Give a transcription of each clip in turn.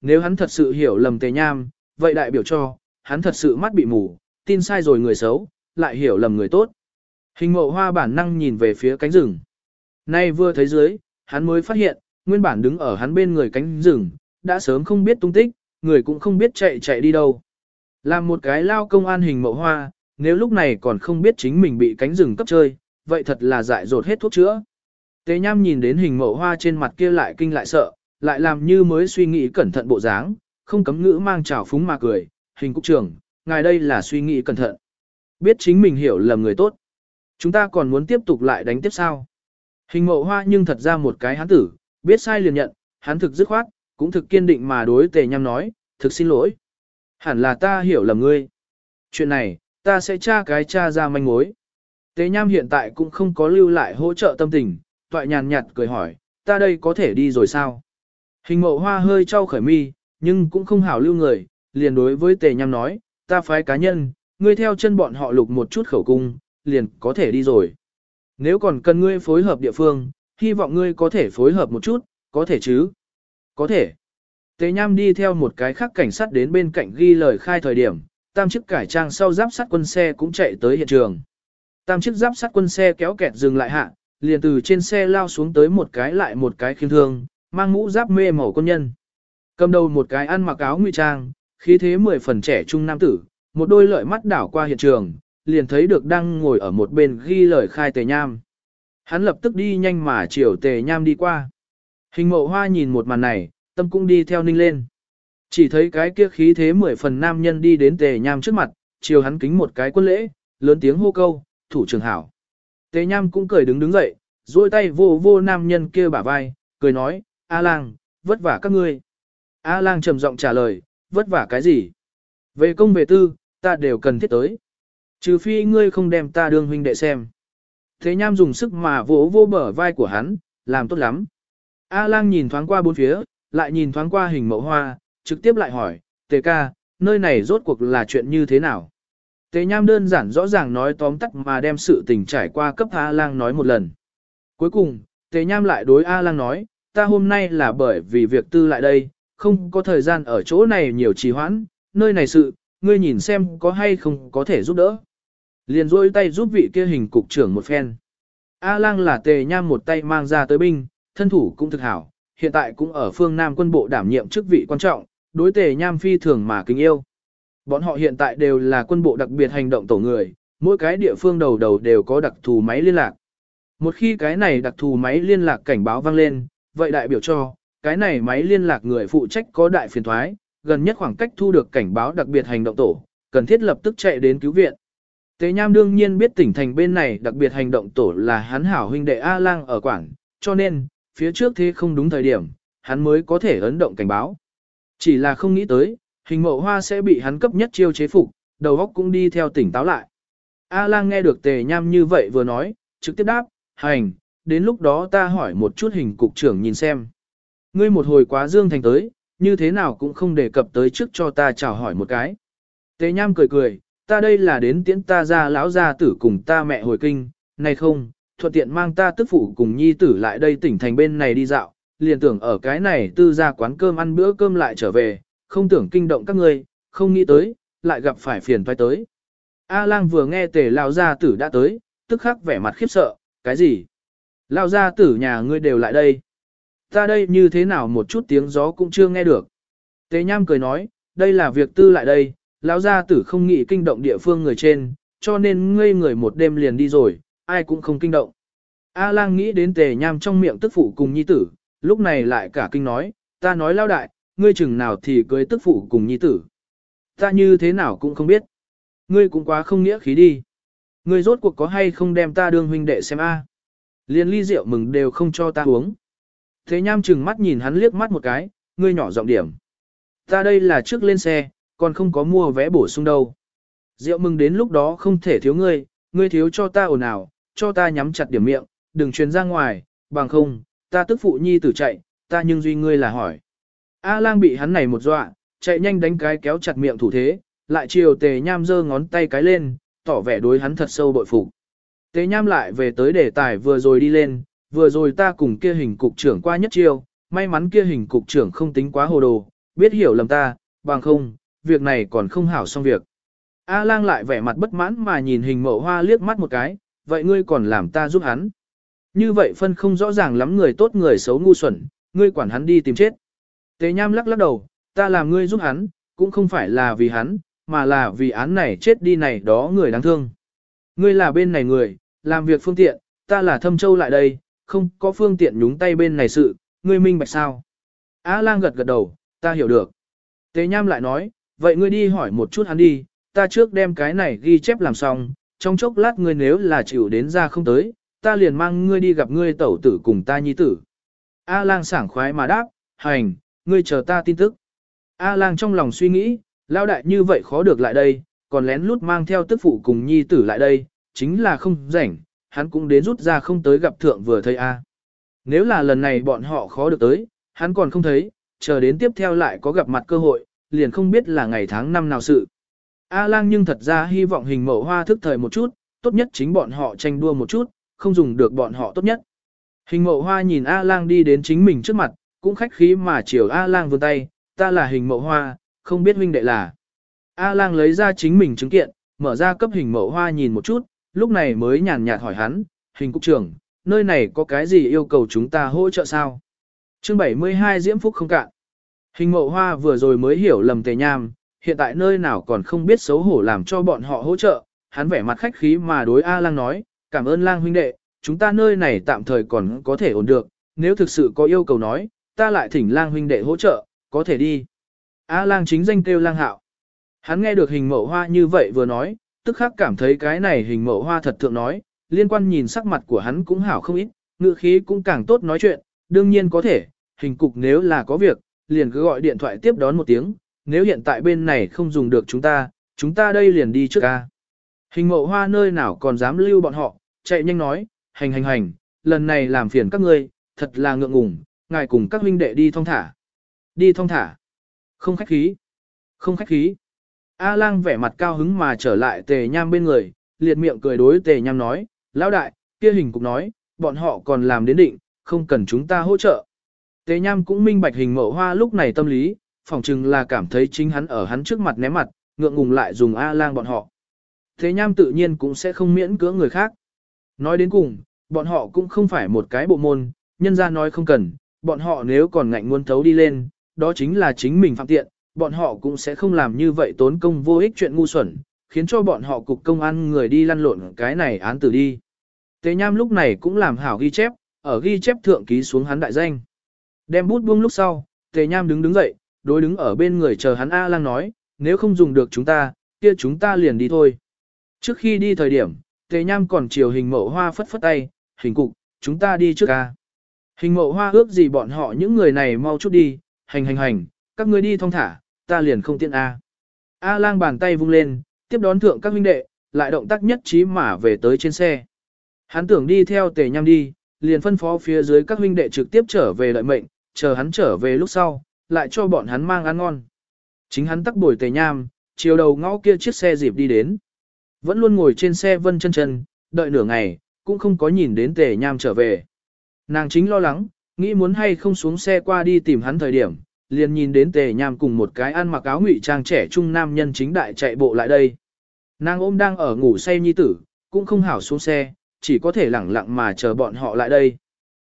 nếu hắn thật sự hiểu lầm tề nham, vậy đại biểu cho, hắn thật sự mắt bị mù, tin sai rồi người xấu, lại hiểu lầm người tốt. Hình mộ hoa bản năng nhìn về phía cánh rừng. Nay vừa thấy dưới, hắn mới phát hiện, nguyên bản đứng ở hắn bên người cánh rừng, đã sớm không biết tung tích, người cũng không biết chạy chạy đi đâu. Làm một cái lao công an hình mộ hoa, nếu lúc này còn không biết chính mình bị cánh rừng cấp chơi, vậy thật là dại dột hết thuốc chữa. Tế nham nhìn đến hình mộ hoa trên mặt kia lại kinh lại sợ, lại làm như mới suy nghĩ cẩn thận bộ dáng, không cấm ngữ mang trào phúng mà cười, hình cục trưởng, ngài đây là suy nghĩ cẩn thận. Biết chính mình hiểu lầm người tốt. Chúng ta còn muốn tiếp tục lại đánh tiếp sao? Hình mộ hoa nhưng thật ra một cái hắn tử, biết sai liền nhận, hắn thực dứt khoát, cũng thực kiên định mà đối tề nhằm nói, thực xin lỗi. Hẳn là ta hiểu lầm ngươi. Chuyện này, ta sẽ tra cái tra ra manh mối. Tế nham hiện tại cũng không có lưu lại hỗ trợ tâm tình, toại nhàn nhạt cười hỏi, ta đây có thể đi rồi sao? Hình mộ hoa hơi trao khởi mi, nhưng cũng không hảo lưu người, liền đối với tề nham nói, ta phái cá nhân, ngươi theo chân bọn họ lục một chút khẩu cung, liền có thể đi rồi. Nếu còn cần ngươi phối hợp địa phương, hy vọng ngươi có thể phối hợp một chút, có thể chứ? Có thể. Tề Nham đi theo một cái khác cảnh sát đến bên cạnh ghi lời khai thời điểm, tam chiếc cải trang sau giáp sắt quân xe cũng chạy tới hiện trường. Tam chiếc giáp sắt quân xe kéo kẹt dừng lại hạ, liền từ trên xe lao xuống tới một cái lại một cái khiêm thương, mang mũ giáp mê màu quân nhân. Cầm đầu một cái ăn mặc áo nguy trang, khí thế mười phần trẻ trung nam tử, một đôi lợi mắt đảo qua hiện trường, liền thấy được đang ngồi ở một bên ghi lời khai tề nham. Hắn lập tức đi nhanh mà chiều tề nham đi qua. Hình mộ hoa nhìn một màn này, tâm cũng đi theo ninh lên. Chỉ thấy cái kia khí thế mười phần nam nhân đi đến tề nham trước mặt, chiều hắn kính một cái quân lễ, lớn tiếng hô câu, thủ trường hảo. Tề nham cũng cười đứng đứng dậy, duỗi tay vô vô nam nhân kia bả vai, cười nói, A lang, vất vả các ngươi. A lang trầm giọng trả lời, vất vả cái gì? Về công về tư, ta đều cần thiết tới. Trừ phi ngươi không đem ta đương huynh đệ xem. Thế nham dùng sức mà vỗ vô bờ vai của hắn, làm tốt lắm. A lang nhìn thoáng qua bốn phía, lại nhìn thoáng qua hình mẫu hoa, trực tiếp lại hỏi, tề ca, nơi này rốt cuộc là chuyện như thế nào? Tề nham đơn giản rõ ràng nói tóm tắt mà đem sự tình trải qua cấp A lang nói một lần. Cuối cùng, tề nham lại đối A lang nói, ta hôm nay là bởi vì việc tư lại đây, không có thời gian ở chỗ này nhiều trì hoãn, nơi này sự, ngươi nhìn xem có hay không có thể giúp đỡ. Liền rôi tay giúp vị kia hình cục trưởng một phen. A lang là tề nham một tay mang ra tới binh, thân thủ cũng thực hảo, hiện tại cũng ở phương Nam quân bộ đảm nhiệm chức vị quan trọng, đối tề nham phi thường mà kính yêu. Bọn họ hiện tại đều là quân bộ đặc biệt hành động tổ người, mỗi cái địa phương đầu đầu đều có đặc thù máy liên lạc. Một khi cái này đặc thù máy liên lạc cảnh báo vang lên, vậy đại biểu cho, cái này máy liên lạc người phụ trách có đại phiền thoái, gần nhất khoảng cách thu được cảnh báo đặc biệt hành động tổ, cần thiết lập tức chạy đến cứu viện. Tế Nham đương nhiên biết tỉnh thành bên này đặc biệt hành động tổ là hắn hảo huynh đệ A Lang ở quảng, cho nên, phía trước thế không đúng thời điểm, hắn mới có thể ấn động cảnh báo. Chỉ là không nghĩ tới, hình mộ hoa sẽ bị hắn cấp nhất chiêu chế phục, đầu óc cũng đi theo tỉnh táo lại. A Lang nghe được Tề Nham như vậy vừa nói, trực tiếp đáp, hành, đến lúc đó ta hỏi một chút hình cục trưởng nhìn xem. Ngươi một hồi quá dương thành tới, như thế nào cũng không đề cập tới trước cho ta chào hỏi một cái. Tề Nham cười cười, ta đây là đến tiễn ta ra lão gia tử cùng ta mẹ hồi kinh, này không, thuận tiện mang ta tức phụ cùng nhi tử lại đây tỉnh thành bên này đi dạo, liền tưởng ở cái này tư ra quán cơm ăn bữa cơm lại trở về, không tưởng kinh động các ngươi, không nghĩ tới, lại gặp phải phiền toái tới. A lang vừa nghe tề lão gia tử đã tới, tức khắc vẻ mặt khiếp sợ, cái gì? Lão gia tử nhà ngươi đều lại đây. Ta đây như thế nào một chút tiếng gió cũng chưa nghe được. Tề nham cười nói, đây là việc tư lại đây, lão gia tử không nghĩ kinh động địa phương người trên, cho nên ngây người một đêm liền đi rồi, ai cũng không kinh động. A lang nghĩ đến tề nham trong miệng tức phụ cùng nhi tử, lúc này lại cả kinh nói, ta nói lao đại, ngươi chừng nào thì cưới tức phụ cùng nhi tử. Ta như thế nào cũng không biết. Ngươi cũng quá không nghĩa khí đi. Ngươi rốt cuộc có hay không đem ta đương huynh đệ xem a? Liên ly rượu mừng đều không cho ta uống. Thế nham chừng mắt nhìn hắn liếc mắt một cái, ngươi nhỏ giọng điểm. Ta đây là trước lên xe, còn không có mua vé bổ sung đâu. Rượu mừng đến lúc đó không thể thiếu ngươi, ngươi thiếu cho ta ồn ào, cho ta nhắm chặt điểm miệng, đừng truyền ra ngoài, bằng không, ta tức phụ nhi tử chạy, ta nhưng duy ngươi là hỏi. A lang bị hắn này một dọa, chạy nhanh đánh cái kéo chặt miệng thủ thế, lại chiều tề nham giơ ngón tay cái lên, tỏ vẻ đối hắn thật sâu bội phục. Tế nham lại về tới đề tài vừa rồi đi lên, vừa rồi ta cùng kia hình cục trưởng qua nhất chiêu, may mắn kia hình cục trưởng không tính quá hồ đồ, biết hiểu lầm ta, bằng không, việc này còn không hảo xong việc. A lang lại vẻ mặt bất mãn mà nhìn hình mậu hoa liếc mắt một cái, vậy ngươi còn làm ta giúp hắn. Như vậy phân không rõ ràng lắm người tốt người xấu ngu xuẩn, ngươi quản hắn đi tìm chết. Tế nham lắc lắc đầu, ta làm ngươi giúp hắn, cũng không phải là vì hắn, mà là vì án này chết đi này đó người đáng thương. Ngươi là bên này người, làm việc phương tiện, ta là thâm châu lại đây, không có phương tiện nhúng tay bên này sự, ngươi minh bạch sao. A lang gật gật đầu, ta hiểu được. Tế nham lại nói, vậy ngươi đi hỏi một chút hắn đi, ta trước đem cái này ghi chép làm xong, trong chốc lát ngươi nếu là chịu đến ra không tới, ta liền mang ngươi đi gặp ngươi tẩu tử cùng ta nhi tử. A lang sảng khoái mà đáp, hành, ngươi chờ ta tin tức. A lang trong lòng suy nghĩ, lao đại như vậy khó được lại đây, còn lén lút mang theo tức phụ cùng nhi tử lại đây, chính là không rảnh, hắn cũng đến rút ra không tới gặp thượng vừa thấy A. Nếu là lần này bọn họ khó được tới, hắn còn không thấy, chờ đến tiếp theo lại có gặp mặt cơ hội, liền không biết là ngày tháng năm nào sự. A lang nhưng thật ra hy vọng hình mẫu hoa thức thời một chút, tốt nhất chính bọn họ tranh đua một chút, không dùng được bọn họ tốt nhất. Hình mẫu hoa nhìn A lang đi đến chính mình trước mặt, cũng khách khí mà chiều A lang vươn tay, ta là hình mẫu hoa, không biết huynh đệ là. A lang lấy ra chính mình chứng kiện, mở ra cấp hình mẫu hoa nhìn một chút, lúc này mới nhàn nhạt hỏi hắn, hình cục trưởng, nơi này có cái gì yêu cầu chúng ta hỗ trợ sao? Chương 72 Diễm Phúc không cạn. Hình mẫu hoa vừa rồi mới hiểu lầm tề nham, hiện tại nơi nào còn không biết xấu hổ làm cho bọn họ hỗ trợ, hắn vẻ mặt khách khí mà đối A lang nói, cảm ơn lang huynh đệ, chúng ta nơi này tạm thời còn có thể ổn được, nếu thực sự có yêu cầu nói, ta lại thỉnh lang huynh đệ hỗ trợ, có thể đi. A lang chính danh kêu lang hạo. Hắn nghe được hình mẫu hoa như vậy vừa nói, tức khắc cảm thấy cái này hình mẫu hoa thật thượng nói, liên quan nhìn sắc mặt của hắn cũng hảo không ít, ngữ khí cũng càng tốt nói chuyện, đương nhiên có thể, hình cục nếu là có việc, liền cứ gọi điện thoại tiếp đón một tiếng, nếu hiện tại bên này không dùng được chúng ta, chúng ta đây liền đi trước ca. Hình mẫu hoa nơi nào còn dám lưu bọn họ, chạy nhanh nói, hành hành hành, lần này làm phiền các ngươi, thật là ngượng ngùng, ngài cùng các huynh đệ đi thong thả. Đi thong thả. Không khách khí. Không khách khí. A lang vẻ mặt cao hứng mà trở lại tề nham bên người, liệt miệng cười đối tề nham nói, lão đại, kia hình cục nói, bọn họ còn làm đến định, không cần chúng ta hỗ trợ. Tề nham cũng minh bạch hình mẫu hoa lúc này tâm lý, phỏng chừng là cảm thấy chính hắn ở hắn trước mặt ném mặt, ngượng ngùng lại dùng A lang bọn họ. Thế nham tự nhiên cũng sẽ không miễn cưỡng người khác. Nói đến cùng, bọn họ cũng không phải một cái bộ môn, nhân ra nói không cần, bọn họ nếu còn ngạnh muốn thấu đi lên, đó chính là chính mình phạm tiện, bọn họ cũng sẽ không làm như vậy tốn công vô ích chuyện ngu xuẩn, khiến cho bọn họ cục công an người đi lăn lộn cái này án tử đi. Tế Nham lúc này cũng làm hảo ghi chép, ở ghi chép thượng ký xuống hắn đại danh. Đem bút buông lúc sau, Tề Nham đứng đứng dậy, đối đứng ở bên người chờ hắn A Lang nói, nếu không dùng được chúng ta, kia chúng ta liền đi thôi. Trước khi đi thời điểm, Tề Nham còn chiều hình mẫu hoa phất phất tay, hình cục, chúng ta đi trước A. Hình mẫu hoa ước gì bọn họ những người này mau chút đi, hành hành hành, các ngươi đi thong thả, ta liền không tiện A. A lang bàn tay vung lên, tiếp đón thượng các huynh đệ, lại động tác nhất trí mà về tới trên xe. Hắn tưởng đi theo tề nham đi, liền phân phó phía dưới các huynh đệ trực tiếp trở về lợi mệnh, chờ hắn trở về lúc sau, lại cho bọn hắn mang ăn ngon. Chính hắn tắc bồi tề nham, chiều đầu ngõ kia chiếc xe dịp đi đến. Vẫn luôn ngồi trên xe vân chân chân, đợi nửa ngày, cũng không có nhìn đến tề nham trở về. Nàng chính lo lắng, nghĩ muốn hay không xuống xe qua đi tìm hắn thời điểm, liền nhìn đến tề nham cùng một cái ăn mặc áo ngụy trang trẻ trung nam nhân chính đại chạy bộ lại đây. Nàng ôm đang ở ngủ say nhi tử, cũng không hảo xuống xe, chỉ có thể lẳng lặng mà chờ bọn họ lại đây.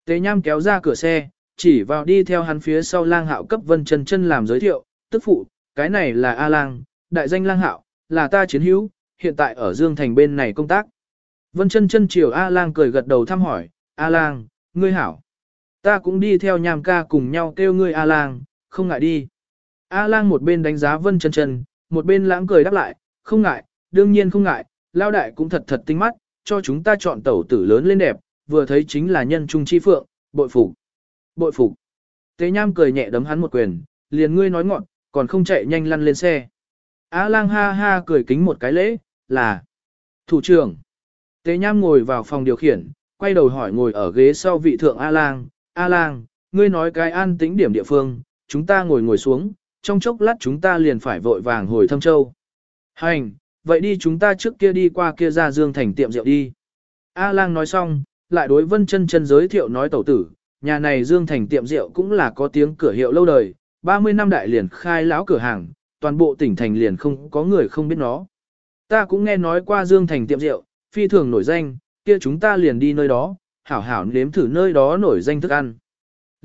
Tề nham kéo ra cửa xe, chỉ vào đi theo hắn phía sau lang hạo cấp vân chân chân làm giới thiệu, tức phụ, cái này là A lang, đại danh lang hạo, là ta chiến hữu, hiện tại ở Dương Thành bên này công tác. Vân chân chân chiều A lang cười gật đầu thăm hỏi, A lang, ngươi hảo. Ta cũng đi theo nham ca cùng nhau kêu ngươi A lang, không ngại đi. A lang một bên đánh giá vân chân chân, một bên lãng cười đáp lại, không ngại, đương nhiên không ngại, lao đại cũng thật thật tinh mắt, cho chúng ta chọn tẩu tử lớn lên đẹp, vừa thấy chính là nhân trung chi phượng, bội phục. Bội phục. Tế nham cười nhẹ đấm hắn một quyền, liền ngươi nói ngọn, còn không chạy nhanh lăn lên xe. A lang ha ha cười kính một cái lễ, là thủ trưởng. Tế nham ngồi vào phòng điều khiển, quay đầu hỏi ngồi ở ghế sau vị thượng A lang, A lang, ngươi nói cái an tĩnh điểm địa phương, chúng ta ngồi ngồi xuống, trong chốc lát chúng ta liền phải vội vàng hồi thâm châu. Hành, vậy đi chúng ta trước kia đi qua kia ra dương thành tiệm rượu đi. A lang nói xong, lại đối vân chân chân giới thiệu nói tẩu tử, nhà này dương thành tiệm rượu cũng là có tiếng cửa hiệu lâu đời, 30 năm đại liền khai lão cửa hàng, toàn bộ tỉnh thành liền không có người không biết nó. Ta cũng nghe nói qua Dương Thành tiệm rượu, phi thường nổi danh, kia chúng ta liền đi nơi đó, hảo hảo nếm thử nơi đó nổi danh thức ăn.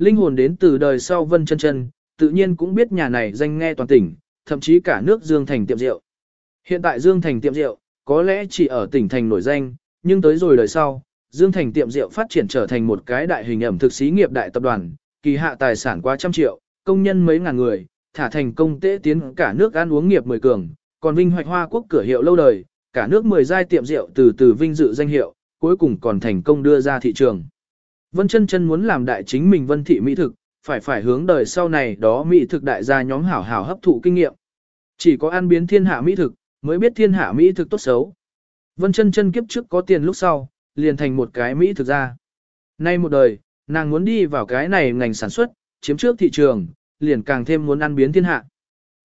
Linh hồn đến từ đời sau Vân Chân Chân, tự nhiên cũng biết nhà này danh nghe toàn tỉnh, thậm chí cả nước Dương Thành tiệm rượu. Hiện tại Dương Thành tiệm rượu, có lẽ chỉ ở tỉnh thành nổi danh, nhưng tới rồi đời sau, Dương Thành tiệm rượu phát triển trở thành một cái đại hình ẩm thực xí nghiệp đại tập đoàn, kỳ hạ tài sản qua trăm triệu, công nhân mấy ngàn người, thả thành công tế tiến cả nước ăn uống nghiệp mười cường, còn vinh hoạch hoa quốc cửa hiệu lâu đời, cả nước mười giai tiệm rượu từ từ vinh dự danh hiệu, cuối cùng còn thành công đưa ra thị trường. Vân chân chân muốn làm đại chính mình vân thị mỹ thực, phải phải hướng đời sau này đó mỹ thực đại gia nhóm hảo hảo hấp thụ kinh nghiệm. Chỉ có ăn biến thiên hạ mỹ thực, mới biết thiên hạ mỹ thực tốt xấu. Vân chân chân kiếp trước có tiền lúc sau, liền thành một cái mỹ thực ra. Nay một đời, nàng muốn đi vào cái này ngành sản xuất, chiếm trước thị trường, liền càng thêm muốn ăn biến thiên hạ.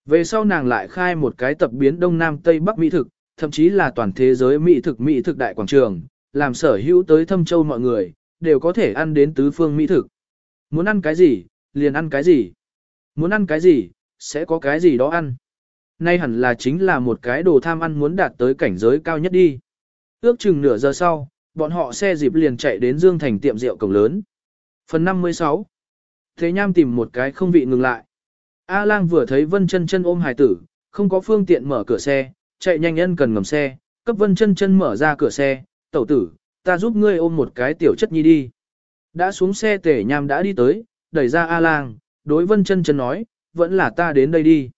Về sau nàng lại khai một cái tập biến Đông Nam Tây Bắc mỹ thực, thậm chí là toàn thế giới mỹ thực mỹ thực đại quảng trường, làm sở hữu tới thâm châu mọi người, đều có thể ăn đến tứ phương mỹ thực. Muốn ăn cái gì, liền ăn cái gì. Muốn ăn cái gì, sẽ có cái gì đó ăn. Nay hẳn là chính là một cái đồ tham ăn muốn đạt tới cảnh giới cao nhất đi. Ước chừng nửa giờ sau, bọn họ xe dịp liền chạy đến Dương Thành tiệm rượu cổng lớn. Phần 56 Thế Nham tìm một cái không vị ngừng lại. A Lang vừa thấy Vân Chân Chân ôm hài tử, không có phương tiện mở cửa xe, chạy nhanh ân cần ngầm xe, cấp Vân Chân Chân mở ra cửa xe, "Tẩu tử, ta giúp ngươi ôm một cái tiểu chất nhi đi." Đã xuống xe Tề Nham đã đi tới, đẩy ra A Lang, đối Vân Chân Chân nói, "Vẫn là ta đến đây đi."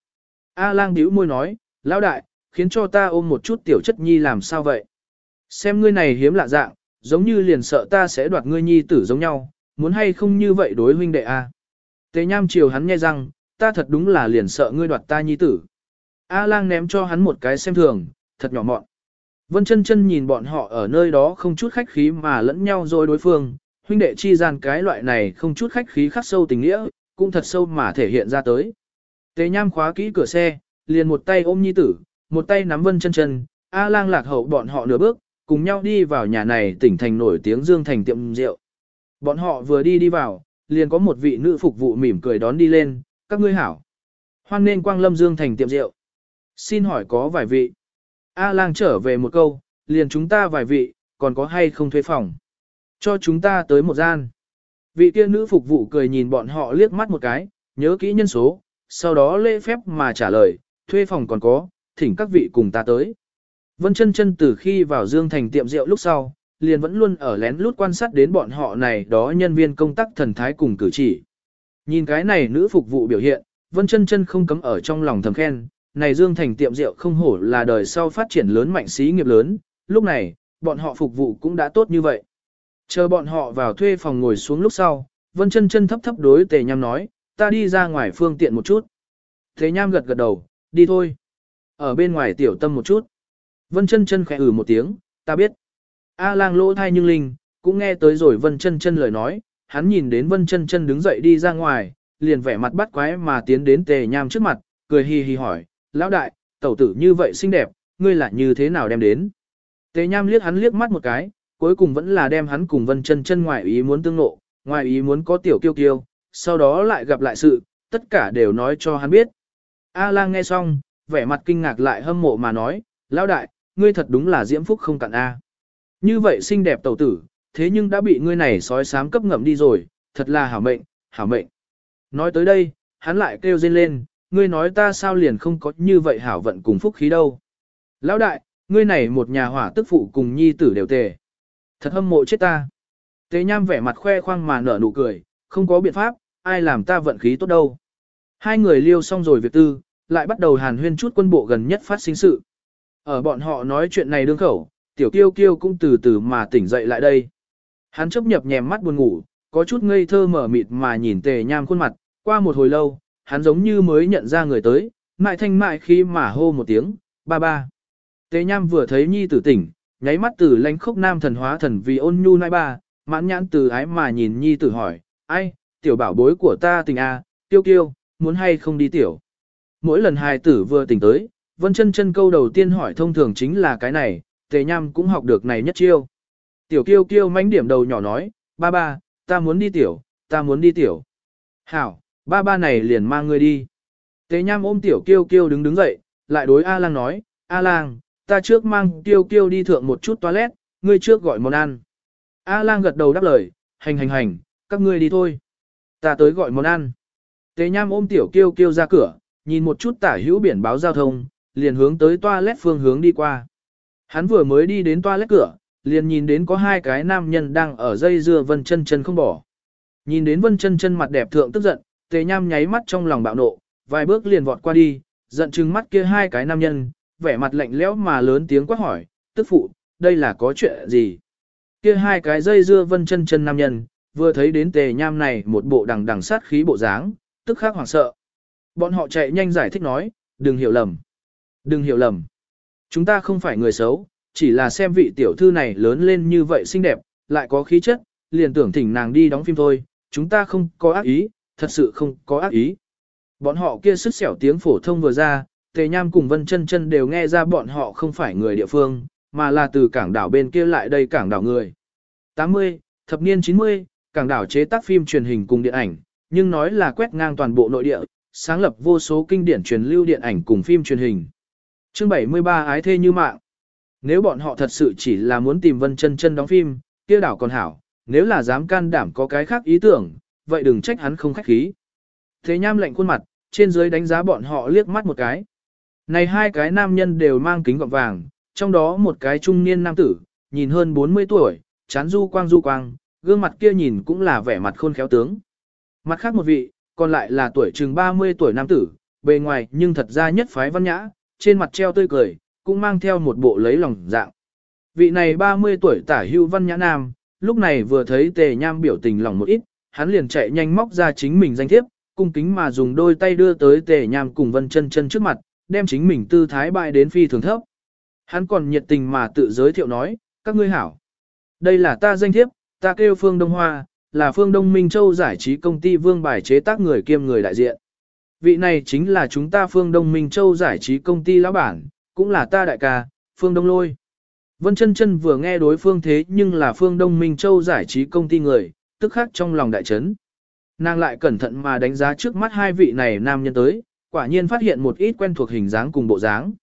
A Lang bĩu môi nói, "Lão đại, khiến cho ta ôm một chút tiểu chất nhi làm sao vậy?" Xem ngươi này hiếm lạ dạng, giống như liền sợ ta sẽ đoạt ngươi nhi tử giống nhau, muốn hay không như vậy đối huynh đệ a. tề nham chiều hắn nghe rằng, ta thật đúng là liền sợ ngươi đoạt ta nhi tử. A lang ném cho hắn một cái xem thường, thật nhỏ mọn. Vân chân chân nhìn bọn họ ở nơi đó không chút khách khí mà lẫn nhau rồi đối phương, huynh đệ chi gian cái loại này không chút khách khí khắc sâu tình nghĩa, cũng thật sâu mà thể hiện ra tới. Tế nham khóa kỹ cửa xe, liền một tay ôm nhi tử, một tay nắm vân chân chân, A lang lạc hậu bọn họ nửa bước, cùng nhau đi vào nhà này tỉnh thành nổi tiếng Dương Thành tiệm rượu. Bọn họ vừa đi đi vào, liền có một vị nữ phục vụ mỉm cười đón đi lên, các ngươi hảo. Hoan nên quang lâm Dương Thành tiệm rượu. Xin hỏi có vài vị. A lang trở về một câu, liền chúng ta vài vị, còn có hay không thuê phòng. Cho chúng ta tới một gian. Vị kia nữ phục vụ cười nhìn bọn họ liếc mắt một cái, nhớ kỹ nhân số, sau đó lễ phép mà trả lời, thuê phòng còn có, thỉnh các vị cùng ta tới. Vân chân chân từ khi vào Dương Thành tiệm rượu lúc sau, liền vẫn luôn ở lén lút quan sát đến bọn họ này đó nhân viên công tác thần thái cùng cử chỉ. Nhìn cái này nữ phục vụ biểu hiện, Vân chân chân không cấm ở trong lòng thầm khen, này Dương Thành tiệm rượu không hổ là đời sau phát triển lớn mạnh xí nghiệp lớn, lúc này, bọn họ phục vụ cũng đã tốt như vậy. Chờ bọn họ vào thuê phòng ngồi xuống lúc sau, Vân chân chân thấp thấp đối Tề Nham nói, ta đi ra ngoài phương tiện một chút. Tề Nham gật gật đầu, đi thôi. Ở bên ngoài tiểu tâm một chút. Vân chân chân khẽ ử ừ một tiếng, ta biết. A lang lỗ thai nhưng linh, cũng nghe tới rồi vân chân chân lời nói, hắn nhìn đến vân chân chân đứng dậy đi ra ngoài, liền vẻ mặt bắt quái mà tiến đến tề nham trước mặt, cười hi hi hỏi, lão đại, tẩu tử như vậy xinh đẹp, ngươi là như thế nào đem đến. Tề nham liếc hắn liếc mắt một cái, cuối cùng vẫn là đem hắn cùng vân chân chân ngoài ý muốn tương ngộ, ngoài ý muốn có tiểu kiêu kiêu, sau đó lại gặp lại sự, tất cả đều nói cho hắn biết. A lang nghe xong, vẻ mặt kinh ngạc lại hâm mộ mà nói, lão đại, ngươi thật đúng là diễm phúc không cạn A. Như vậy xinh đẹp tẩu tử, thế nhưng đã bị ngươi này sói sám cấp ngậm đi rồi, thật là hảo mệnh, hảo mệnh. Nói tới đây, hắn lại kêu rên lên, ngươi nói ta sao liền không có như vậy hảo vận cùng phúc khí đâu. Lão đại, ngươi này một nhà hỏa tức phụ cùng nhi tử đều tề. Thật hâm mộ chết ta. Tế nham vẻ mặt khoe khoang mà nở nụ cười, không có biện pháp, ai làm ta vận khí tốt đâu. Hai người liêu xong rồi việc tư, lại bắt đầu hàn huyên chút quân bộ gần nhất phát sinh sự. Ở bọn họ nói chuyện này đương khẩu, tiểu kiêu kiêu cũng từ từ mà tỉnh dậy lại đây. Hắn chấp nhập nhèm mắt buồn ngủ, có chút ngây thơ mở mịt mà nhìn tề nham khuôn mặt, qua một hồi lâu, hắn giống như mới nhận ra người tới, mại thanh mại khi mà hô một tiếng, ba ba. tế nham vừa thấy nhi tử tỉnh, nháy mắt từ lánh khốc nam thần hóa thần vì ôn nhu nai ba, mãn nhãn từ ái mà nhìn nhi tử hỏi, ai, tiểu bảo bối của ta tình a, à, kiêu muốn hay không đi tiểu. Mỗi lần hài tử vừa tỉnh tới, Vân chân chân câu đầu tiên hỏi thông thường chính là cái này, tề nham cũng học được này nhất chiêu. Tiểu kiêu kiêu mánh điểm đầu nhỏ nói, ba ba, ta muốn đi tiểu, ta muốn đi tiểu. Hảo, Ba ba này liền mang ngươi đi. Tế nham ôm tiểu kiêu kiêu đứng đứng dậy, lại đối A lang nói, A lang, ta trước mang kiêu kiêu đi thượng một chút toilet, ngươi trước gọi món ăn. A lang gật đầu đáp lời, hành hành hành, các ngươi đi thôi. Ta tới gọi món ăn. Tế nham ôm tiểu kiêu kiêu ra cửa, nhìn một chút tả hữu biển báo giao thông, liền hướng tới toilet phương hướng đi qua. Hắn vừa mới đi đến toilet cửa, liền nhìn đến có hai cái nam nhân đang ở dây dưa vân chân chân không bỏ. Nhìn đến vân chân chân mặt đẹp thượng tức giận, tề nham nháy mắt trong lòng bạo nộ, vài bước liền vọt qua đi, giận chừng mắt kia hai cái nam nhân, vẻ mặt lạnh lẽo mà lớn tiếng quát hỏi, tức phụ, đây là có chuyện gì? Kia hai cái dây dưa vân chân chân nam nhân, vừa thấy đến tề nham này một bộ đằng đằng sát khí bộ dáng, tức khắc hoảng sợ. Bọn họ chạy nhanh giải thích nói, đừng hiểu lầm. Đừng hiểu lầm. Chúng ta không phải người xấu, chỉ là xem vị tiểu thư này lớn lên như vậy xinh đẹp, lại có khí chất, liền tưởng thỉnh nàng đi đóng phim thôi, chúng ta không có ác ý, thật sự không có ác ý. Bọn họ kia sức xẻo tiếng phổ thông vừa ra, Tề Nham cùng Vân Chân Chân đều nghe ra bọn họ không phải người địa phương, mà là từ cảng đảo bên kia lại đây cảng đảo người. 80, thập niên 90, cảng đảo chế tác phim truyền hình cùng điện ảnh, nhưng nói là quét ngang toàn bộ nội địa, sáng lập vô số kinh điển truyền lưu điện ảnh cùng phim truyền hình. Chương 73 ái thê như mạng. Nếu bọn họ thật sự chỉ là muốn tìm Vân Chân Chân đóng phim, kia đảo còn hảo, nếu là dám can đảm có cái khác ý tưởng, vậy đừng trách hắn không khách khí. Thế nham lệnh khuôn mặt, trên dưới đánh giá bọn họ liếc mắt một cái. Này hai cái nam nhân đều mang kính gọng vàng, trong đó một cái trung niên nam tử, nhìn hơn 40 tuổi, chán du quang du quang, gương mặt kia nhìn cũng là vẻ mặt khôn khéo tướng. Mặt khác một vị, còn lại là tuổi chừng 30 tuổi nam tử, bề ngoài nhưng thật ra nhất phái văn nhã, trên mặt treo tươi cười, cũng mang theo một bộ lấy lòng dạng. Vị này 30 tuổi tả hưu văn nhã nam, lúc này vừa thấy tề nham biểu tình lòng một ít, hắn liền chạy nhanh móc ra chính mình danh thiếp, cung kính mà dùng đôi tay đưa tới tề nham cùng vân chân chân trước mặt, đem chính mình tư thái bại đến phi thường thấp. Hắn còn nhiệt tình mà tự giới thiệu nói, các ngươi hảo. Đây là ta danh thiếp, ta kêu Phương Đông Hoa, là Phương Đông Minh Châu giải trí công ty vương bài chế tác người kiêm người đại diện. Vị này chính là chúng ta Phương Đông Minh Châu giải trí công ty lão bản, cũng là ta đại ca, Phương Đông Lôi. Vân chân chân vừa nghe đối phương thế nhưng là Phương Đông Minh Châu giải trí công ty người, tức khắc trong lòng đại chấn. Nàng lại cẩn thận mà đánh giá trước mắt hai vị này nam nhân tới, quả nhiên phát hiện một ít quen thuộc hình dáng cùng bộ dáng.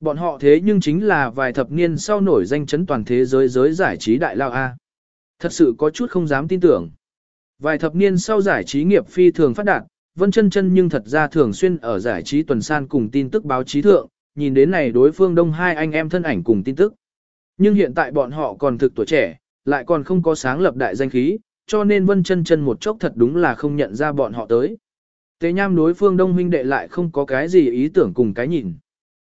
Bọn họ thế nhưng chính là vài thập niên sau nổi danh chấn toàn thế giới giới giải trí đại lao A. Thật sự có chút không dám tin tưởng. Vài thập niên sau giải trí nghiệp phi thường phát đạt, Vân chân chân nhưng thật ra thường xuyên ở giải trí tuần san cùng tin tức báo chí thượng, nhìn đến này đối phương đông hai anh em thân ảnh cùng tin tức. Nhưng hiện tại bọn họ còn thực tuổi trẻ, lại còn không có sáng lập đại danh khí, cho nên Vân chân chân một chốc thật đúng là không nhận ra bọn họ tới. Tế nham đối phương đông huynh đệ lại không có cái gì ý tưởng cùng cái nhìn.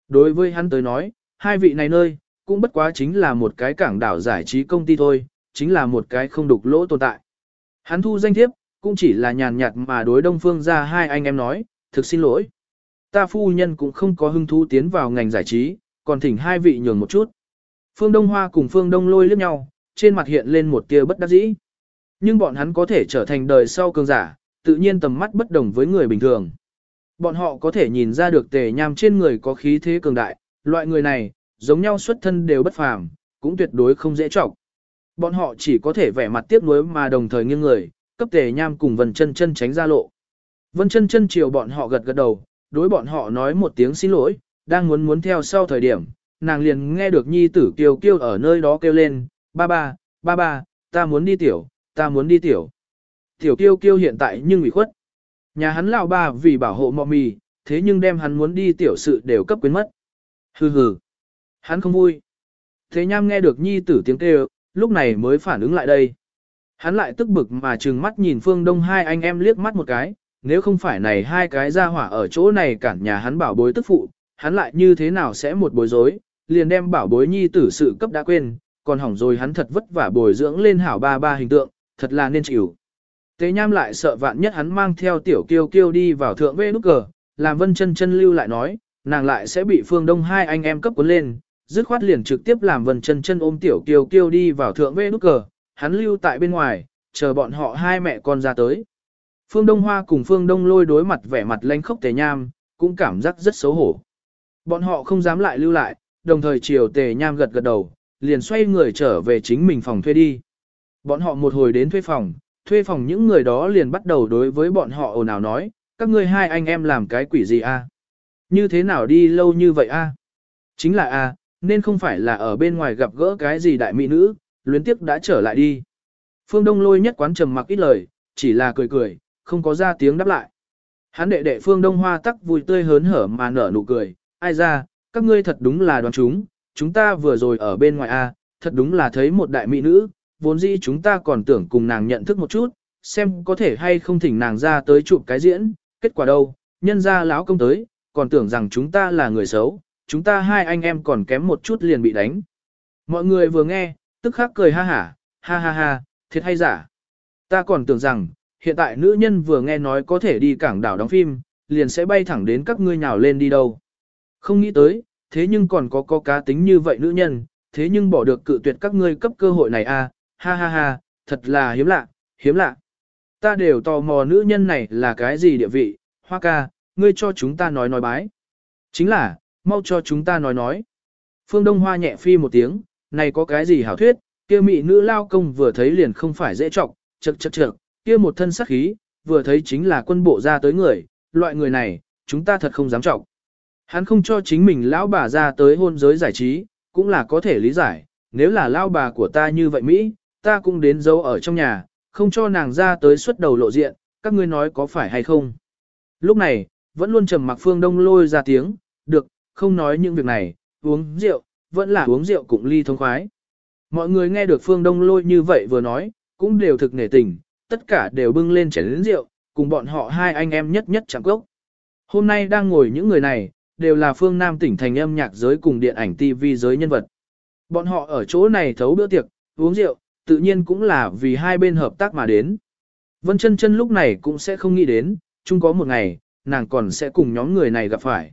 Đối với hắn tới nói, hai vị này nơi, cũng bất quá chính là một cái cảng đảo giải trí công ty thôi, chính là một cái không đục lỗ tồn tại. Hắn thu danh thiếp, cũng chỉ là nhàn nhạt mà đối đông phương ra hai anh em nói, thực xin lỗi. Ta phu nhân cũng không có hứng thú tiến vào ngành giải trí, còn thỉnh hai vị nhường một chút. Phương Đông Hoa cùng Phương Đông lôi liếc nhau, trên mặt hiện lên một tia bất đắc dĩ. Nhưng bọn hắn có thể trở thành đời sau cường giả, tự nhiên tầm mắt bất đồng với người bình thường. Bọn họ có thể nhìn ra được tề nham trên người có khí thế cường đại, loại người này, giống nhau xuất thân đều bất phàm, cũng tuyệt đối không dễ trọng. Bọn họ chỉ có thể vẻ mặt tiếc nuối mà đồng thời nghiêng người, cấp tề nham cùng Vân chân chân tránh ra lộ. Vân chân chân chiều bọn họ gật gật đầu, đối bọn họ nói một tiếng xin lỗi, đang muốn muốn theo sau thời điểm, nàng liền nghe được nhi tử kiều kêu ở nơi đó kêu lên, ba ba, ba ba, ta muốn đi tiểu, ta muốn đi tiểu. Tiểu kiêu kiêu hiện tại nhưng ủy khuất. Nhà hắn lão ba vì bảo hộ mọ mì, thế nhưng đem hắn muốn đi tiểu sự đều cấp quyến mất. Hừ hừ. Hắn không vui. Thế nham nghe được nhi tử tiếng kêu, lúc này mới phản ứng lại đây. Hắn lại tức bực mà trừng mắt nhìn phương đông hai anh em liếc mắt một cái, nếu không phải này hai cái ra hỏa ở chỗ này cản nhà hắn bảo bối tức phụ, hắn lại như thế nào sẽ một bối rối, liền đem bảo bối nhi tử sự cấp đã quên, còn hỏng rồi hắn thật vất vả bồi dưỡng lên hảo ba ba hình tượng, thật là nên chịu. Tế nham lại sợ vạn nhất hắn mang theo tiểu kiêu kiêu đi vào thượng vê nút cờ, làm vân chân chân lưu lại nói, nàng lại sẽ bị phương đông hai anh em cấp cuốn lên, dứt khoát liền trực tiếp làm vân chân chân ôm tiểu kiêu kiêu đi vào thượng vê nút cờ, hắn lưu tại bên ngoài, chờ bọn họ hai mẹ con ra tới. Phương Đông Hoa cùng Phương Đông lôi đối mặt vẻ mặt lanh khốc tề nham, cũng cảm giác rất xấu hổ. Bọn họ không dám lại lưu lại, đồng thời chiều tề nham gật gật đầu, liền xoay người trở về chính mình phòng thuê đi. Bọn họ một hồi đến thuê phòng, thuê phòng những người đó liền bắt đầu đối với bọn họ ồn ào nói, các ngươi hai anh em làm cái quỷ gì a? Như thế nào đi lâu như vậy a? Chính là a, nên không phải là ở bên ngoài gặp gỡ cái gì đại mỹ nữ, luyến tiếp đã trở lại đi. Phương Đông lôi nhất quán trầm mặc ít lời, chỉ là cười cười, không có ra tiếng đáp lại. Hắn đệ đệ Phương Đông Hoa tắc vui tươi hớn hở mà nở nụ cười, ai ra, các ngươi thật đúng là đoán chúng, chúng ta vừa rồi ở bên ngoài a, thật đúng là thấy một đại mỹ nữ, vốn dĩ chúng ta còn tưởng cùng nàng nhận thức một chút, xem có thể hay không thỉnh nàng ra tới chụp cái diễn, kết quả đâu, nhân ra lão công tới, còn tưởng rằng chúng ta là người xấu, chúng ta hai anh em còn kém một chút liền bị đánh. Mọi người vừa nghe, tức khắc cười ha hả, ha ha ha, thiệt hay giả. Ta còn tưởng rằng, hiện tại nữ nhân vừa nghe nói có thể đi cảng đảo đóng phim, liền sẽ bay thẳng đến các ngươi nhào lên đi đâu. Không nghĩ tới, thế nhưng còn có có cá tính như vậy nữ nhân, thế nhưng bỏ được cự tuyệt các ngươi cấp cơ hội này à, ha ha ha, thật là hiếm lạ, hiếm lạ. Ta đều tò mò nữ nhân này là cái gì địa vị, hoa ca, ngươi cho chúng ta nói nói bái. Chính là, mau cho chúng ta nói nói. Phương Đông Hoa nhẹ phi một tiếng, này có cái gì hảo thuyết, kia mị nữ lao công vừa thấy liền không phải dễ trọng, chật chật chật, kia một thân sắc khí, vừa thấy chính là quân bộ ra tới người, loại người này, chúng ta thật không dám trọng. Hắn không cho chính mình lão bà ra tới hôn giới giải trí, cũng là có thể lý giải, nếu là lão bà của ta như vậy Mỹ, ta cũng đến giấu ở trong nhà, không cho nàng ra tới xuất đầu lộ diện, các ngươi nói có phải hay không. Lúc này, vẫn luôn trầm mặc phương đông lôi ra tiếng, được, không nói những việc này, uống rượu, vẫn là uống rượu cũng ly thông khoái. Mọi người nghe được phương đông lôi như vậy vừa nói, cũng đều thực nể tình, tất cả đều bưng lên chén lĩnh rượu, cùng bọn họ hai anh em nhất nhất chẳng cốc. Hôm nay đang ngồi những người này, đều là phương Nam tỉnh thành âm nhạc giới cùng điện ảnh TV giới nhân vật. Bọn họ ở chỗ này thấu bữa tiệc, uống rượu, tự nhiên cũng là vì hai bên hợp tác mà đến. Vân chân chân lúc này cũng sẽ không nghĩ đến, chung có một ngày, nàng còn sẽ cùng nhóm người này gặp phải.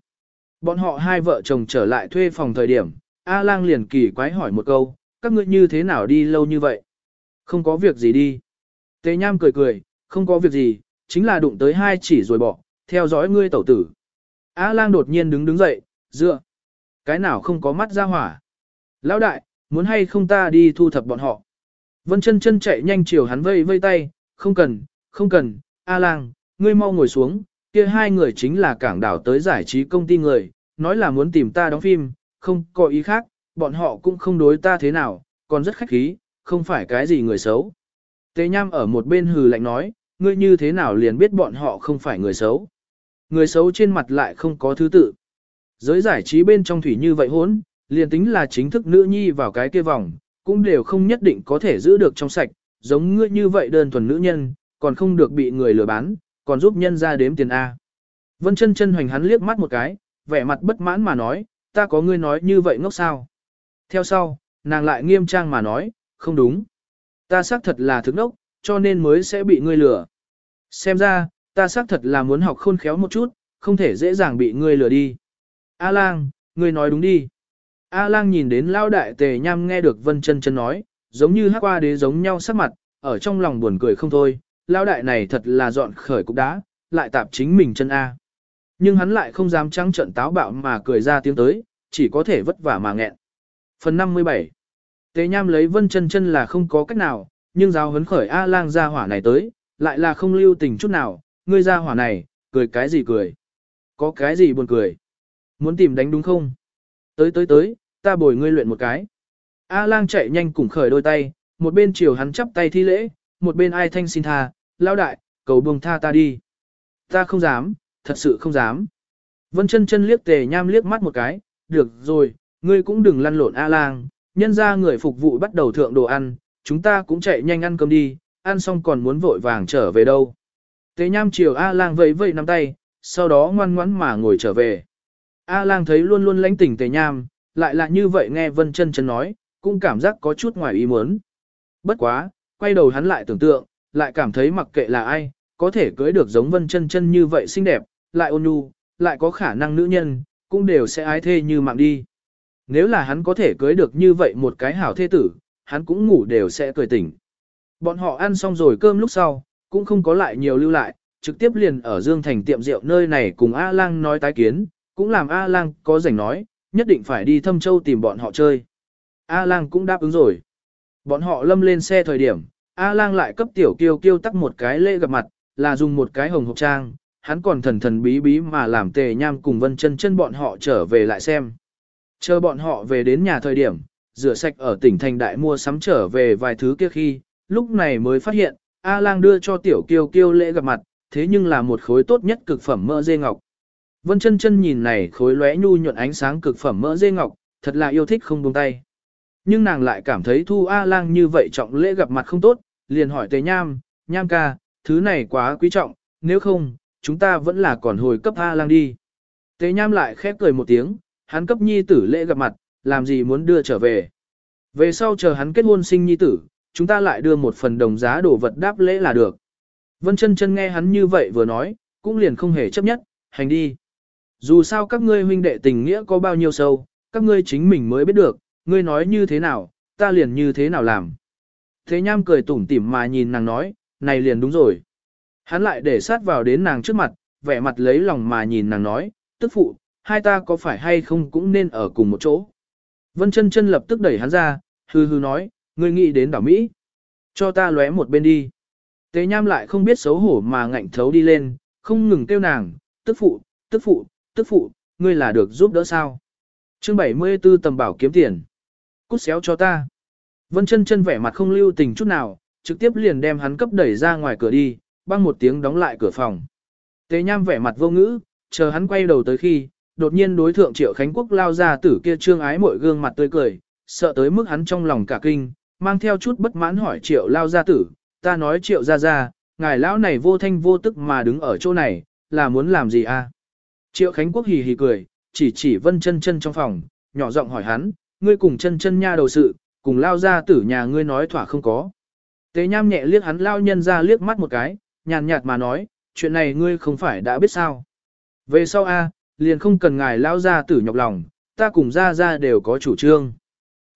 Bọn họ hai vợ chồng trở lại thuê phòng thời điểm, A lang liền kỳ quái hỏi một câu, các ngươi như thế nào đi lâu như vậy? Không có việc gì đi. Tề nham cười cười, không có việc gì, chính là đụng tới hai chỉ rồi bỏ, theo dõi ngươi tẩu tử. A lang đột nhiên đứng đứng dậy, dựa. Cái nào không có mắt ra hỏa. Lão đại, muốn hay không ta đi thu thập bọn họ. Vân chân chân chạy nhanh chiều hắn vây vây tay, không cần, không cần, A lang, ngươi mau ngồi xuống, kia hai người chính là cảng đảo tới giải trí công ty người, nói là muốn tìm ta đóng phim, không có ý khác, bọn họ cũng không đối ta thế nào, còn rất khách khí, không phải cái gì người xấu. Tề Nham ở một bên hừ lạnh nói, ngươi như thế nào liền biết bọn họ không phải người xấu. Người xấu trên mặt lại không có thứ tự. Giới giải trí bên trong thủy như vậy hốn, liền tính là chính thức nữ nhi vào cái kia vòng, cũng đều không nhất định có thể giữ được trong sạch, giống ngươi như vậy đơn thuần nữ nhân, còn không được bị người lừa bán, còn giúp nhân ra đếm tiền A. Vân chân chân hoành hắn liếc mắt một cái, vẻ mặt bất mãn mà nói, ta có ngươi nói như vậy ngốc sao. Theo sau, nàng lại nghiêm trang mà nói, không đúng. Ta xác thật là thức ngốc, cho nên mới sẽ bị ngươi lừa. Xem ra, ta xác thật là muốn học khôn khéo một chút, không thể dễ dàng bị ngươi lừa đi. A lang, ngươi nói đúng đi. A lang nhìn đến lao đại tề nham nghe được vân chân chân nói, giống như hát qua đế giống nhau sắc mặt, ở trong lòng buồn cười không thôi, lao đại này thật là dọn khởi cục đá, lại tạp chính mình chân A. Nhưng hắn lại không dám trắng trận táo bạo mà cười ra tiếng tới, chỉ có thể vất vả mà nghẹn. Phần 57 Tề nham lấy vân chân chân là không có cách nào, nhưng giáo huấn khởi A lang ra hỏa này tới, lại là không lưu tình chút nào, ngươi ra hỏa này, cười cái gì cười? Có cái gì buồn cười? Muốn tìm đánh đúng không? Tới tới tới, ta bồi ngươi luyện một cái. A lang chạy nhanh cùng khởi đôi tay, một bên chiều hắn chắp tay thi lễ, một bên ai thanh xin tha, lao đại, cầu buông tha ta đi. Ta không dám, thật sự không dám. Vân chân chân liếc tề nham liếc mắt một cái, được rồi, ngươi cũng đừng lăn lộn A lang, nhân ra người phục vụ bắt đầu thượng đồ ăn, chúng ta cũng chạy nhanh ăn cơm đi, ăn xong còn muốn vội vàng trở về đâu. Tề nham chiều A lang vẫy vẫy nắm tay, sau đó ngoan ngoãn mà ngồi trở về. A lang thấy luôn luôn lãnh tỉnh tề nham, lại là như vậy nghe vân chân chân nói, cũng cảm giác có chút ngoài ý muốn. Bất quá, quay đầu hắn lại tưởng tượng, lại cảm thấy mặc kệ là ai, có thể cưới được giống vân chân chân như vậy xinh đẹp, lại ôn nhu, lại có khả năng nữ nhân, cũng đều sẽ ái thê như mạng đi. Nếu là hắn có thể cưới được như vậy một cái hảo thê tử, hắn cũng ngủ đều sẽ cười tỉnh. Bọn họ ăn xong rồi cơm lúc sau, cũng không có lại nhiều lưu lại, trực tiếp liền ở Dương Thành tiệm rượu nơi này cùng A Lang nói tái kiến, cũng làm A Lang có rảnh nói, nhất định phải đi thâm châu tìm bọn họ chơi. A Lang cũng đáp ứng rồi. Bọn họ lâm lên xe thời điểm, A lang lại cấp tiểu kiêu kiêu tắc một cái lễ gặp mặt, là dùng một cái hồng hộp trang, hắn còn thần thần bí bí mà làm tề nham cùng vân chân chân bọn họ trở về lại xem. Chờ bọn họ về đến nhà thời điểm, rửa sạch ở tỉnh thành đại mua sắm trở về vài thứ kia khi, lúc này mới phát hiện, A lang đưa cho tiểu kiêu kiêu lễ gặp mặt, thế nhưng là một khối tốt nhất cực phẩm mỡ dê ngọc. Vân chân chân nhìn này khối lóe nhu nhuận ánh sáng cực phẩm mỡ dê ngọc, thật là yêu thích không buông tay. Nhưng nàng lại cảm thấy thu A lang như vậy trọng lễ gặp mặt không tốt, liền hỏi tề nham, nham ca, thứ này quá quý trọng, nếu không, chúng ta vẫn là còn hồi cấp A lang đi. Tề nham lại khép cười một tiếng, hắn cấp nhi tử lễ gặp mặt, làm gì muốn đưa trở về. Về sau chờ hắn kết hôn sinh nhi tử, chúng ta lại đưa một phần đồng giá đồ vật đáp lễ là được. Vân chân chân nghe hắn như vậy vừa nói, cũng liền không hề chấp nhất, hành đi. Dù sao các ngươi huynh đệ tình nghĩa có bao nhiêu sâu, các ngươi chính mình mới biết được, ngươi nói như thế nào, ta liền như thế nào làm. Thế nham cười tủm tỉm mà nhìn nàng nói, này liền đúng rồi. Hắn lại để sát vào đến nàng trước mặt, vẻ mặt lấy lòng mà nhìn nàng nói, tức phụ, hai ta có phải hay không cũng nên ở cùng một chỗ. Vân chân chân lập tức đẩy hắn ra, hư hư nói, ngươi nghĩ đến đảo Mỹ. Cho ta lóe một bên đi. Tế nham lại không biết xấu hổ mà ngạnh thấu đi lên, không ngừng kêu nàng, tức phụ, tức phụ, tức phụ, ngươi là được giúp đỡ sao. chương 74 tầm bảo kiếm tiền. Cút xéo cho ta. Vân chân chân vẻ mặt không lưu tình chút nào, trực tiếp liền đem hắn cấp đẩy ra ngoài cửa đi, băng một tiếng đóng lại cửa phòng. Tế nham vẻ mặt vô ngữ, chờ hắn quay đầu tới khi, đột nhiên đối thượng triệu Khánh Quốc lao ra tử kia trương ái mỗi gương mặt tươi cười, sợ tới mức hắn trong lòng cả kinh, mang theo chút bất mãn hỏi triệu lao gia tử, ta nói triệu ra ra, ngài lão này vô thanh vô tức mà đứng ở chỗ này, là muốn làm gì? À? Triệu Khánh Quốc hì hì cười, chỉ chỉ vân chân chân trong phòng, nhỏ giọng hỏi hắn, ngươi cùng chân chân nha đầu sự, cùng lao ra tử nhà ngươi nói thỏa không có. Tế nham nhẹ liếc hắn lao nhân ra liếc mắt một cái, nhàn nhạt mà nói, chuyện này ngươi không phải đã biết sao. Về sau a, liền không cần ngài lao ra tử nhọc lòng, ta cùng ra ra đều có chủ trương.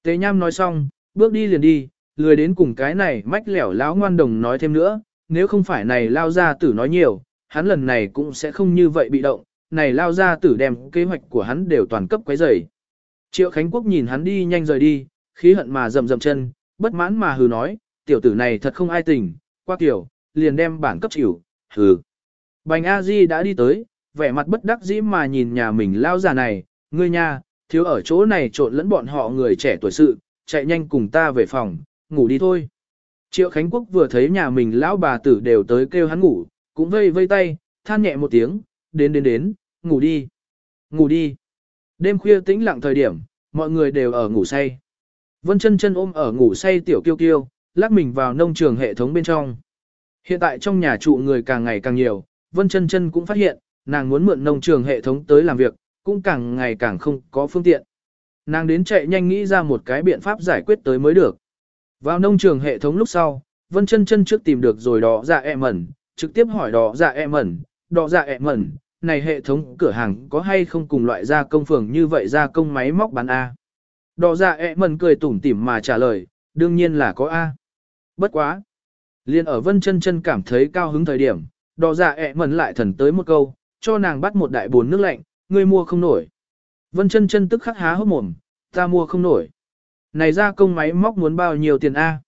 Tế nham nói xong, bước đi liền đi, lười đến cùng cái này mách lẻo lão ngoan đồng nói thêm nữa, nếu không phải này lao ra tử nói nhiều, hắn lần này cũng sẽ không như vậy bị động, này lao ra tử đem kế hoạch của hắn đều toàn cấp quấy rầy. Triệu Khánh Quốc nhìn hắn đi nhanh rời đi, khí hận mà rầm rầm chân, bất mãn mà hừ nói, tiểu tử này thật không ai tình, qua kiểu, liền đem bản cấp chịu, hừ. Bành A Di đã đi tới, vẻ mặt bất đắc dĩ mà nhìn nhà mình lao già này, ngươi nha, thiếu ở chỗ này trộn lẫn bọn họ người trẻ tuổi sự, chạy nhanh cùng ta về phòng, ngủ đi thôi. Triệu Khánh Quốc vừa thấy nhà mình lão bà tử đều tới kêu hắn ngủ, cũng vây vây tay, than nhẹ một tiếng, đến đến đến, ngủ đi, ngủ đi. Đêm khuya tĩnh lặng thời điểm, mọi người đều ở ngủ say. Vân chân chân ôm ở ngủ say tiểu kiêu kiêu, lắc mình vào nông trường hệ thống bên trong. Hiện tại trong nhà trụ người càng ngày càng nhiều, Vân chân chân cũng phát hiện, nàng muốn mượn nông trường hệ thống tới làm việc, cũng càng ngày càng không có phương tiện. Nàng đến chạy nhanh nghĩ ra một cái biện pháp giải quyết tới mới được. Vào nông trường hệ thống lúc sau, Vân chân chân trước tìm được rồi đó dạ e mẩn, trực tiếp hỏi đó dạ e mẩn, đỏ dạ e mẩn, này hệ thống cửa hàng có hay không cùng loại gia công phường như vậy gia công máy móc bán A. Đỏ dạ e mẩn cười tủm tỉm mà trả lời, đương nhiên là có A. Bất quá. Liên ở Vân chân chân cảm thấy cao hứng thời điểm, đỏ dạ e mẩn lại thần tới một câu, cho nàng bắt một đại bồn nước lạnh, người mua không nổi. Vân chân chân tức khắc há hốc mồm, ta mua không nổi. Này gia công máy móc muốn bao nhiêu tiền A.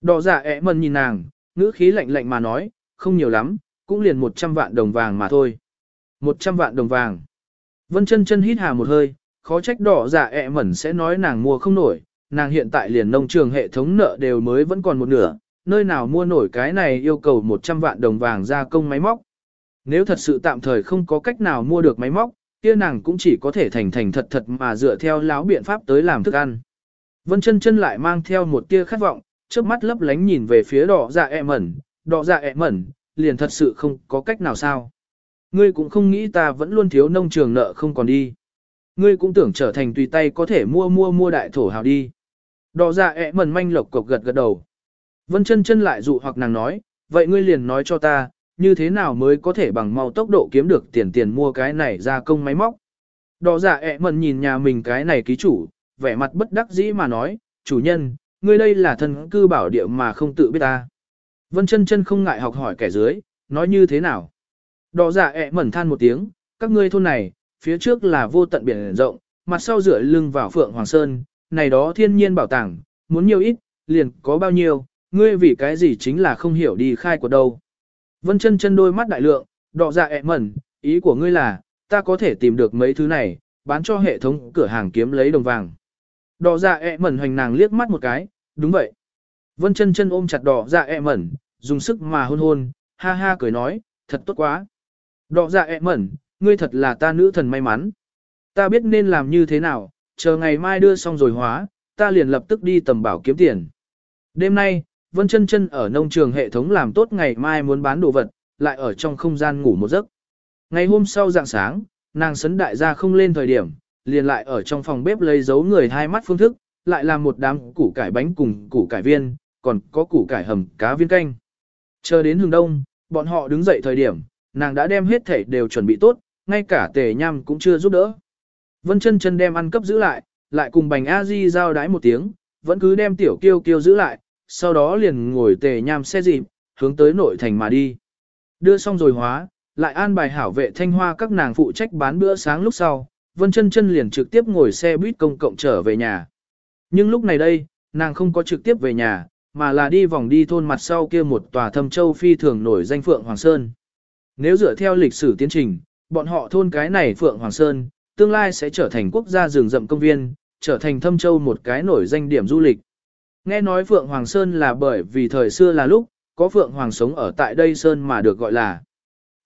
Đỏ dạ ẹ mần nhìn nàng, ngữ khí lạnh lạnh mà nói, không nhiều lắm, cũng liền 100 vạn đồng vàng mà thôi. 100 vạn đồng vàng. Vân chân chân hít hà một hơi, khó trách đỏ giả ẹ mẩn sẽ nói nàng mua không nổi, nàng hiện tại liền nông trường hệ thống nợ đều mới vẫn còn một nửa, nơi nào mua nổi cái này yêu cầu 100 vạn đồng vàng ra công máy móc. Nếu thật sự tạm thời không có cách nào mua được máy móc, kia nàng cũng chỉ có thể thành thành thật thật mà dựa theo láo biện pháp tới làm thức ăn. Vân chân chân lại mang theo một tia khát vọng, trước mắt lấp lánh nhìn về phía đỏ dạ ẹ mẩn, đỏ dạ ẹ mẩn, liền thật sự không có cách nào sao. Ngươi cũng không nghĩ ta vẫn luôn thiếu nông trường nợ không còn đi. Ngươi cũng tưởng trở thành tùy tay có thể mua mua mua đại thổ hào đi. Đỏ dạ ẹ mần manh lộc cộc gật gật đầu. Vân chân chân lại dụ hoặc nàng nói, vậy ngươi liền nói cho ta, như thế nào mới có thể bằng mau tốc độ kiếm được tiền tiền mua cái này ra công máy móc. Đỏ dạ ẹ mần nhìn nhà mình cái này ký chủ, vẻ mặt bất đắc dĩ mà nói, chủ nhân, ngươi đây là thân cư bảo địa mà không tự biết ta. Vân chân chân không ngại học hỏi kẻ dưới, nói như thế nào. Đỏ dạ ẹ mẩn than một tiếng, các ngươi thôn này, phía trước là vô tận biển rộng, mặt sau rửa lưng vào Phượng Hoàng Sơn, này đó thiên nhiên bảo tàng, muốn nhiều ít, liền có bao nhiêu, Ngươi vì cái gì chính là không hiểu đi khai của đâu. Vân chân chân đôi mắt đại lượng, đọ dạ ẹ mẩn, ý của ngươi là, ta có thể tìm được mấy thứ này, bán cho hệ thống cửa hàng kiếm lấy đồng vàng. Đọ dạ ẹ mẩn hoành nàng liếc mắt một cái, đúng vậy. Vân chân chân ôm chặt đỏ dạ ẹ mẩn, dùng sức mà hôn hôn, ha ha cười nói, thật tốt quá. Đỏ dạ ẹ mẩn, ngươi thật là ta nữ thần may mắn. Ta biết nên làm như thế nào, chờ ngày mai đưa xong rồi hóa, ta liền lập tức đi tầm bảo kiếm tiền. Đêm nay, Vân chân chân ở nông trường hệ thống làm tốt ngày mai muốn bán đồ vật, lại ở trong không gian ngủ một giấc. Ngày hôm sau dạng sáng, nàng sấn đại gia không lên thời điểm, liền lại ở trong phòng bếp lấy dấu người hai mắt phương thức, lại làm một đám củ cải bánh cùng củ cải viên, còn có củ cải hầm cá viên canh. Chờ đến hừng đông, bọn họ đứng dậy thời điểm, nàng đã đem hết thể đều chuẩn bị tốt, ngay cả tề nham cũng chưa giúp đỡ. Vân chân chân đem ăn cấp giữ lại, lại cùng bành a di giao đái một tiếng, vẫn cứ đem tiểu kiêu kiêu giữ lại, sau đó liền ngồi tề nham xe dịp, hướng tới nội thành mà đi. Đưa xong rồi hóa, lại an bài hảo vệ thanh hoa các nàng phụ trách bán bữa sáng lúc sau, Vân chân chân liền trực tiếp ngồi xe buýt công cộng trở về nhà. Nhưng lúc này đây, nàng không có trực tiếp về nhà, mà là đi vòng đi thôn mặt sau kia một tòa thâm châu phi thường nổi danh Phượng Hoàng Sơn. Nếu dựa theo lịch sử tiến trình, bọn họ thôn cái này Phượng Hoàng Sơn, tương lai sẽ trở thành quốc gia rừng rậm công viên, trở thành thâm châu một cái nổi danh điểm du lịch. Nghe nói Phượng Hoàng Sơn là bởi vì thời xưa là lúc, có Phượng Hoàng sống ở tại đây Sơn mà được gọi là.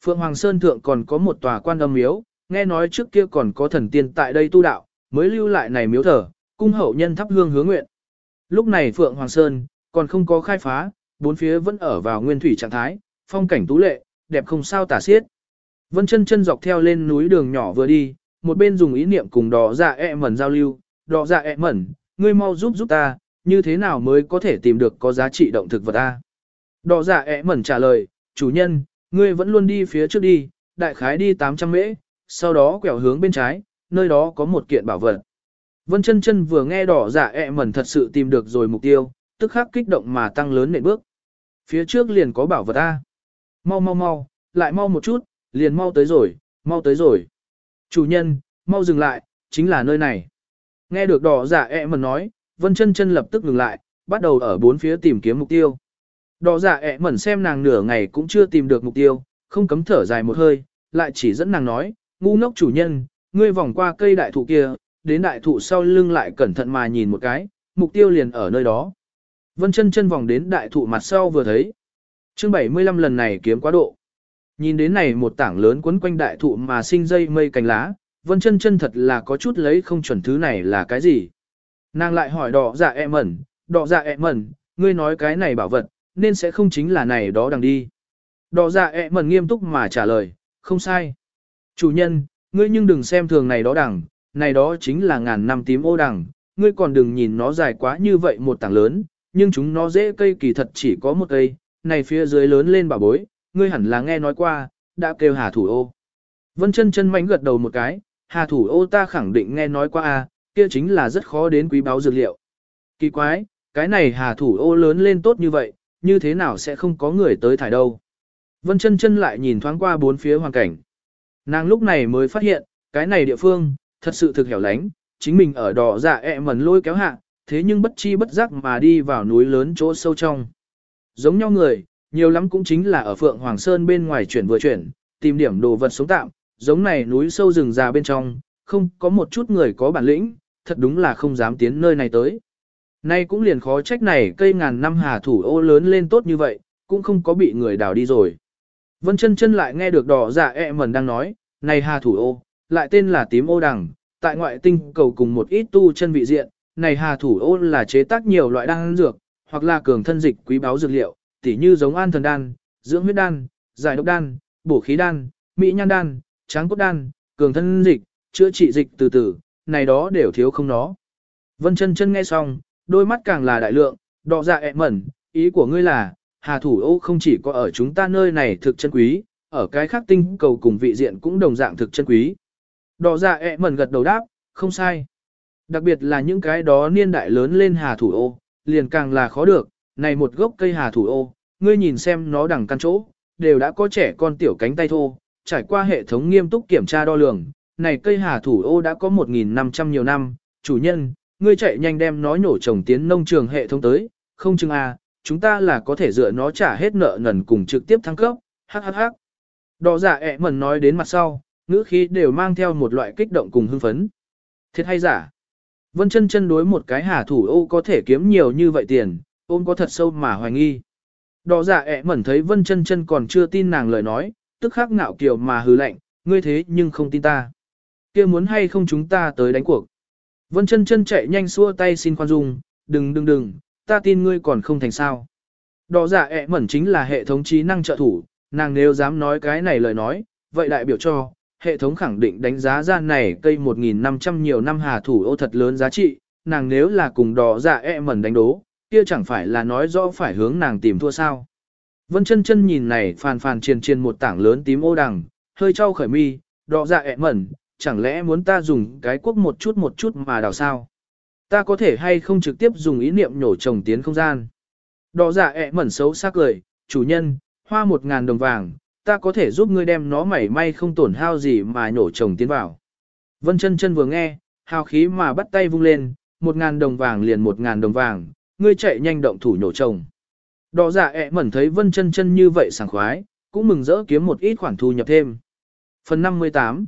Phượng Hoàng Sơn thượng còn có một tòa quan âm miếu, nghe nói trước kia còn có thần tiên tại đây tu đạo, mới lưu lại này miếu thờ, cung hậu nhân thắp hương hướng nguyện. Lúc này Phượng Hoàng Sơn, còn không có khai phá, bốn phía vẫn ở vào nguyên thủy trạng thái, phong cảnh tú lệ, đẹp không sao tả xiết. Vân chân chân dọc theo lên núi đường nhỏ vừa đi, một bên dùng ý niệm cùng đỏ dạ ẹ mẩn giao lưu, đỏ dạ ẹ mẩn, ngươi mau giúp giúp ta, như thế nào mới có thể tìm được có giá trị động thực vật ta. Đỏ dạ ẹ mẩn trả lời, chủ nhân, ngươi vẫn luôn đi phía trước đi, đại khái đi 800 mễ, sau đó quẹo hướng bên trái, nơi đó có một kiện bảo vật. Vân chân chân vừa nghe đỏ dạ ẹ mẩn thật sự tìm được rồi mục tiêu, tức khắc kích động mà tăng lớn nệm bước. Phía trước liền có bảo vật A. Mau mau mau, lại mau một chút, liền mau tới rồi, mau tới rồi. Chủ nhân, mau dừng lại, chính là nơi này. Nghe được đỏ giả ẹ e mẩn nói, Vân chân chân lập tức ngừng lại, bắt đầu ở bốn phía tìm kiếm mục tiêu. Đỏ giả ẹ e mẩn xem nàng nửa ngày cũng chưa tìm được mục tiêu, không cấm thở dài một hơi, lại chỉ dẫn nàng nói, ngu ngốc chủ nhân, ngươi vòng qua cây đại thụ kia, đến đại thụ sau lưng lại cẩn thận mà nhìn một cái, mục tiêu liền ở nơi đó. Vân chân chân vòng đến đại thụ mặt sau vừa thấy. chương 75 lần này kiếm quá độ. Nhìn đến này một tảng lớn quấn quanh đại thụ mà sinh dây mây cành lá, vân chân chân thật là có chút lấy không chuẩn thứ này là cái gì. Nàng lại hỏi đỏ dạ ẹ mẩn, đỏ dạ ẹ mẩn, ngươi nói cái này bảo vật, nên sẽ không chính là này đó đằng đi. Đỏ dạ ẹ mẩn nghiêm túc mà trả lời, không sai. Chủ nhân, ngươi nhưng đừng xem thường này đó đằng, này đó chính là ngàn năm tím ô đằng, ngươi còn đừng nhìn nó dài quá như vậy một tảng lớn, nhưng chúng nó dễ cây kỳ thật chỉ có một cây, này phía dưới lớn lên bà bối, ngươi hẳn là nghe nói qua, đã kêu hà thủ ô. Vân chân chân mánh gật đầu một cái, hà thủ ô ta khẳng định nghe nói qua a, kia chính là rất khó đến quý báo dược liệu. Kỳ quái, cái này hà thủ ô lớn lên tốt như vậy, như thế nào sẽ không có người tới thải đâu. Vân chân chân lại nhìn thoáng qua bốn phía hoàn cảnh. Nàng lúc này mới phát hiện, cái này địa phương, thật sự thực hẻo lánh, chính mình ở đỏ dạ ẹ mẩn lôi kéo hạ, thế nhưng bất chi bất giác mà đi vào núi lớn chỗ sâu trong. Giống nhau người, nhiều lắm cũng chính là ở Phượng Hoàng Sơn bên ngoài chuyển vừa chuyển, tìm điểm đồ vật sống tạm, giống này núi sâu rừng già bên trong, không có một chút người có bản lĩnh, thật đúng là không dám tiến nơi này tới. Nay cũng liền khó trách này cây ngàn năm hà thủ ô lớn lên tốt như vậy, cũng không có bị người đào đi rồi. Vân chân chân lại nghe được đỏ dạ ẹ mẩn đang nói, này hà thủ ô, lại tên là tím ô đằng, tại ngoại tinh cầu cùng một ít tu chân vị diện, này hà thủ ô là chế tác nhiều loại đan dược, hoặc là cường thân dịch quý báu dược liệu, tỉ như giống an thần đan, dưỡng huyết đan, giải độc đan, bổ khí đan, mỹ nhan đan, tráng cốt đan, cường thân dịch, chữa trị dịch từ từ, này đó đều thiếu không nó. Vân chân chân nghe xong, đôi mắt càng là đại lượng, đọ dạ ẹ mẩn, ý của ngươi là, hà thủ ô không chỉ có ở chúng ta nơi này thực chân quý, ở cái khác tinh cầu cùng vị diện cũng đồng dạng thực chân quý. Đọ dạ ẹ mẩn gật đầu đáp, không sai. Đặc biệt là những cái đó niên đại lớn lên hà thủ ô, liền càng là khó được, này một gốc cây hà thủ ô, ngươi nhìn xem nó đằng căn chỗ, đều đã có trẻ con tiểu cánh tay thô, trải qua hệ thống nghiêm túc kiểm tra đo lường, này cây hà thủ ô đã có 1.500 nhiều năm, chủ nhân, ngươi chạy nhanh đem nó nhổ trồng tiến nông trường hệ thống tới, không chừng à, chúng ta là có thể dựa nó trả hết nợ nần cùng trực tiếp thăng cấp, hắc hắc hắc. Đỏ giả ẹ mần nói đến mặt sau, ngữ khí đều mang theo một loại kích động cùng hưng phấn. Thiệt hay giả? Vân chân chân đối một cái hà thủ ô có thể kiếm nhiều như vậy tiền, ôm có thật sâu mà hoài nghi. Đỏ Dạ ẹ mẩn thấy Vân chân chân còn chưa tin nàng lời nói, tức khắc ngạo kiều mà hừ lạnh, ngươi thế nhưng không tin ta. kia muốn hay không chúng ta tới đánh cuộc. Vân chân chân chạy nhanh xua tay xin khoan dung, đừng đừng đừng, ta tin ngươi còn không thành sao. Đỏ Dạ ẹ mẩn chính là hệ thống trí năng trợ thủ, nàng nếu dám nói cái này lời nói, vậy đại biểu cho, hệ thống khẳng định đánh giá ra này cây 1.500 nhiều năm hà thủ ô thật lớn giá trị, nàng nếu là cùng đỏ dạ e mẩn đánh đố, kia chẳng phải là nói rõ phải hướng nàng tìm thua sao. Vân chân chân nhìn này phàn phàn triền triền một tảng lớn tím ô đằng, hơi trao khởi mi, đỏ dạ e mẩn, chẳng lẽ muốn ta dùng cái quốc một chút một chút mà đào sao? Ta có thể hay không trực tiếp dùng ý niệm nhổ trồng tiến không gian? Đỏ dạ ẹ mẩn xấu xác cười, chủ nhân, hoa một ngàn đồng vàng, ta có thể giúp ngươi đem nó mảy may không tổn hao gì mà nhổ trồng tiến vào. Vân chân chân vừa nghe, hào khí mà bắt tay vung lên, một ngàn đồng vàng liền một ngàn đồng vàng, ngươi chạy nhanh động thủ nhổ trồng. Đỏ dạ ẹ mẩn thấy vân chân chân như vậy sảng khoái, cũng mừng rỡ kiếm một ít khoản thu nhập thêm. Phần 58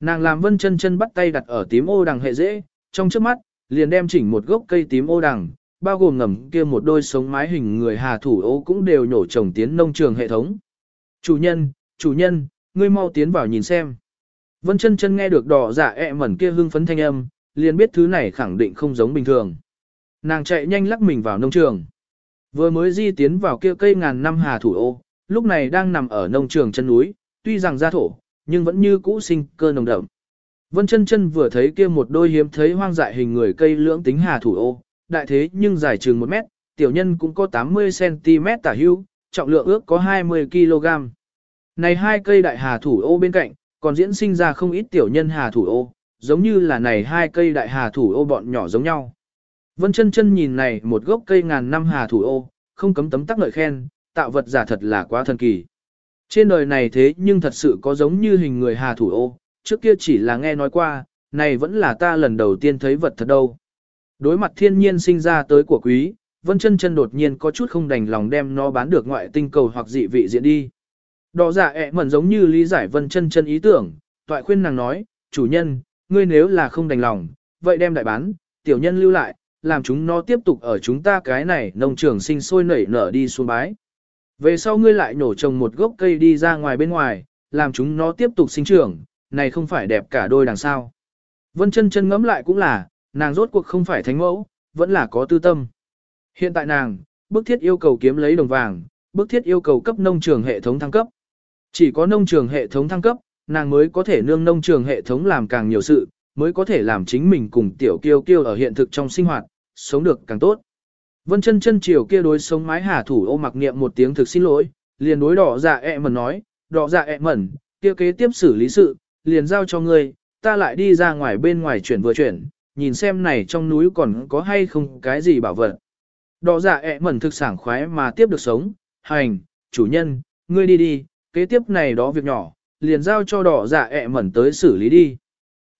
Nàng làm vân chân chân bắt tay đặt ở tím ô đằng hệ dễ, trong trước mắt, liền đem chỉnh một gốc cây tím ô đằng, bao gồm ngầm kia một đôi sống mái hình người hà thủ ô cũng đều nhổ trồng tiến nông trường hệ thống. Chủ nhân, chủ nhân, ngươi mau tiến vào nhìn xem. Vân chân chân nghe được đỏ dạ ẹ mẩn kia hưng phấn thanh âm, liền biết thứ này khẳng định không giống bình thường. Nàng chạy nhanh lắc mình vào nông trường. Vừa mới di tiến vào kia cây ngàn năm hà thủ ô, lúc này đang nằm ở nông trường chân núi, tuy rằng ra thổ, nhưng vẫn như cũ sinh cơ nồng đậm. Vân chân chân vừa thấy kia một đôi hiếm thấy hoang dại hình người cây lưỡng tính hà thủ ô, đại thế nhưng dài chừng 1 mét, tiểu nhân cũng có 80cm tả hưu, trọng lượng ước có 20kg. Này hai cây đại hà thủ ô bên cạnh, còn diễn sinh ra không ít tiểu nhân hà thủ ô, giống như là này hai cây đại hà thủ ô bọn nhỏ giống nhau. Vân chân chân nhìn này một gốc cây ngàn năm hà thủ ô, không cấm tấm tắc ngợi khen, tạo vật giả thật là quá thần kỳ. Trên đời này thế nhưng thật sự có giống như hình người hà thủ ô, trước kia chỉ là nghe nói qua, này vẫn là ta lần đầu tiên thấy vật thật đâu. Đối mặt thiên nhiên sinh ra tới của quý, Vân chân chân đột nhiên có chút không đành lòng đem nó bán được ngoại tinh cầu hoặc dị vị diễn đi. Đỏ giả ẹ mẩn giống như lý giải Vân chân chân ý tưởng, toại khuyên nàng nói, chủ nhân, ngươi nếu là không đành lòng, vậy đem đại bán, tiểu nhân lưu lại, làm chúng nó tiếp tục ở chúng ta cái này nông trường sinh sôi nảy nở đi xuống bái. Về sau ngươi lại nổ trồng một gốc cây đi ra ngoài bên ngoài, làm chúng nó tiếp tục sinh trưởng, này không phải đẹp cả đôi đằng sao. Vân chân chân ngẫm lại cũng là, nàng rốt cuộc không phải thánh mẫu, vẫn là có tư tâm. Hiện tại nàng, bức thiết yêu cầu kiếm lấy đồng vàng, bức thiết yêu cầu cấp nông trường hệ thống thăng cấp. Chỉ có nông trường hệ thống thăng cấp, nàng mới có thể nương nông trường hệ thống làm càng nhiều sự, mới có thể làm chính mình cùng tiểu kiêu kiêu ở hiện thực trong sinh hoạt, sống được càng tốt. Vân chân chân chiều kia đối sống mái hà thủ ô mặc niệm một tiếng thực xin lỗi, liền đối đỏ dạ ẹ mẩn nói, đỏ dạ ẹ mẩn, kia kế tiếp xử lý sự, liền giao cho ngươi, ta lại đi ra ngoài bên ngoài chuyển vừa chuyển, nhìn xem này trong núi còn có hay không cái gì bảo vật. Đỏ dạ ẹ mẩn thực sảng khoái mà tiếp được sống, hành, chủ nhân, ngươi đi đi, kế tiếp này đó việc nhỏ, liền giao cho đỏ dạ ẹ mẩn tới xử lý đi.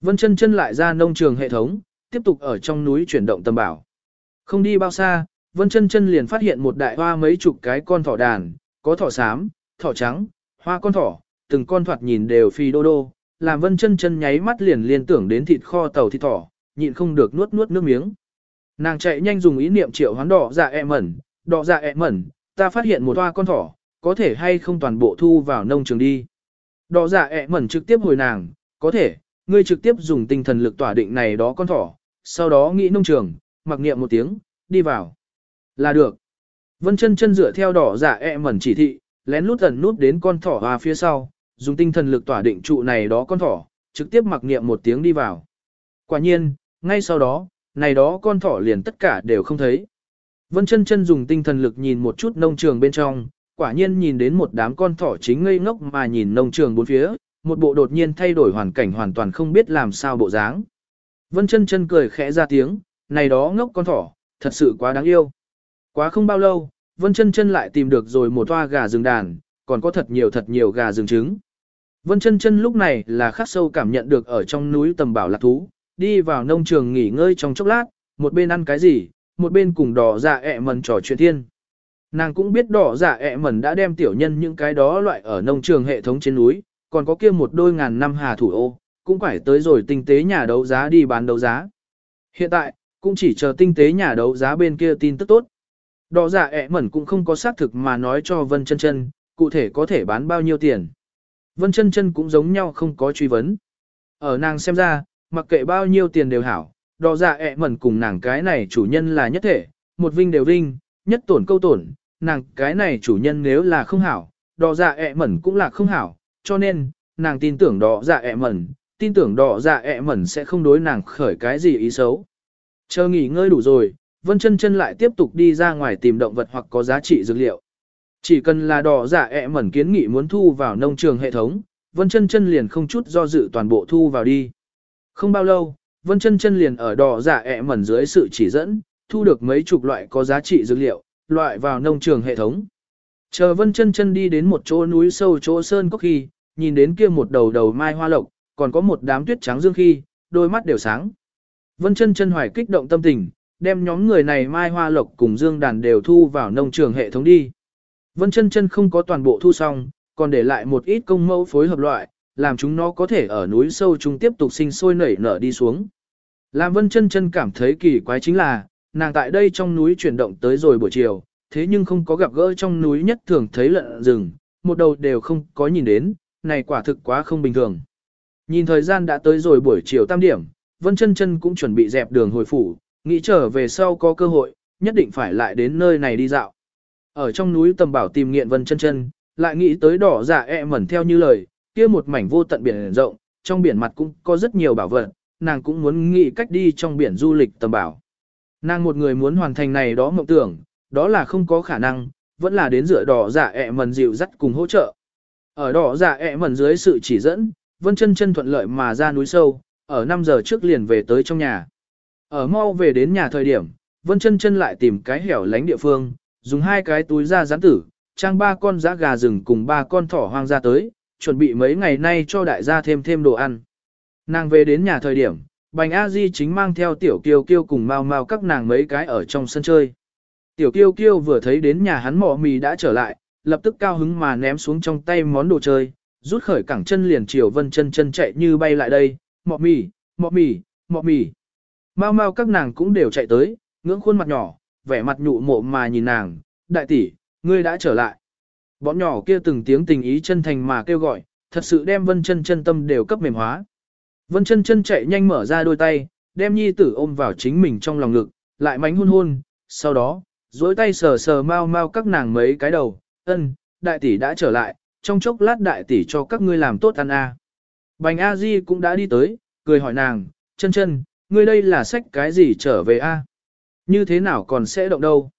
Vân chân chân lại ra nông trường hệ thống, tiếp tục ở trong núi chuyển động tầm bảo. Không đi bao xa, Vân chân chân liền phát hiện một đại hoa mấy chục cái con thỏ đàn, có thỏ xám, thỏ trắng, hoa con thỏ, từng con thoạt nhìn đều phi đô đô, làm Vân chân chân nháy mắt liền liên tưởng đến thịt kho tàu thịt thỏ, nhịn không được nuốt nuốt nước miếng. Nàng chạy nhanh dùng ý niệm triệu hoán đỏ dạ ẹ mẩn, đỏ dạ ẹ mẩn, ta phát hiện một toa con thỏ, có thể hay không toàn bộ thu vào nông trường đi. Đỏ dạ ẹ mẩn trực tiếp hồi nàng, có thể, ngươi trực tiếp dùng tinh thần lực tỏa định này đó con thỏ, sau đó nghĩ nông trường, mặc niệm một tiếng, đi vào. Là được. Vân chân chân dựa theo đỏ dạ ẹ mẩn chỉ thị, lén lút ẩn nút đến con thỏ hoa phía sau, dùng tinh thần lực tỏa định trụ này đó con thỏ, trực tiếp mặc niệm một tiếng đi vào. Quả nhiên, ngay sau đó, này đó con thỏ liền tất cả đều không thấy. Vân chân chân dùng tinh thần lực nhìn một chút nông trường bên trong, quả nhiên nhìn đến một đám con thỏ chính ngây ngốc mà nhìn nông trường bốn phía, một bộ đột nhiên thay đổi hoàn cảnh hoàn toàn không biết làm sao bộ dáng. Vân chân chân cười khẽ ra tiếng, này đó ngốc con thỏ, thật sự quá đáng yêu. Quá không bao lâu, Vân chân chân lại tìm được rồi một toa gà rừng đàn, còn có thật nhiều thật nhiều gà rừng trứng. Vân chân chân lúc này là khắc sâu cảm nhận được ở trong núi tầm bảo lạc thú, đi vào nông trường nghỉ ngơi trong chốc lát, một bên ăn cái gì, một bên cùng đỏ dạ ẹ mần trò chuyện thiên. Nàng cũng biết đỏ dạ ẹ mần đã đem tiểu nhân những cái đó loại ở nông trường hệ thống trên núi, còn có kia một đôi ngàn năm hà thủ ô, cũng phải tới rồi tinh tế nhà đấu giá đi bán đấu giá. Hiện tại, cũng chỉ chờ tinh tế nhà đấu giá bên kia tin tức tốt. Đỏ dạ ẹ mẩn cũng không có xác thực mà nói cho Vân chân chân, cụ thể có thể bán bao nhiêu tiền. Vân chân chân cũng giống nhau không có truy vấn. Ở nàng xem ra, mặc kệ bao nhiêu tiền đều hảo, đỏ dạ ẹ mẩn cùng nàng cái này chủ nhân là nhất thể, một vinh đều vinh, nhất tổn câu tổn, nàng cái này chủ nhân nếu là không hảo, đỏ dạ ẹ mẩn cũng là không hảo, cho nên, nàng tin tưởng đỏ dạ ẹ mẩn, tin tưởng đỏ dạ ẹ mẩn sẽ không đối nàng khởi cái gì ý xấu. Chờ nghỉ ngơi đủ rồi, Vân chân chân lại tiếp tục đi ra ngoài tìm động vật hoặc có giá trị dược liệu. Chỉ cần là đỏ dạ ẹ mẩn kiến nghị muốn thu vào nông trường hệ thống, Vân chân chân liền không chút do dự toàn bộ thu vào đi. Không bao lâu, Vân chân chân liền ở đỏ giả ẹ mẩn dưới sự chỉ dẫn, thu được mấy chục loại có giá trị dược liệu, loại vào nông trường hệ thống. Chờ Vân chân chân đi đến một chỗ núi sâu chỗ sơn có khi, nhìn đến kia một đầu đầu mai hoa lộc, còn có một đám tuyết trắng dương khi, đôi mắt đều sáng. Vân chân chân hoài kích động tâm tình, đem nhóm người này mai hoa lộc cùng dương đàn đều thu vào nông trường hệ thống đi. Vân chân chân không có toàn bộ thu xong, còn để lại một ít công mẫu phối hợp loại, làm chúng nó có thể ở núi sâu chúng tiếp tục sinh sôi nảy nở đi xuống. Làm Vân chân chân cảm thấy kỳ quái chính là, nàng tại đây trong núi chuyển động tới rồi buổi chiều, thế nhưng không có gặp gỡ trong núi nhất thường thấy lợn rừng, một đầu đều không có nhìn đến, này quả thực quá không bình thường. Nhìn thời gian đã tới rồi buổi chiều tam điểm, Vân chân chân cũng chuẩn bị dẹp đường hồi phủ, nghĩ trở về sau có cơ hội, nhất định phải lại đến nơi này đi dạo. Ở trong núi tầm bảo tìm nghiện Vân chân chân, lại nghĩ tới đỏ dạ e mẩn theo như lời, kia một mảnh vô tận biển rộng, trong biển mặt cũng có rất nhiều bảo vật, nàng cũng muốn nghĩ cách đi trong biển du lịch tầm bảo. Nàng một người muốn hoàn thành này đó mộng tưởng, đó là không có khả năng, vẫn là đến dựa đỏ giả ẹ mần dịu dắt cùng hỗ trợ. Ở đỏ giả ẹ mần dưới sự chỉ dẫn, Vân chân chân thuận lợi mà ra núi sâu, ở 5 giờ trước liền về tới trong nhà. Ở mau về đến nhà thời điểm, Vân chân chân lại tìm cái hẻo lánh địa phương, dùng hai cái túi da rắn tử, trang ba con giã gà rừng cùng ba con thỏ hoang ra tới, chuẩn bị mấy ngày nay cho đại gia thêm thêm đồ ăn. Nàng về đến nhà thời điểm, Bành A Di chính mang theo tiểu kiêu kiêu cùng mau mau các nàng mấy cái ở trong sân chơi. Tiểu kiêu kiêu vừa thấy đến nhà hắn mỏ mì đã trở lại, lập tức cao hứng mà ném xuống trong tay món đồ chơi, rút khởi cẳng chân liền chiều vân chân chân chạy như bay lại đây, mọ mì, mọ mì, mọ mì. Mau mau các nàng cũng đều chạy tới, ngưỡng khuôn mặt nhỏ, vẻ mặt nhụ mộ mà nhìn nàng, đại tỷ, ngươi đã trở lại. Bọn nhỏ kia từng tiếng tình ý chân thành mà kêu gọi, thật sự đem vân chân chân tâm đều cấp mềm hóa. Vân chân chân chạy nhanh mở ra đôi tay, đem nhi tử ôm vào chính mình trong lòng ngực, lại mánh hôn hôn, sau đó, duỗi tay sờ sờ mau mau các nàng mấy cái đầu, ân, đại tỷ đã trở lại, trong chốc lát đại tỷ cho các ngươi làm tốt ăn a. À. Bành A Di cũng đã đi tới, cười hỏi nàng, chân chân, ngươi đây là sách cái gì trở về a? Như thế nào còn sẽ động đâu?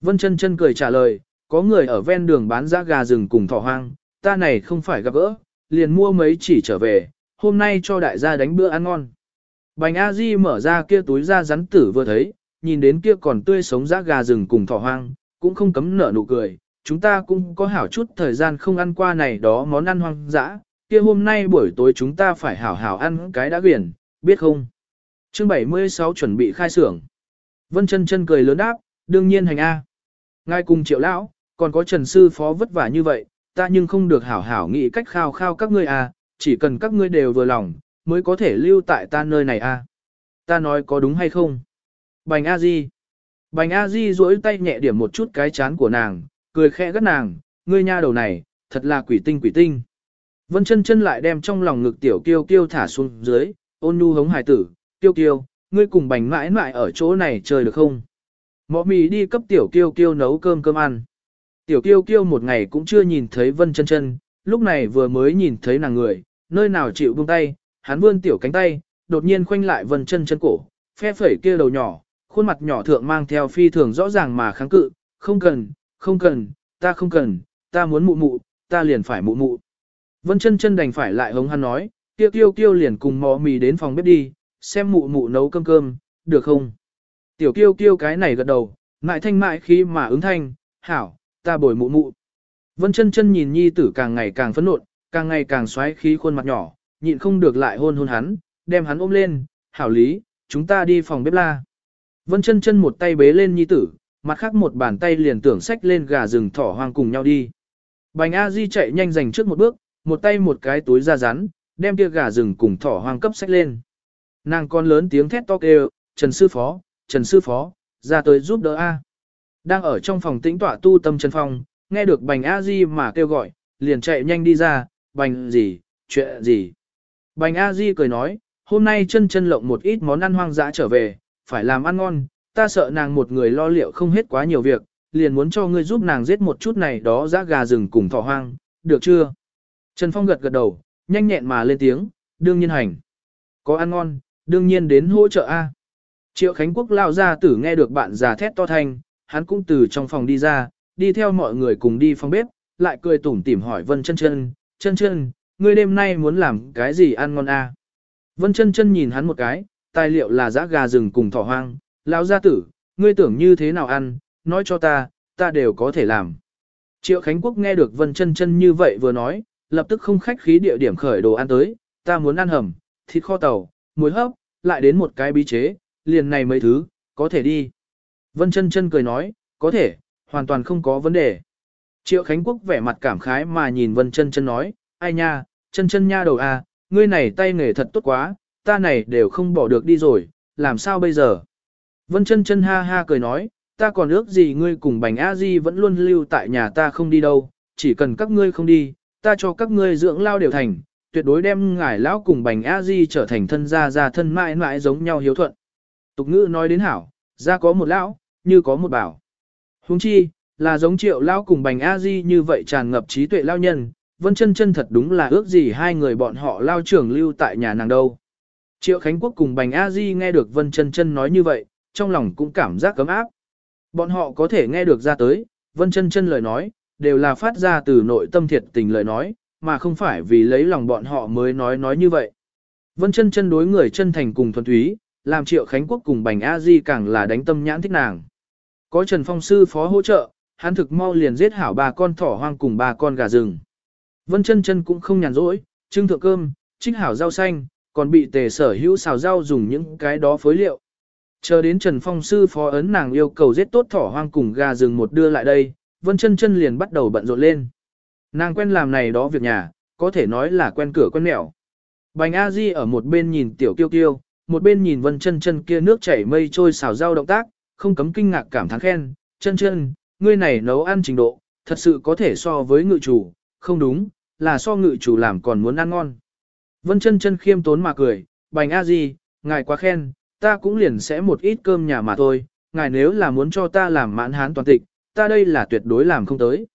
Vân chân chân cười trả lời, có người ở ven đường bán giá gà rừng cùng thỏ hoang, ta này không phải gặp gỡ, liền mua mấy chỉ trở về, hôm nay cho đại gia đánh bữa ăn ngon. Bành A Di mở ra kia túi da rắn tử vừa thấy, nhìn đến kia còn tươi sống giá gà rừng cùng thỏ hoang, cũng không cấm nở nụ cười. Chúng ta cũng có hảo chút thời gian không ăn qua này đó món ăn hoang dã, kia hôm nay buổi tối chúng ta phải hảo hảo ăn cái đã quyển, biết không? Chương 76 chuẩn bị khai xưởng. Vân chân chân cười lớn đáp, đương nhiên hành A. Ngay cùng triệu lão, còn có trần sư phó vất vả như vậy, ta nhưng không được hảo hảo nghĩ cách khao khao các ngươi à, chỉ cần các ngươi đều vừa lòng, mới có thể lưu tại ta nơi này à. Ta nói có đúng hay không? Bành A Di. Bành A Di duỗi tay nhẹ điểm một chút cái chán của nàng, cười khẽ gắt nàng, ngươi nha đầu này, thật là quỷ tinh quỷ tinh. Vân chân chân lại đem trong lòng ngực tiểu kiêu kiêu thả xuống dưới, ôn nhu hống hải tử, kiêu kiêu, ngươi cùng bành mãi mãi ở chỗ này chơi được không? Mọ mì đi cấp tiểu kiêu kiêu nấu cơm cơm ăn. Tiểu kiêu kiêu một ngày cũng chưa nhìn thấy vân chân chân, lúc này vừa mới nhìn thấy nàng người, nơi nào chịu buông tay, hắn vươn tiểu cánh tay, đột nhiên khoanh lại vân chân chân cổ, phe phẩy kia đầu nhỏ, khuôn mặt nhỏ thượng mang theo phi thường rõ ràng mà kháng cự, không cần, không cần, ta không cần, ta muốn mụ mụ, ta liền phải mụ mụ. Vân chân chân đành phải lại hống hắn nói, Tiểu kiêu kiêu liền cùng mò mì đến phòng bếp đi, xem mụ mụ nấu cơm cơm, được không? Tiểu kiêu kiêu cái này gật đầu, mại thanh mại khi mà ứng thanh, hảo, ta bồi mụ mụ. Vân chân chân nhìn nhi tử càng ngày càng phẫn nộ, càng ngày càng xoáy khí khuôn mặt nhỏ, nhịn không được lại hôn hôn hắn, đem hắn ôm lên, hảo lý, chúng ta đi phòng bếp la. Vân chân chân một tay bế lên nhi tử, mặt khác một bàn tay liền tưởng xách lên gà rừng thỏ hoang cùng nhau đi. Bành A Di chạy nhanh dành trước một bước, một tay một cái túi ra rắn, đem kia gà rừng cùng thỏ hoang cấp xách lên. Nàng con lớn tiếng thét to kêu, Trần Sư Phó, Trần Sư Phó, ra tới giúp đỡ A. Đang ở trong phòng tĩnh tọa tu tâm Trần Phong, nghe được bành A Di mà kêu gọi, liền chạy nhanh đi ra, bành gì, chuyện gì. Bành A Di cười nói, hôm nay chân chân lộng một ít món ăn hoang dã trở về, phải làm ăn ngon, ta sợ nàng một người lo liệu không hết quá nhiều việc, liền muốn cho ngươi giúp nàng giết một chút này đó dã gà rừng cùng thỏ hoang, được chưa? Trần Phong gật gật đầu, nhanh nhẹn mà lên tiếng, đương nhiên hành. Có ăn ngon, đương nhiên đến hỗ trợ A. Triệu Khánh Quốc lao ra tử nghe được bạn già thét to thanh, hắn cũng từ trong phòng đi ra, đi theo mọi người cùng đi phòng bếp, lại cười tủm tỉm hỏi Vân chân chân, chân chân, ngươi đêm nay muốn làm cái gì ăn ngon A. Vân chân chân nhìn hắn một cái, tài liệu là giã gà rừng cùng thỏ hoang, lão gia tử, ngươi tưởng như thế nào ăn, nói cho ta, ta đều có thể làm. Triệu Khánh Quốc nghe được Vân chân chân như vậy vừa nói, lập tức không khách khí địa điểm khởi đồ ăn tới, ta muốn ăn hầm, thịt kho tàu, muối hấp, lại đến một cái bí chế, liền này mấy thứ, có thể đi. Vân chân chân cười nói, có thể, hoàn toàn không có vấn đề. Triệu Khánh Quốc vẻ mặt cảm khái mà nhìn Vân chân chân nói, ai nha, chân chân nha đầu à, ngươi này tay nghề thật tốt quá, ta này đều không bỏ được đi rồi, làm sao bây giờ? Vân chân chân ha ha cười nói, ta còn ước gì ngươi cùng bành a di vẫn luôn lưu tại nhà ta không đi đâu, chỉ cần các ngươi không đi, ta cho các ngươi dưỡng lao đều thành, tuyệt đối đem ngải lão cùng bành a di trở thành thân gia gia thân mãi mãi giống nhau hiếu thuận. Tục ngữ nói đến hảo, gia có một lão, như có một bảo. Huống chi, là giống triệu lao cùng bành a di như vậy tràn ngập trí tuệ lao nhân, vân chân chân thật đúng là ước gì hai người bọn họ lao trưởng lưu tại nhà nàng đâu. Triệu Khánh Quốc cùng bành a di nghe được vân chân chân nói như vậy, trong lòng cũng cảm giác cấm áp. Bọn họ có thể nghe được ra tới, vân chân chân lời nói, đều là phát ra từ nội tâm thiệt tình lời nói, mà không phải vì lấy lòng bọn họ mới nói nói như vậy. Vân chân chân đối người chân thành cùng thuần túy, làm triệu Khánh Quốc cùng bành a di càng là đánh tâm nhãn thích nàng. Có Trần Phong sư phó hỗ trợ, hắn thực mau liền giết hảo ba con thỏ hoang cùng ba con gà rừng. Vân chân chân cũng không nhàn rỗi, trưng thượng cơm, trích hảo rau xanh, còn bị tề sở hữu xào rau dùng những cái đó phối liệu. Chờ đến Trần Phong sư phó ấn nàng yêu cầu giết tốt thỏ hoang cùng gà rừng một đưa lại đây, Vân chân chân liền bắt đầu bận rộn lên. Nàng quen làm này đó việc nhà, có thể nói là quen cửa quen mẹo. Bành A Di ở một bên nhìn tiểu kiêu kiêu, một bên nhìn Vân chân chân kia nước chảy mây trôi xào rau động tác, không cấm kinh ngạc cảm thán khen, chân chân, ngươi này nấu ăn trình độ, thật sự có thể so với ngự chủ, không đúng, là so ngự chủ làm còn muốn ăn ngon. Vân chân chân khiêm tốn mà cười, bành a di, ngài quá khen, ta cũng liền sẽ một ít cơm nhà mà thôi, ngài nếu là muốn cho ta làm mãn hán toàn tịch, ta đây là tuyệt đối làm không tới.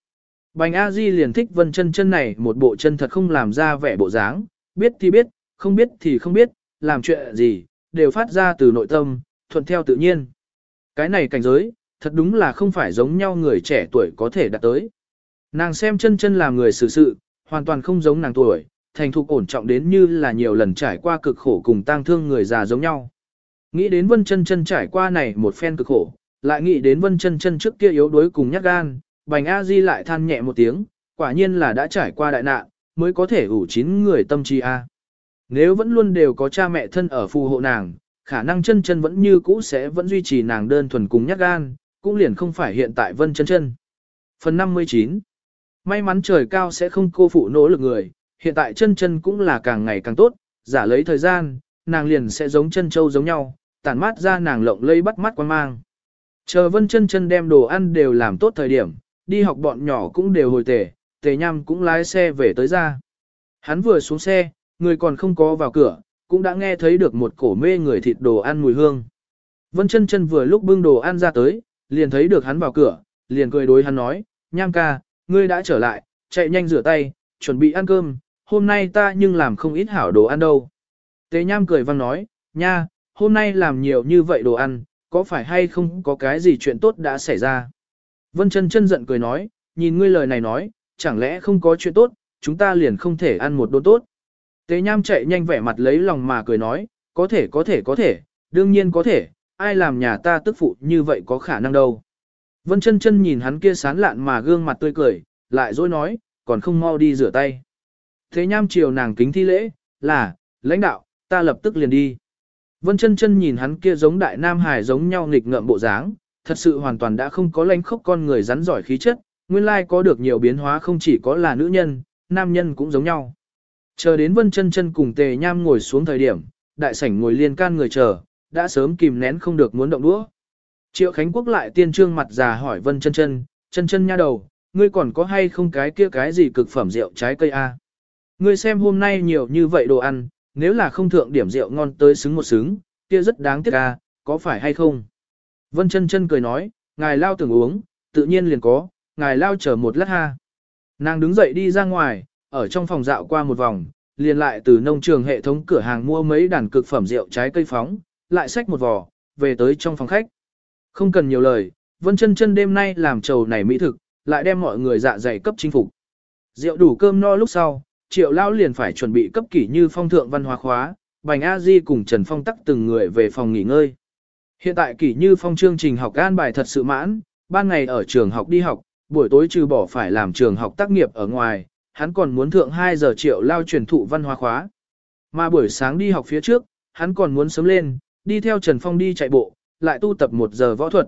Bành a di liền thích vân chân chân này một bộ chân thật không làm ra vẻ bộ dáng, biết thì biết, không biết thì không biết, làm chuyện gì, đều phát ra từ nội tâm, thuận theo tự nhiên. Cái này cảnh giới, thật đúng là không phải giống nhau người trẻ tuổi có thể đạt tới. Nàng xem chân chân làm người xử sự, hoàn toàn không giống nàng tuổi, thành thục ổn trọng đến như là nhiều lần trải qua cực khổ cùng tang thương người già giống nhau. Nghĩ đến Vân Chân Chân trải qua này một phen cực khổ, lại nghĩ đến Vân Chân Chân trước kia yếu đuối cùng nhát gan, Bành A Di lại than nhẹ một tiếng, quả nhiên là đã trải qua đại nạn, mới có thể ủ chín người tâm trí a. Nếu vẫn luôn đều có cha mẹ thân ở phù hộ nàng, khả năng chân chân vẫn như cũ sẽ vẫn duy trì nàng đơn thuần cùng nhát gan, cũng liền không phải hiện tại Vân Chân Chân. Phần 59 May mắn trời cao sẽ không cô phụ nỗ lực người, hiện tại chân chân cũng là càng ngày càng tốt, giả lấy thời gian, nàng liền sẽ giống chân châu giống nhau, tản mát ra nàng lộng lây bắt mắt quan mang. Chờ vân chân chân đem đồ ăn đều làm tốt thời điểm, đi học bọn nhỏ cũng đều hồi tề, tề nhăm cũng lái xe về tới ra. Hắn vừa xuống xe, người còn không có vào cửa, cũng đã nghe thấy được một cổ mê người thịt đồ ăn mùi hương. Vân chân chân vừa lúc bưng đồ ăn ra tới, liền thấy được hắn vào cửa, liền cười đối hắn nói, nham ca, ngươi đã trở lại, chạy nhanh rửa tay, chuẩn bị ăn cơm, hôm nay ta nhưng làm không ít hảo đồ ăn đâu. Tế nham cười vang nói, nha, hôm nay làm nhiều như vậy đồ ăn, có phải hay không có cái gì chuyện tốt đã xảy ra. Vân chân chân giận cười nói, nhìn ngươi lời này nói, chẳng lẽ không có chuyện tốt, chúng ta liền không thể ăn một đồ tốt. Tế nham chạy nhanh vẻ mặt lấy lòng mà cười nói, có thể có thể có thể, đương nhiên có thể, ai làm nhà ta tức phụ như vậy có khả năng đâu. Vân chân chân nhìn hắn kia sán lạn mà gương mặt tươi cười, lại dối nói, còn không mau đi rửa tay. Thế nham chiều nàng kính thi lễ, là, lãnh đạo, ta lập tức liền đi. Vân chân chân nhìn hắn kia giống đại nam hải giống nhau nghịch ngợm bộ dáng, thật sự hoàn toàn đã không có lãnh khốc con người rắn giỏi khí chất, nguyên lai có được nhiều biến hóa không chỉ có là nữ nhân, nam nhân cũng giống nhau. Chờ đến Vân Chân Chân cùng Tề Nham ngồi xuống thời điểm, đại sảnh ngồi liên can người chờ, đã sớm kìm nén không được muốn động đũa. Triệu Khánh Quốc lại tiên trương mặt già hỏi Vân Chân Chân, "Chân Chân nha đầu, ngươi còn có hay không cái kia cái gì cực phẩm rượu trái cây a? Ngươi xem hôm nay nhiều như vậy đồ ăn, nếu là không thượng điểm rượu ngon tới xứng một xứng, kia rất đáng tiếc a, có phải hay không?" Vân Chân Chân cười nói, "Ngài lao tưởng uống, tự nhiên liền có, ngài lao chờ một lát ha." Nàng đứng dậy đi ra ngoài, ở trong phòng dạo qua một vòng, liền lại từ nông trường hệ thống cửa hàng mua mấy đàn cực phẩm rượu trái cây phóng, lại xách một vò, về tới trong phòng khách. Không cần nhiều lời, Vân chân chân đêm nay làm trầu này mỹ thực, lại đem mọi người dạ dày cấp chinh phục. Rượu đủ cơm no lúc sau, Triệu Lao liền phải chuẩn bị cấp kỷ như phong thượng văn hóa khóa, Bành A Di cùng Trần Phong tắc từng người về phòng nghỉ ngơi. Hiện tại kỷ như phong chương trình học an bài thật sự mãn, ban ngày ở trường học đi học, buổi tối trừ bỏ phải làm trường học tác nghiệp ở ngoài, hắn còn muốn thượng 2 giờ Triệu Lao truyền thụ văn hóa khóa. Mà buổi sáng đi học phía trước, hắn còn muốn sớm lên, đi theo Trần Phong đi chạy bộ, lại tu tập một giờ võ thuật.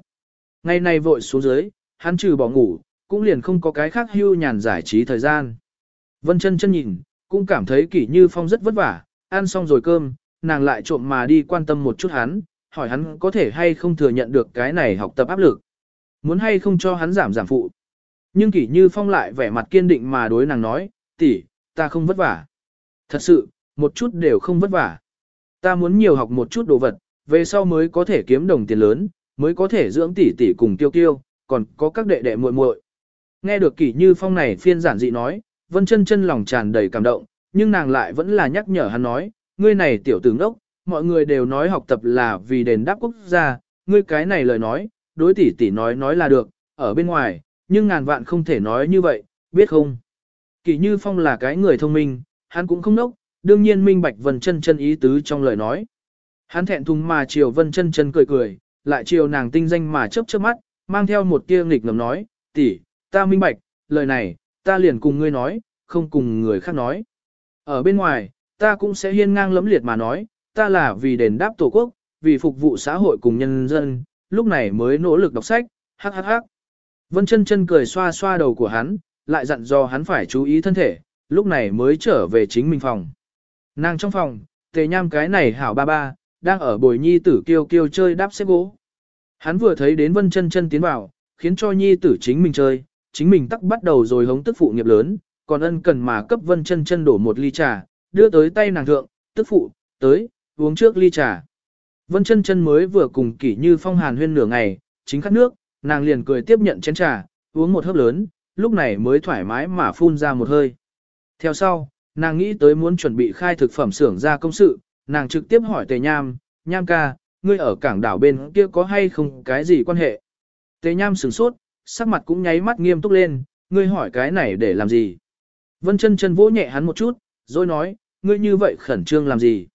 Ngày này vội xuống dưới, hắn trừ bỏ ngủ, cũng liền không có cái khác hưu nhàn giải trí thời gian. Vân chân chân nhìn, cũng cảm thấy kỷ như phong rất vất vả, ăn xong rồi cơm, nàng lại trộm mà đi quan tâm một chút hắn, hỏi hắn có thể hay không thừa nhận được cái này học tập áp lực. Muốn hay không cho hắn giảm giảm phụ. Nhưng kỷ như phong lại vẻ mặt kiên định mà đối nàng nói, tỷ, ta không vất vả. Thật sự, một chút đều không vất vả. Ta muốn nhiều học một chút đồ vật, về sau mới có thể kiếm đồng tiền lớn, mới có thể dưỡng tỷ tỷ cùng tiêu tiêu còn có các đệ đệ muội muội. Nghe được kỷ như phong này phiên giản dị nói, vân chân chân lòng tràn đầy cảm động, nhưng nàng lại vẫn là nhắc nhở hắn nói, ngươi này tiểu tử ngốc, mọi người đều nói học tập là vì đền đáp quốc gia, ngươi cái này lời nói, đối tỷ tỷ nói nói là được, ở bên ngoài, nhưng ngàn vạn không thể nói như vậy, biết không? Kỷ Như Phong là cái người thông minh, hắn cũng không nốc, đương nhiên minh bạch Vân Chân Chân ý tứ trong lời nói. Hắn thẹn thùng mà chiều Vân Chân Chân cười cười, lại chiều nàng tinh danh mà chớp chớp mắt, mang theo một tia nghịch ngầm nói, "Tỷ, ta minh bạch, lời này, ta liền cùng ngươi nói, không cùng người khác nói. Ở bên ngoài, ta cũng sẽ hiên ngang lẫm liệt mà nói, ta là vì đền đáp tổ quốc, vì phục vụ xã hội cùng nhân dân, lúc này mới nỗ lực đọc sách, hắc hắc hắc." Vân chân chân cười xoa xoa đầu của hắn, lại dặn dò hắn phải chú ý thân thể, lúc này mới trở về chính mình phòng. Nàng trong phòng, tề nham cái này hảo ba ba, đang ở bồi nhi tử kiêu kiêu chơi đáp xếp gỗ. Hắn vừa thấy đến vân chân chân tiến vào, khiến cho nhi tử chính mình chơi, chính mình tắc bắt đầu rồi hống tức phụ nghiệp lớn, còn ân cần mà cấp vân chân chân đổ một ly trà, đưa tới tay nàng thượng, tức phụ, tới, uống trước ly trà. Vân chân chân mới vừa cùng kỷ như phong hàn huyên nửa ngày, chính khát nước, nàng liền cười tiếp nhận chén trà, uống một hớp lớn, lúc này mới thoải mái mà phun ra một hơi. Theo sau, nàng nghĩ tới muốn chuẩn bị khai thực phẩm xưởng ra công sự, nàng trực tiếp hỏi Tề Nham, Nham ca, ngươi ở cảng đảo bên kia có hay không cái gì quan hệ? Tề Nham sửng sốt, sắc mặt cũng nháy mắt nghiêm túc lên, ngươi hỏi cái này để làm gì? Vân chân chân vỗ nhẹ hắn một chút, rồi nói, ngươi như vậy khẩn trương làm gì?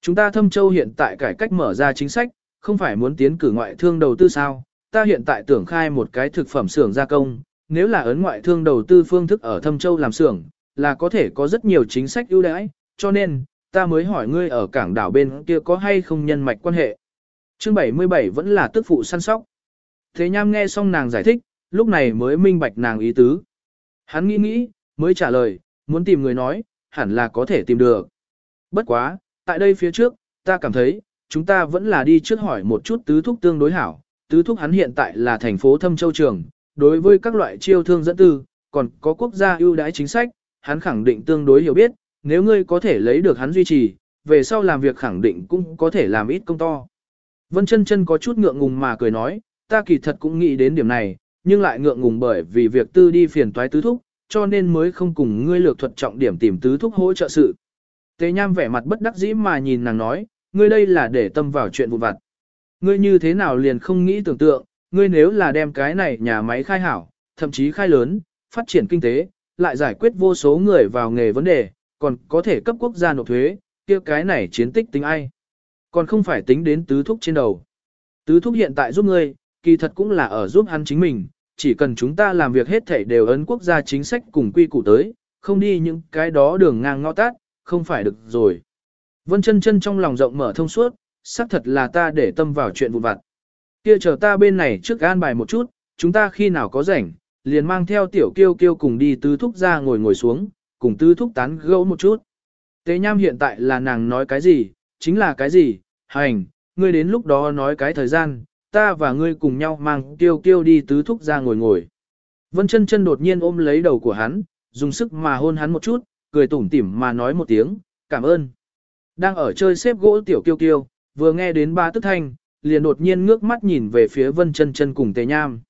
Chúng ta thâm châu hiện tại cải cách mở ra chính sách, không phải muốn tiến cử ngoại thương đầu tư sao? Ta hiện tại tưởng khai một cái thực phẩm xưởng gia công, nếu là ấn ngoại thương đầu tư phương thức ở thâm châu làm xưởng, là có thể có rất nhiều chính sách ưu đãi, cho nên, ta mới hỏi ngươi ở cảng đảo bên kia có hay không nhân mạch quan hệ. Chương 77 vẫn là tức phụ săn sóc. Thế nham nghe xong nàng giải thích, lúc này mới minh bạch nàng ý tứ. Hắn nghĩ nghĩ, mới trả lời, muốn tìm người nói, hẳn là có thể tìm được. Bất quá, tại đây phía trước, ta cảm thấy, chúng ta vẫn là đi trước hỏi một chút tứ thúc tương đối hảo. Tứ thúc hắn hiện tại là thành phố Thâm Châu Trường, đối với các loại chiêu thương dẫn tư, còn có quốc gia ưu đãi chính sách, hắn khẳng định tương đối hiểu biết, nếu ngươi có thể lấy được hắn duy trì, về sau làm việc khẳng định cũng có thể làm ít công to. Vân chân chân có chút ngượng ngùng mà cười nói, ta kỳ thật cũng nghĩ đến điểm này, nhưng lại ngượng ngùng bởi vì việc tư đi phiền toái tứ thúc, cho nên mới không cùng ngươi lược thuật trọng điểm tìm tứ thúc hỗ trợ sự. Tế nham vẻ mặt bất đắc dĩ mà nhìn nàng nói, ngươi đây là để tâm vào chuyện vụ vặt. Ngươi như thế nào liền không nghĩ tưởng tượng, ngươi nếu là đem cái này nhà máy khai hảo, thậm chí khai lớn, phát triển kinh tế, lại giải quyết vô số người vào nghề vấn đề, còn có thể cấp quốc gia nộp thuế, kia cái này chiến tích tính ai. Còn không phải tính đến tứ thúc trên đầu. Tứ thúc hiện tại giúp ngươi, kỳ thật cũng là ở giúp hắn chính mình, chỉ cần chúng ta làm việc hết thảy đều ấn quốc gia chính sách cùng quy củ tới, không đi những cái đó đường ngang ngõ tát, không phải được rồi. Vân chân chân trong lòng rộng mở thông suốt, xác thật là ta để tâm vào chuyện vụn vặt. Kia chờ ta bên này trước an bài một chút, chúng ta khi nào có rảnh, liền mang theo tiểu kiêu kiêu cùng đi tứ thúc ra ngồi ngồi xuống, cùng tứ thúc tán gẫu một chút. Tế nham hiện tại là nàng nói cái gì, chính là cái gì, hành, ngươi đến lúc đó nói cái thời gian, ta và ngươi cùng nhau mang kiêu kiêu đi tứ thúc ra ngồi ngồi. Vân chân chân đột nhiên ôm lấy đầu của hắn, dùng sức mà hôn hắn một chút, cười tủm tỉm mà nói một tiếng, cảm ơn. Đang ở chơi xếp gỗ tiểu kiêu kiêu, vừa nghe đến ba tức thanh, liền đột nhiên ngước mắt nhìn về phía vân chân chân cùng tề nham.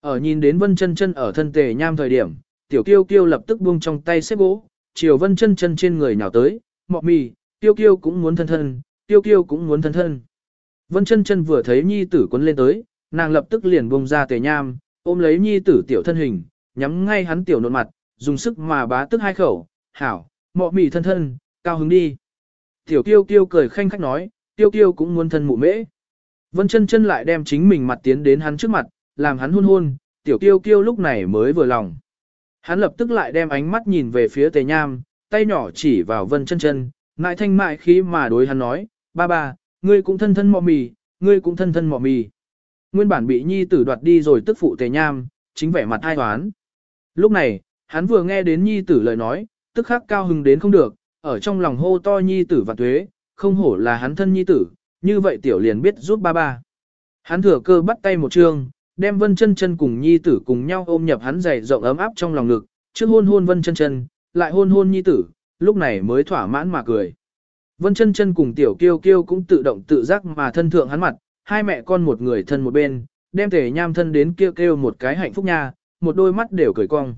Ở nhìn đến vân chân chân ở thân tề nham thời điểm, tiểu kiêu kiêu lập tức buông trong tay xếp gỗ, chiều vân chân chân trên người nhào tới, mọ mì, kiêu kiêu cũng muốn thân thân, kiêu kiêu cũng muốn thân thân. Vân chân chân vừa thấy nhi tử quấn lên tới, nàng lập tức liền buông ra tề nham, ôm lấy nhi tử tiểu thân hình, nhắm ngay hắn tiểu nộn mặt, dùng sức mà bá tức hai khẩu, hảo, mọ mì thân thân, cao hứng đi. Tiểu kiêu kiêu cười khanh khách nói, Tiêu tiêu cũng muốn thân mụ mễ. Vân chân chân lại đem chính mình mặt tiến đến hắn trước mặt, làm hắn hôn hôn, tiểu tiêu tiêu lúc này mới vừa lòng. Hắn lập tức lại đem ánh mắt nhìn về phía tề nham, tay nhỏ chỉ vào vân chân chân, mại thanh mại khí mà đối hắn nói, ba ba, ngươi cũng thân thân mọ mì, ngươi cũng thân thân mọ mì. Nguyên bản bị nhi tử đoạt đi rồi tức phụ tề nham, chính vẻ mặt ai toán. Lúc này, hắn vừa nghe đến nhi tử lời nói, tức khắc cao hứng đến không được, ở trong lòng hô to nhi tử và tuế, không hổ là hắn thân nhi tử, như vậy tiểu liền biết giúp ba ba. Hắn thừa cơ bắt tay một trương, đem vân chân chân cùng nhi tử cùng nhau ôm nhập hắn dày rộng ấm áp trong lòng ngực, trước hôn hôn vân chân chân, lại hôn hôn nhi tử, lúc này mới thỏa mãn mà cười. Vân chân chân cùng tiểu kiêu kiêu cũng tự động tự giác mà thân thượng hắn mặt, hai mẹ con một người thân một bên, đem tề nham thân đến kêu kêu một cái hạnh phúc nha, một đôi mắt đều cười cong.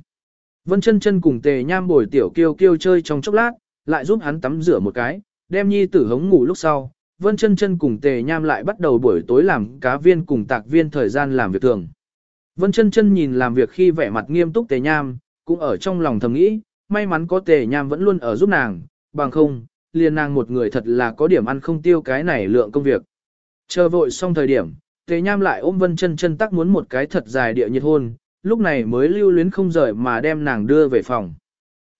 Vân chân chân cùng tề nham bồi tiểu kiêu kiêu chơi trong chốc lát, lại giúp hắn tắm rửa một cái, đem nhi tử hống ngủ lúc sau, Vân chân chân cùng tề nham lại bắt đầu buổi tối làm cá viên cùng tạc viên thời gian làm việc thường. Vân chân chân nhìn làm việc khi vẻ mặt nghiêm túc tề nham, cũng ở trong lòng thầm nghĩ, may mắn có tề nham vẫn luôn ở giúp nàng, bằng không, liền nàng một người thật là có điểm ăn không tiêu cái này lượng công việc. Chờ vội xong thời điểm, tề nham lại ôm vân chân chân tắc muốn một cái thật dài địa nhiệt hôn, lúc này mới lưu luyến không rời mà đem nàng đưa về phòng.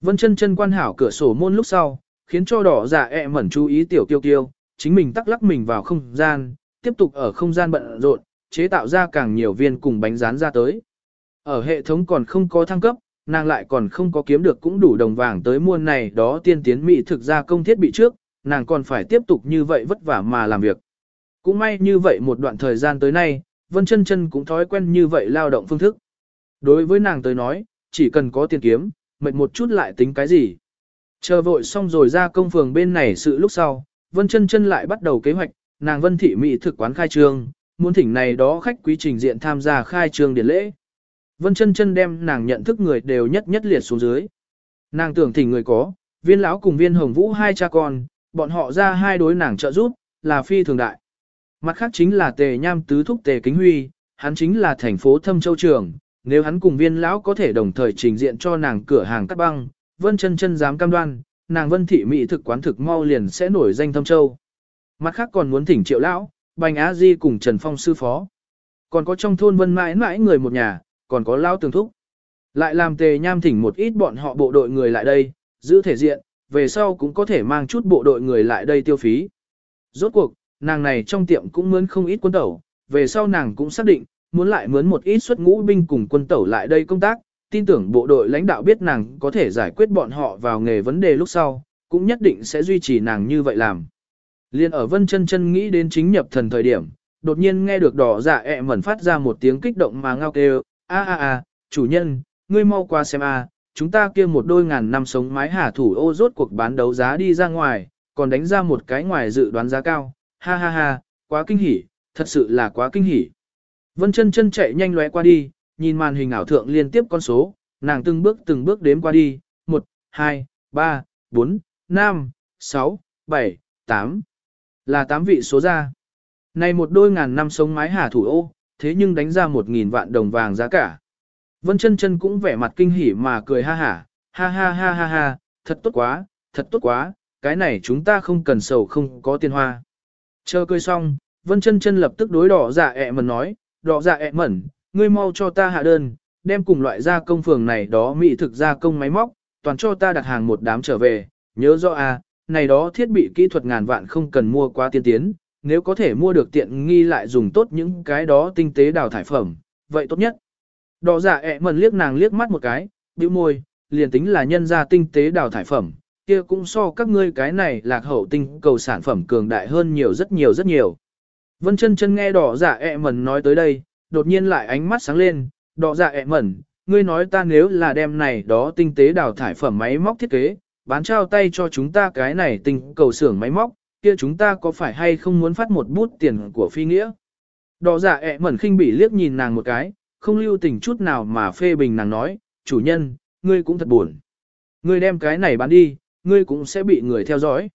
Vân chân chân quan hảo cửa sổ môn lúc sau, khiến cho đỏ dạ ẹ mẩn chú ý tiểu kiêu kiêu, chính mình tắc lắc mình vào không gian, tiếp tục ở không gian bận rộn, chế tạo ra càng nhiều viên cùng bánh rán ra tới. Ở hệ thống còn không có thăng cấp, nàng lại còn không có kiếm được cũng đủ đồng vàng tới muôn này đó tiên tiến mỹ thực ra công thiết bị trước, nàng còn phải tiếp tục như vậy vất vả mà làm việc. Cũng may như vậy một đoạn thời gian tới nay, Vân chân chân cũng thói quen như vậy lao động phương thức. Đối với nàng tới nói, chỉ cần có tiền kiếm, mệt một chút lại tính cái gì. Chờ vội xong rồi ra công phường bên này sự lúc sau, Vân chân chân lại bắt đầu kế hoạch, nàng Vân thị mỹ thực quán khai trương, muốn thỉnh này đó khách quý trình diện tham gia khai trương điển lễ. Vân chân chân đem nàng nhận thức người đều nhất nhất liệt xuống dưới. Nàng tưởng thỉnh người có, viên lão cùng viên hồng vũ hai cha con, bọn họ ra hai đối nàng trợ giúp, là phi thường đại. Mặt khác chính là tề nham tứ thúc tề kính huy, hắn chính là thành phố thâm châu trưởng nếu hắn cùng viên lão có thể đồng thời trình diện cho nàng cửa hàng cắt băng, vân chân chân dám cam đoan, nàng vân thị mỹ thực quán thực mau liền sẽ nổi danh thâm châu. Mặt khác còn muốn thỉnh triệu lão, bành á di cùng Trần Phong sư phó. Còn có trong thôn vân mãi mãi người một nhà, còn có lão tường thúc. Lại làm tề nham thỉnh một ít bọn họ bộ đội người lại đây, giữ thể diện, về sau cũng có thể mang chút bộ đội người lại đây tiêu phí. Rốt cuộc, nàng này trong tiệm cũng mướn không ít quân tẩu, về sau nàng cũng xác định, muốn lại mướn một ít xuất ngũ binh cùng quân tẩu lại đây công tác, tin tưởng bộ đội lãnh đạo biết nàng có thể giải quyết bọn họ vào nghề vấn đề lúc sau, cũng nhất định sẽ duy trì nàng như vậy làm. Liên ở Vân Chân Chân nghĩ đến chính nhập thần thời điểm, đột nhiên nghe được đỏ dạ ẹ mẩn phát ra một tiếng kích động mà ngao kêu, a a a, chủ nhân, ngươi mau qua xem a, chúng ta kia một đôi ngàn năm sống mái hà thủ ô rốt cuộc bán đấu giá đi ra ngoài, còn đánh ra một cái ngoài dự đoán giá cao, ha ha ha, quá kinh hỉ, thật sự là quá kinh hỉ. Vân chân chân chạy nhanh lóe qua đi, nhìn màn hình ảo thượng liên tiếp con số, nàng từng bước từng bước đếm qua đi, 1, 2, 3, 4, 5, 6, 7, 8. Là 8 vị số ra. Này một đôi ngàn năm sống mái hà thủ ô, thế nhưng đánh ra một nghìn vạn đồng vàng giá cả. Vân chân chân cũng vẻ mặt kinh hỉ mà cười ha hả, ha ha ha ha ha, thật tốt quá, thật tốt quá, cái này chúng ta không cần sầu không có tiền hoa. Chờ cười xong, Vân chân chân lập tức đối đỏ dạ ẹ mẩn nói, đỏ dạ ẹ mẩn, ngươi mau cho ta hạ đơn, đem cùng loại gia công phường này đó mỹ thực gia công máy móc, toàn cho ta đặt hàng một đám trở về, nhớ rõ à, này đó thiết bị kỹ thuật ngàn vạn không cần mua quá tiên tiến, nếu có thể mua được tiện nghi lại dùng tốt những cái đó tinh tế đào thải phẩm, vậy tốt nhất. Đỏ giả ẹ mần liếc nàng liếc mắt một cái, bĩu môi, liền tính là nhân ra tinh tế đào thải phẩm, kia cũng so các ngươi cái này lạc hậu tinh cầu sản phẩm cường đại hơn nhiều rất nhiều rất nhiều. Vân chân chân nghe đỏ giả ẹ mần nói tới đây, đột nhiên lại ánh mắt sáng lên, đỏ dạ ẹ mẩn, ngươi nói ta nếu là đem này đó tinh tế đào thải phẩm máy móc thiết kế, bán trao tay cho chúng ta cái này tinh cầu xưởng máy móc, kia chúng ta có phải hay không muốn phát một bút tiền của phi nghĩa? Đỏ dạ ẹ mẩn khinh bỉ liếc nhìn nàng một cái, không lưu tình chút nào mà phê bình nàng nói, chủ nhân, ngươi cũng thật buồn. Ngươi đem cái này bán đi, ngươi cũng sẽ bị người theo dõi.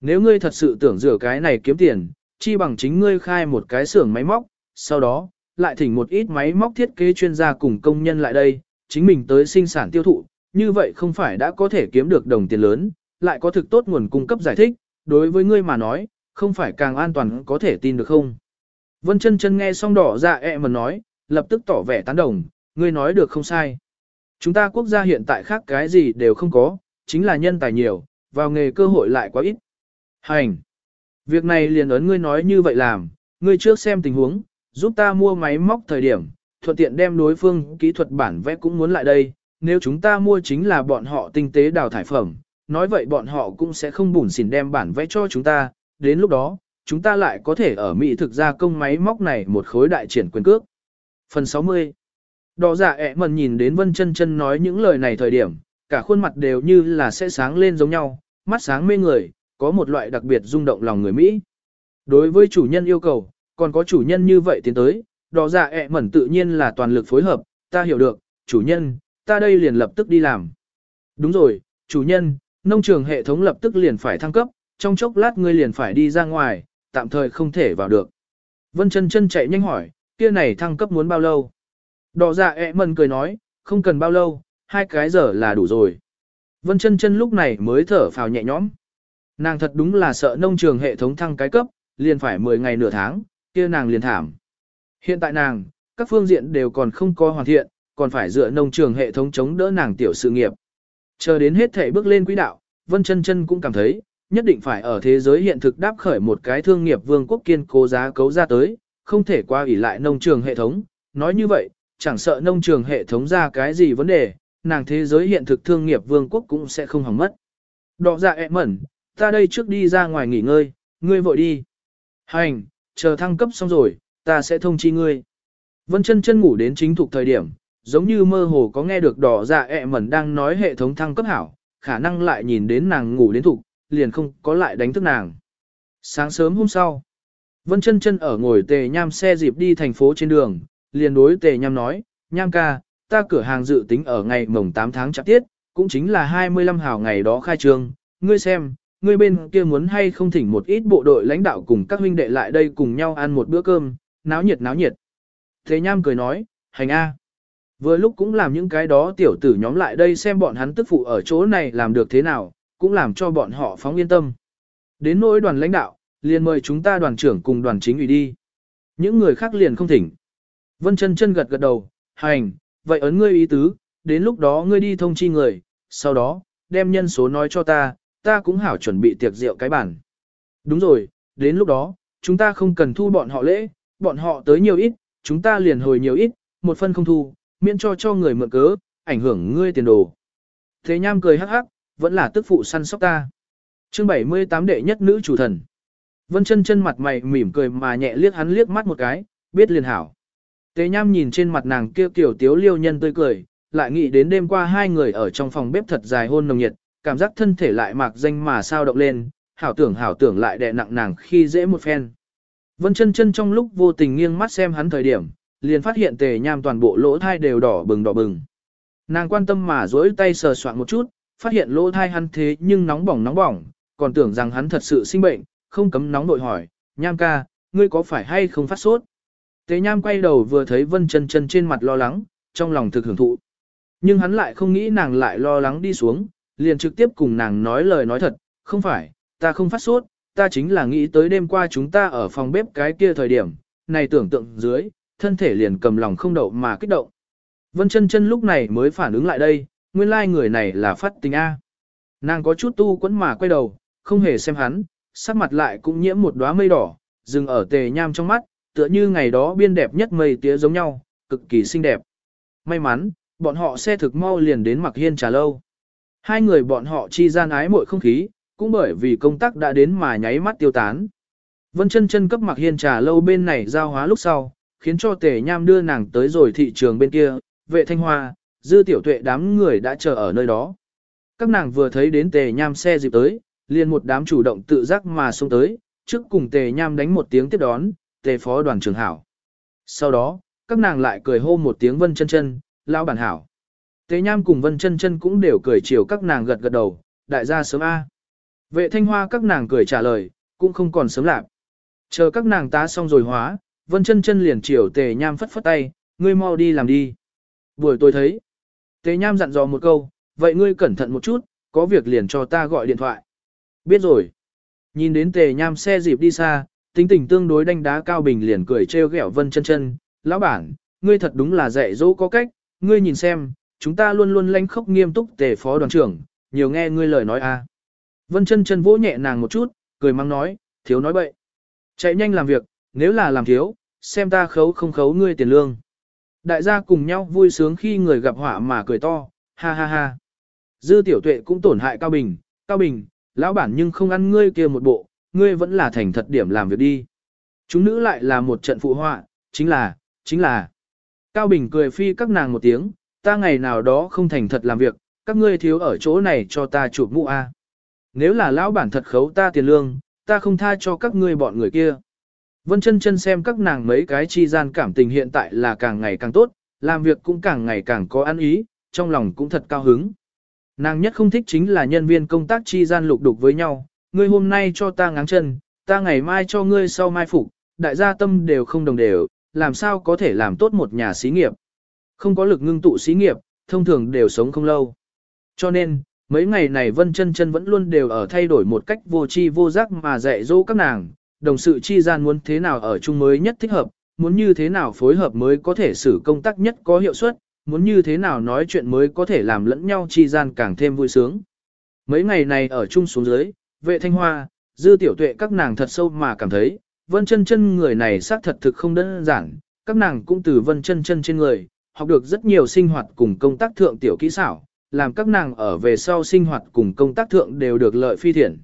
Nếu ngươi thật sự tưởng rửa cái này kiếm tiền, chi bằng chính ngươi khai một cái xưởng máy móc, sau đó, lại thỉnh một ít máy móc thiết kế chuyên gia cùng công nhân lại đây, chính mình tới sinh sản tiêu thụ, như vậy không phải đã có thể kiếm được đồng tiền lớn, lại có thực tốt nguồn cung cấp giải thích, đối với ngươi mà nói, không phải càng an toàn có thể tin được không? Vân chân chân nghe xong đỏ dạ ẹ e mà nói, lập tức tỏ vẻ tán đồng, ngươi nói được không sai. Chúng ta quốc gia hiện tại khác cái gì đều không có, chính là nhân tài nhiều, vào nghề cơ hội lại quá ít. Hành! Việc này liền ấn ngươi nói như vậy làm, ngươi trước xem tình huống, giúp ta mua máy móc thời điểm, thuận tiện đem đối phương kỹ thuật bản vẽ cũng muốn lại đây, nếu chúng ta mua chính là bọn họ tinh tế đào thải phẩm, nói vậy bọn họ cũng sẽ không bùn xỉn đem bản vẽ cho chúng ta, đến lúc đó, chúng ta lại có thể ở Mỹ thực ra công máy móc này một khối đại triển quyền cước. Phần 60 Đỏ giả ẹ mần nhìn đến Vân chân chân nói những lời này thời điểm, cả khuôn mặt đều như là sẽ sáng lên giống nhau, mắt sáng mê người, có một loại đặc biệt rung động lòng người Mỹ. Đối với chủ nhân yêu cầu, còn có chủ nhân như vậy tiến tới, đó ra dạ ẹ mẩn tự nhiên là toàn lực phối hợp, ta hiểu được, chủ nhân, ta đây liền lập tức đi làm. Đúng rồi, chủ nhân, nông trường hệ thống lập tức liền phải thăng cấp, trong chốc lát ngươi liền phải đi ra ngoài, tạm thời không thể vào được. Vân chân chân chạy nhanh hỏi, kia này thăng cấp muốn bao lâu? Đỏ dạ ẹ mần cười nói, không cần bao lâu, hai cái giờ là đủ rồi. Vân chân chân lúc này mới thở phào nhẹ nhõm. Nàng thật đúng là sợ nông trường hệ thống thăng cái cấp, liền phải 10 ngày nửa tháng, kia nàng liền thảm. Hiện tại nàng, các phương diện đều còn không có hoàn thiện, còn phải dựa nông trường hệ thống chống đỡ nàng tiểu sự nghiệp. Chờ đến hết thể bước lên quỹ đạo, Vân Chân Chân cũng cảm thấy, nhất định phải ở thế giới hiện thực đáp khởi một cái thương nghiệp vương quốc kiên cố giá cấu ra tới, không thể qua ủy lại nông trường hệ thống. Nói như vậy, chẳng sợ nông trường hệ thống ra cái gì vấn đề, nàng thế giới hiện thực thương nghiệp vương quốc cũng sẽ không hỏng mất. Đọ dạ ẹ mẩn, ta đây trước đi ra ngoài nghỉ ngơi, ngươi vội đi. Hành, chờ thăng cấp xong rồi, ta sẽ thông chi ngươi. Vân chân chân ngủ đến chính thuộc thời điểm, giống như mơ hồ có nghe được đỏ dạ ẹ mẩn đang nói hệ thống thăng cấp hảo, khả năng lại nhìn đến nàng ngủ đến thục, liền không có lại đánh thức nàng. Sáng sớm hôm sau, Vân chân chân ở ngồi tề nham xe dịp đi thành phố trên đường, liền đối tề nham nói, nham ca, ta cửa hàng dự tính ở ngày mồng 8 tháng chạp tiết, cũng chính là 25 hào ngày đó khai trương, ngươi xem, ngươi bên kia muốn hay không thỉnh một ít bộ đội lãnh đạo cùng các huynh đệ lại đây cùng nhau ăn một bữa cơm, náo nhiệt náo nhiệt. Thế nham cười nói, hành a. Vừa lúc cũng làm những cái đó tiểu tử nhóm lại đây xem bọn hắn tức phụ ở chỗ này làm được thế nào, cũng làm cho bọn họ phóng yên tâm. Đến nỗi đoàn lãnh đạo, liền mời chúng ta đoàn trưởng cùng đoàn chính ủy đi. Những người khác liền không thỉnh. Vân chân chân gật gật đầu, hành, vậy ấn ngươi ý tứ, đến lúc đó ngươi đi thông chi người, sau đó, đem nhân số nói cho ta, ta cũng hảo chuẩn bị tiệc rượu cái bản. Đúng rồi, đến lúc đó, chúng ta không cần thu bọn họ lễ, bọn họ tới nhiều ít, chúng ta liền hồi nhiều ít, một phân không thu, miễn cho cho người mượn cớ, ảnh hưởng ngươi tiền đồ. Thế nham cười hắc hắc, vẫn là tức phụ săn sóc ta. Chương 78 đệ nhất nữ chủ thần. Vân chân chân mặt mày mỉm cười mà nhẹ liếc hắn liếc mắt một cái, biết liền hảo. Tế nham nhìn trên mặt nàng kia kiểu tiếu liêu nhân tươi cười, lại nghĩ đến đêm qua hai người ở trong phòng bếp thật dài hôn nồng nhiệt, cảm giác thân thể lại mạc danh mà sao động lên, hảo tưởng hảo tưởng lại đè nặng nàng khi dễ một phen. Vân chân chân trong lúc vô tình nghiêng mắt xem hắn thời điểm, liền phát hiện tề nham toàn bộ lỗ thai đều đỏ bừng đỏ bừng. Nàng quan tâm mà duỗi tay sờ soạn một chút, phát hiện lỗ thai hắn thế nhưng nóng bỏng nóng bỏng, còn tưởng rằng hắn thật sự sinh bệnh, không cấm nóng nội hỏi, nham ca, ngươi có phải hay không phát sốt? Tề nham quay đầu vừa thấy vân chân chân trên mặt lo lắng, trong lòng thực hưởng thụ. Nhưng hắn lại không nghĩ nàng lại lo lắng đi xuống, liền trực tiếp cùng nàng nói lời nói thật, không phải, ta không phát sốt, ta chính là nghĩ tới đêm qua chúng ta ở phòng bếp cái kia thời điểm, này tưởng tượng dưới, thân thể liền cầm lòng không đậu mà kích động. Vân chân chân lúc này mới phản ứng lại đây, nguyên lai like người này là phát tình A. Nàng có chút tu quẫn mà quay đầu, không hề xem hắn, sắc mặt lại cũng nhiễm một đóa mây đỏ, dừng ở tề nham trong mắt, tựa như ngày đó biên đẹp nhất mây tía giống nhau, cực kỳ xinh đẹp. May mắn, bọn họ xe thực mau liền đến mặc hiên trà lâu. Hai người bọn họ chi gian ái muội không khí, cũng bởi vì công tác đã đến mà nháy mắt tiêu tán. Vân chân chân cấp mặc hiên trà lâu bên này giao hóa lúc sau, khiến cho tề nham đưa nàng tới rồi thị trường bên kia, vệ thanh hoa, dư tiểu tuệ đám người đã chờ ở nơi đó. Các nàng vừa thấy đến tề nham xe dịp tới, liền một đám chủ động tự giác mà xông tới, trước cùng tề nham đánh một tiếng tiếp đón, tề phó đoàn trưởng hảo. Sau đó, các nàng lại cười hô một tiếng vân chân chân, lao bản hảo. Tề nham cùng vân chân chân cũng đều cười chiều các nàng gật gật đầu, đại gia sớm A. Vệ thanh hoa các nàng cười trả lời, cũng không còn sớm lạc. Chờ các nàng tá xong rồi hóa, vân chân chân liền chiều tề nham phất phất tay, ngươi mau đi làm đi. Buổi tôi thấy, tề nham dặn dò một câu, vậy ngươi cẩn thận một chút, có việc liền cho ta gọi điện thoại. Biết rồi. Nhìn đến tề nham xe dịp đi xa, tính tình tương đối đánh đá cao bình liền cười trêu ghẹo vân chân chân, lão bản, ngươi thật đúng là dạy dỗ có cách, ngươi nhìn xem, chúng ta luôn luôn lanh khốc nghiêm túc tề phó đoàn trưởng, nhiều nghe ngươi lời nói a. À. Vân chân chân vỗ nhẹ nàng một chút, cười mắng nói, thiếu nói bậy. Chạy nhanh làm việc, nếu là làm thiếu, xem ta khấu không khấu ngươi tiền lương. Đại gia cùng nhau vui sướng khi người gặp họa mà cười to, ha ha ha. Dư tiểu tuệ cũng tổn hại Cao Bình, Cao Bình, lão bản nhưng không ăn ngươi kia một bộ, ngươi vẫn là thành thật điểm làm việc đi. Chúng nữ lại là một trận phụ họa, chính là, chính là. Cao Bình cười phi các nàng một tiếng, ta ngày nào đó không thành thật làm việc, các ngươi thiếu ở chỗ này cho ta chụp mũ A. Nếu là lão bản thật khấu ta tiền lương, ta không tha cho các ngươi bọn người kia. Vân chân chân xem các nàng mấy cái chi gian cảm tình hiện tại là càng ngày càng tốt, làm việc cũng càng ngày càng có ăn ý, trong lòng cũng thật cao hứng. Nàng nhất không thích chính là nhân viên công tác chi gian lục đục với nhau, ngươi hôm nay cho ta ngáng chân, ta ngày mai cho ngươi sau mai phục, đại gia tâm đều không đồng đều, làm sao có thể làm tốt một nhà xí nghiệp. Không có lực ngưng tụ xí nghiệp, thông thường đều sống không lâu. Cho nên, mấy ngày này Vân chân chân vẫn luôn đều ở thay đổi một cách vô tri vô giác mà dạy dỗ các nàng, đồng sự chi gian muốn thế nào ở chung mới nhất thích hợp, muốn như thế nào phối hợp mới có thể xử công tác nhất có hiệu suất, muốn như thế nào nói chuyện mới có thể làm lẫn nhau chi gian càng thêm vui sướng. Mấy ngày này ở chung xuống dưới, vệ thanh hoa, dư tiểu tuệ các nàng thật sâu mà cảm thấy, vân chân chân người này xác thật thực không đơn giản, các nàng cũng từ vân chân chân trên người, học được rất nhiều sinh hoạt cùng công tác thượng tiểu kỹ xảo, làm các nàng ở về sau sinh hoạt cùng công tác thượng đều được lợi phi thiện.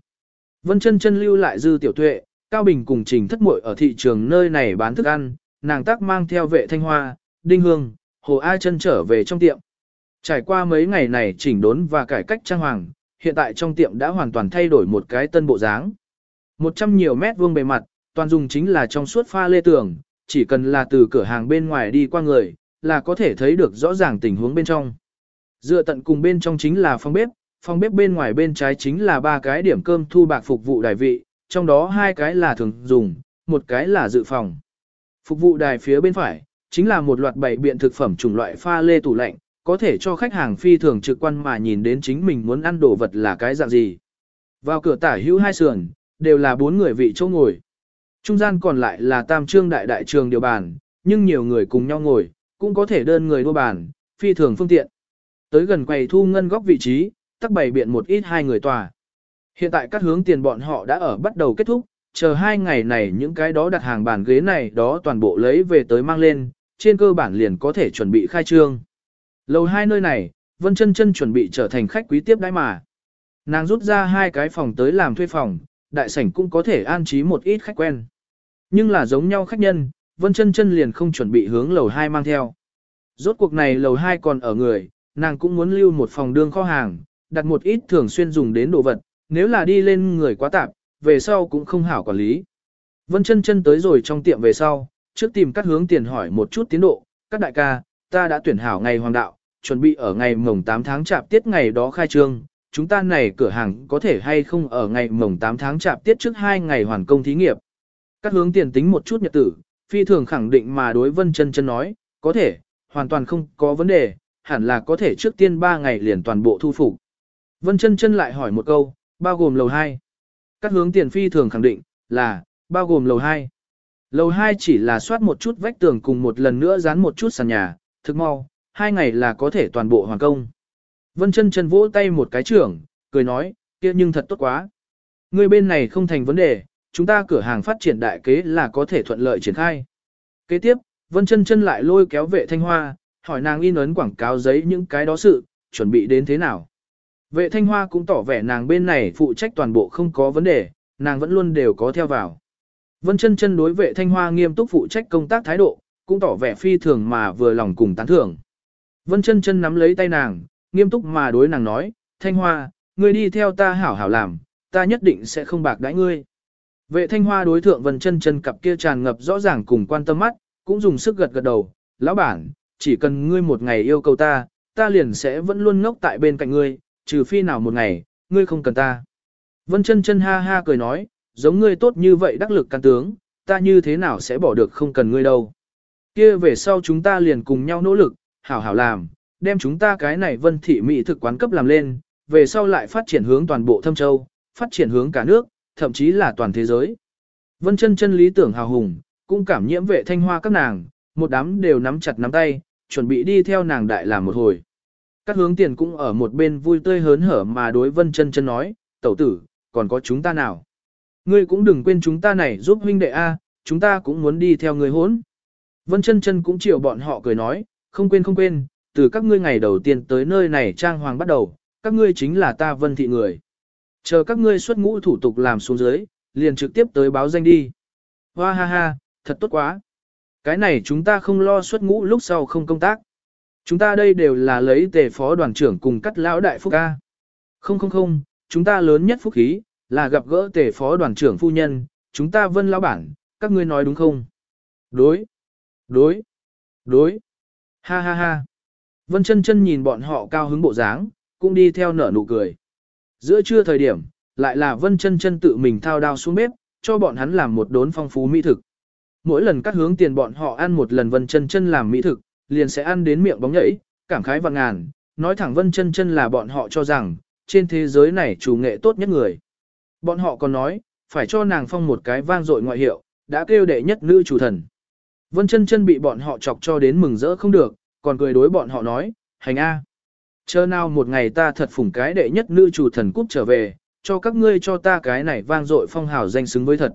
Vân chân chân lưu lại dư tiểu tuệ, Cao Bình cùng trình thất muội ở thị trường nơi này bán thức ăn, nàng tác mang theo vệ thanh hoa, đinh hương, hồ ai chân trở về trong tiệm. Trải qua mấy ngày này chỉnh đốn và cải cách trang hoàng, hiện tại trong tiệm đã hoàn toàn thay đổi một cái tân bộ dáng. Một trăm nhiều mét vuông bề mặt, toàn dùng chính là trong suốt pha lê tường, chỉ cần là từ cửa hàng bên ngoài đi qua người, là có thể thấy được rõ ràng tình huống bên trong. Dựa tận cùng bên trong chính là phòng bếp, phòng bếp bên ngoài bên trái chính là ba cái điểm cơm thu bạc phục vụ đài vị, trong đó hai cái là thường dùng, một cái là dự phòng. Phục vụ đài phía bên phải, chính là một loạt bảy biện thực phẩm chủng loại pha lê tủ lạnh, có thể cho khách hàng phi thường trực quan mà nhìn đến chính mình muốn ăn đồ vật là cái dạng gì. Vào cửa tả hữu hai sườn, đều là bốn người vị chỗ ngồi. Trung gian còn lại là tam trương đại đại trường điều bàn, nhưng nhiều người cùng nhau ngồi, cũng có thể đơn người đua bàn, phi thường phương tiện. Tới gần quầy thu ngân góc vị trí, tắc bày biện một ít hai người tòa. Hiện tại các hướng tiền bọn họ đã ở bắt đầu kết thúc, chờ hai ngày này những cái đó đặt hàng bàn ghế này đó toàn bộ lấy về tới mang lên, trên cơ bản liền có thể chuẩn bị khai trương. Lầu hai nơi này, Vân chân chân chuẩn bị trở thành khách quý tiếp đãi mà. Nàng rút ra hai cái phòng tới làm thuê phòng, đại sảnh cũng có thể an trí một ít khách quen. Nhưng là giống nhau khách nhân, Vân chân chân liền không chuẩn bị hướng lầu hai mang theo. Rốt cuộc này lầu hai còn ở người, nàng cũng muốn lưu một phòng đương kho hàng, đặt một ít thường xuyên dùng đến đồ vật, nếu là đi lên người quá tạp, về sau cũng không hảo quản lý. Vân chân chân tới rồi trong tiệm về sau, trước tìm các hướng tiền hỏi một chút tiến độ, các đại ca, ta đã tuyển hảo ngày hoàng đạo, chuẩn bị ở ngày mồng 8 tháng chạp tiết ngày đó khai trương, chúng ta này cửa hàng có thể hay không ở ngày mồng 8 tháng chạp tiết trước 2 ngày hoàn công thí nghiệp. Các hướng tiền tính một chút nhật tử, phi thường khẳng định mà đối vân chân chân nói, có thể, hoàn toàn không có vấn đề, hẳn là có thể trước tiên 3 ngày liền toàn bộ thu phục. Vân chân chân lại hỏi một câu, bao gồm lầu 2. Các hướng tiền phi thường khẳng định, là, bao gồm lầu 2. Lầu 2 chỉ là soát một chút vách tường cùng một lần nữa dán một chút sàn nhà, thực mau, hai ngày là có thể toàn bộ hoàn công. Vân chân chân vỗ tay một cái trưởng, cười nói, kia nhưng thật tốt quá. Người bên này không thành vấn đề, chúng ta cửa hàng phát triển đại kế là có thể thuận lợi triển khai. Kế tiếp, Vân chân chân lại lôi kéo vệ thanh hoa, hỏi nàng in ấn quảng cáo giấy những cái đó sự, chuẩn bị đến thế nào. Vệ thanh hoa cũng tỏ vẻ nàng bên này phụ trách toàn bộ không có vấn đề, nàng vẫn luôn đều có theo vào. Vân chân chân đối vệ thanh hoa nghiêm túc phụ trách công tác thái độ, cũng tỏ vẻ phi thường mà vừa lòng cùng tán thưởng. Vân chân chân nắm lấy tay nàng, nghiêm túc mà đối nàng nói, thanh hoa, ngươi đi theo ta hảo hảo làm, ta nhất định sẽ không bạc đãi ngươi. Vệ thanh hoa đối thượng vân chân chân cặp kia tràn ngập rõ ràng cùng quan tâm mắt, cũng dùng sức gật gật đầu, lão bản, chỉ cần ngươi một ngày yêu cầu ta, ta liền sẽ vẫn luôn ngốc tại bên cạnh ngươi, trừ phi nào một ngày, ngươi không cần ta. Vân chân chân ha ha cười nói, giống ngươi tốt như vậy đắc lực can tướng, ta như thế nào sẽ bỏ được không cần ngươi đâu. Kia về sau chúng ta liền cùng nhau nỗ lực, hảo hảo làm, đem chúng ta cái này vân thị mỹ thực quán cấp làm lên, về sau lại phát triển hướng toàn bộ thâm châu, phát triển hướng cả nước, thậm chí là toàn thế giới. Vân chân chân lý tưởng hào hùng, cũng cảm nhiễm vệ thanh hoa các nàng, một đám đều nắm chặt nắm tay, chuẩn bị đi theo nàng đại làm một hồi. Các hướng tiền cũng ở một bên vui tươi hớn hở mà đối vân chân chân nói, tẩu tử, còn có chúng ta nào? Ngươi cũng đừng quên chúng ta này giúp huynh đệ A, chúng ta cũng muốn đi theo người hốn. Vân chân chân cũng chiều bọn họ cười nói, không quên không quên, từ các ngươi ngày đầu tiên tới nơi này trang hoàng bắt đầu, các ngươi chính là ta vân thị người. Chờ các ngươi xuất ngũ thủ tục làm xuống dưới, liền trực tiếp tới báo danh đi. Hoa ha ha, thật tốt quá. Cái này chúng ta không lo xuất ngũ lúc sau không công tác. Chúng ta đây đều là lấy tề phó đoàn trưởng cùng cắt lão đại phúc ca. Không không không, chúng ta lớn nhất phúc khí, là gặp gỡ tề phó đoàn trưởng phu nhân, chúng ta vân lão bản, các ngươi nói đúng không? Đối, đối, đối, ha ha ha. Vân chân chân nhìn bọn họ cao hứng bộ dáng, cũng đi theo nở nụ cười. Giữa trưa thời điểm, lại là vân chân chân tự mình thao đao xuống bếp, cho bọn hắn làm một đốn phong phú mỹ thực. Mỗi lần cắt hướng tiền bọn họ ăn một lần vân chân chân làm mỹ thực, liền sẽ ăn đến miệng bóng nhảy, cảm khái vạn ngàn, nói thẳng vân chân chân là bọn họ cho rằng, trên thế giới này chủ nghệ tốt nhất người. Bọn họ còn nói, phải cho nàng phong một cái vang dội ngoại hiệu, đã kêu đệ nhất nữ chủ thần. Vân chân chân bị bọn họ chọc cho đến mừng rỡ không được, còn cười đối bọn họ nói, hành A. Chờ nào một ngày ta thật phủng cái đệ nhất nữ chủ thần cúp trở về, cho các ngươi cho ta cái này vang dội phong hào danh xứng với thật.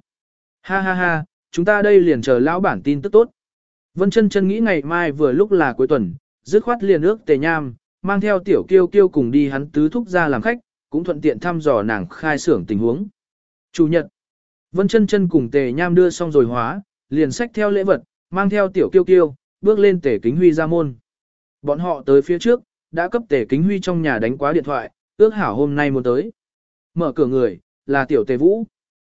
Ha ha ha, chúng ta đây liền chờ lão bản tin tức tốt. Vân chân chân nghĩ ngày mai vừa lúc là cuối tuần, dứt khoát liền ước tề nham, mang theo tiểu kiêu kiêu cùng đi hắn tứ thúc ra làm khách, cũng thuận tiện thăm dò nàng khai xưởng tình huống. Chủ nhật, Vân chân chân cùng tề nham đưa xong rồi hóa, liền sách theo lễ vật, mang theo tiểu kiêu kiêu, bước lên tề kính huy ra môn. Bọn họ tới phía trước, đã cấp tề kính huy trong nhà đánh quá điện thoại, ước hảo hôm nay muốn tới. Mở cửa người, là tiểu tề vũ.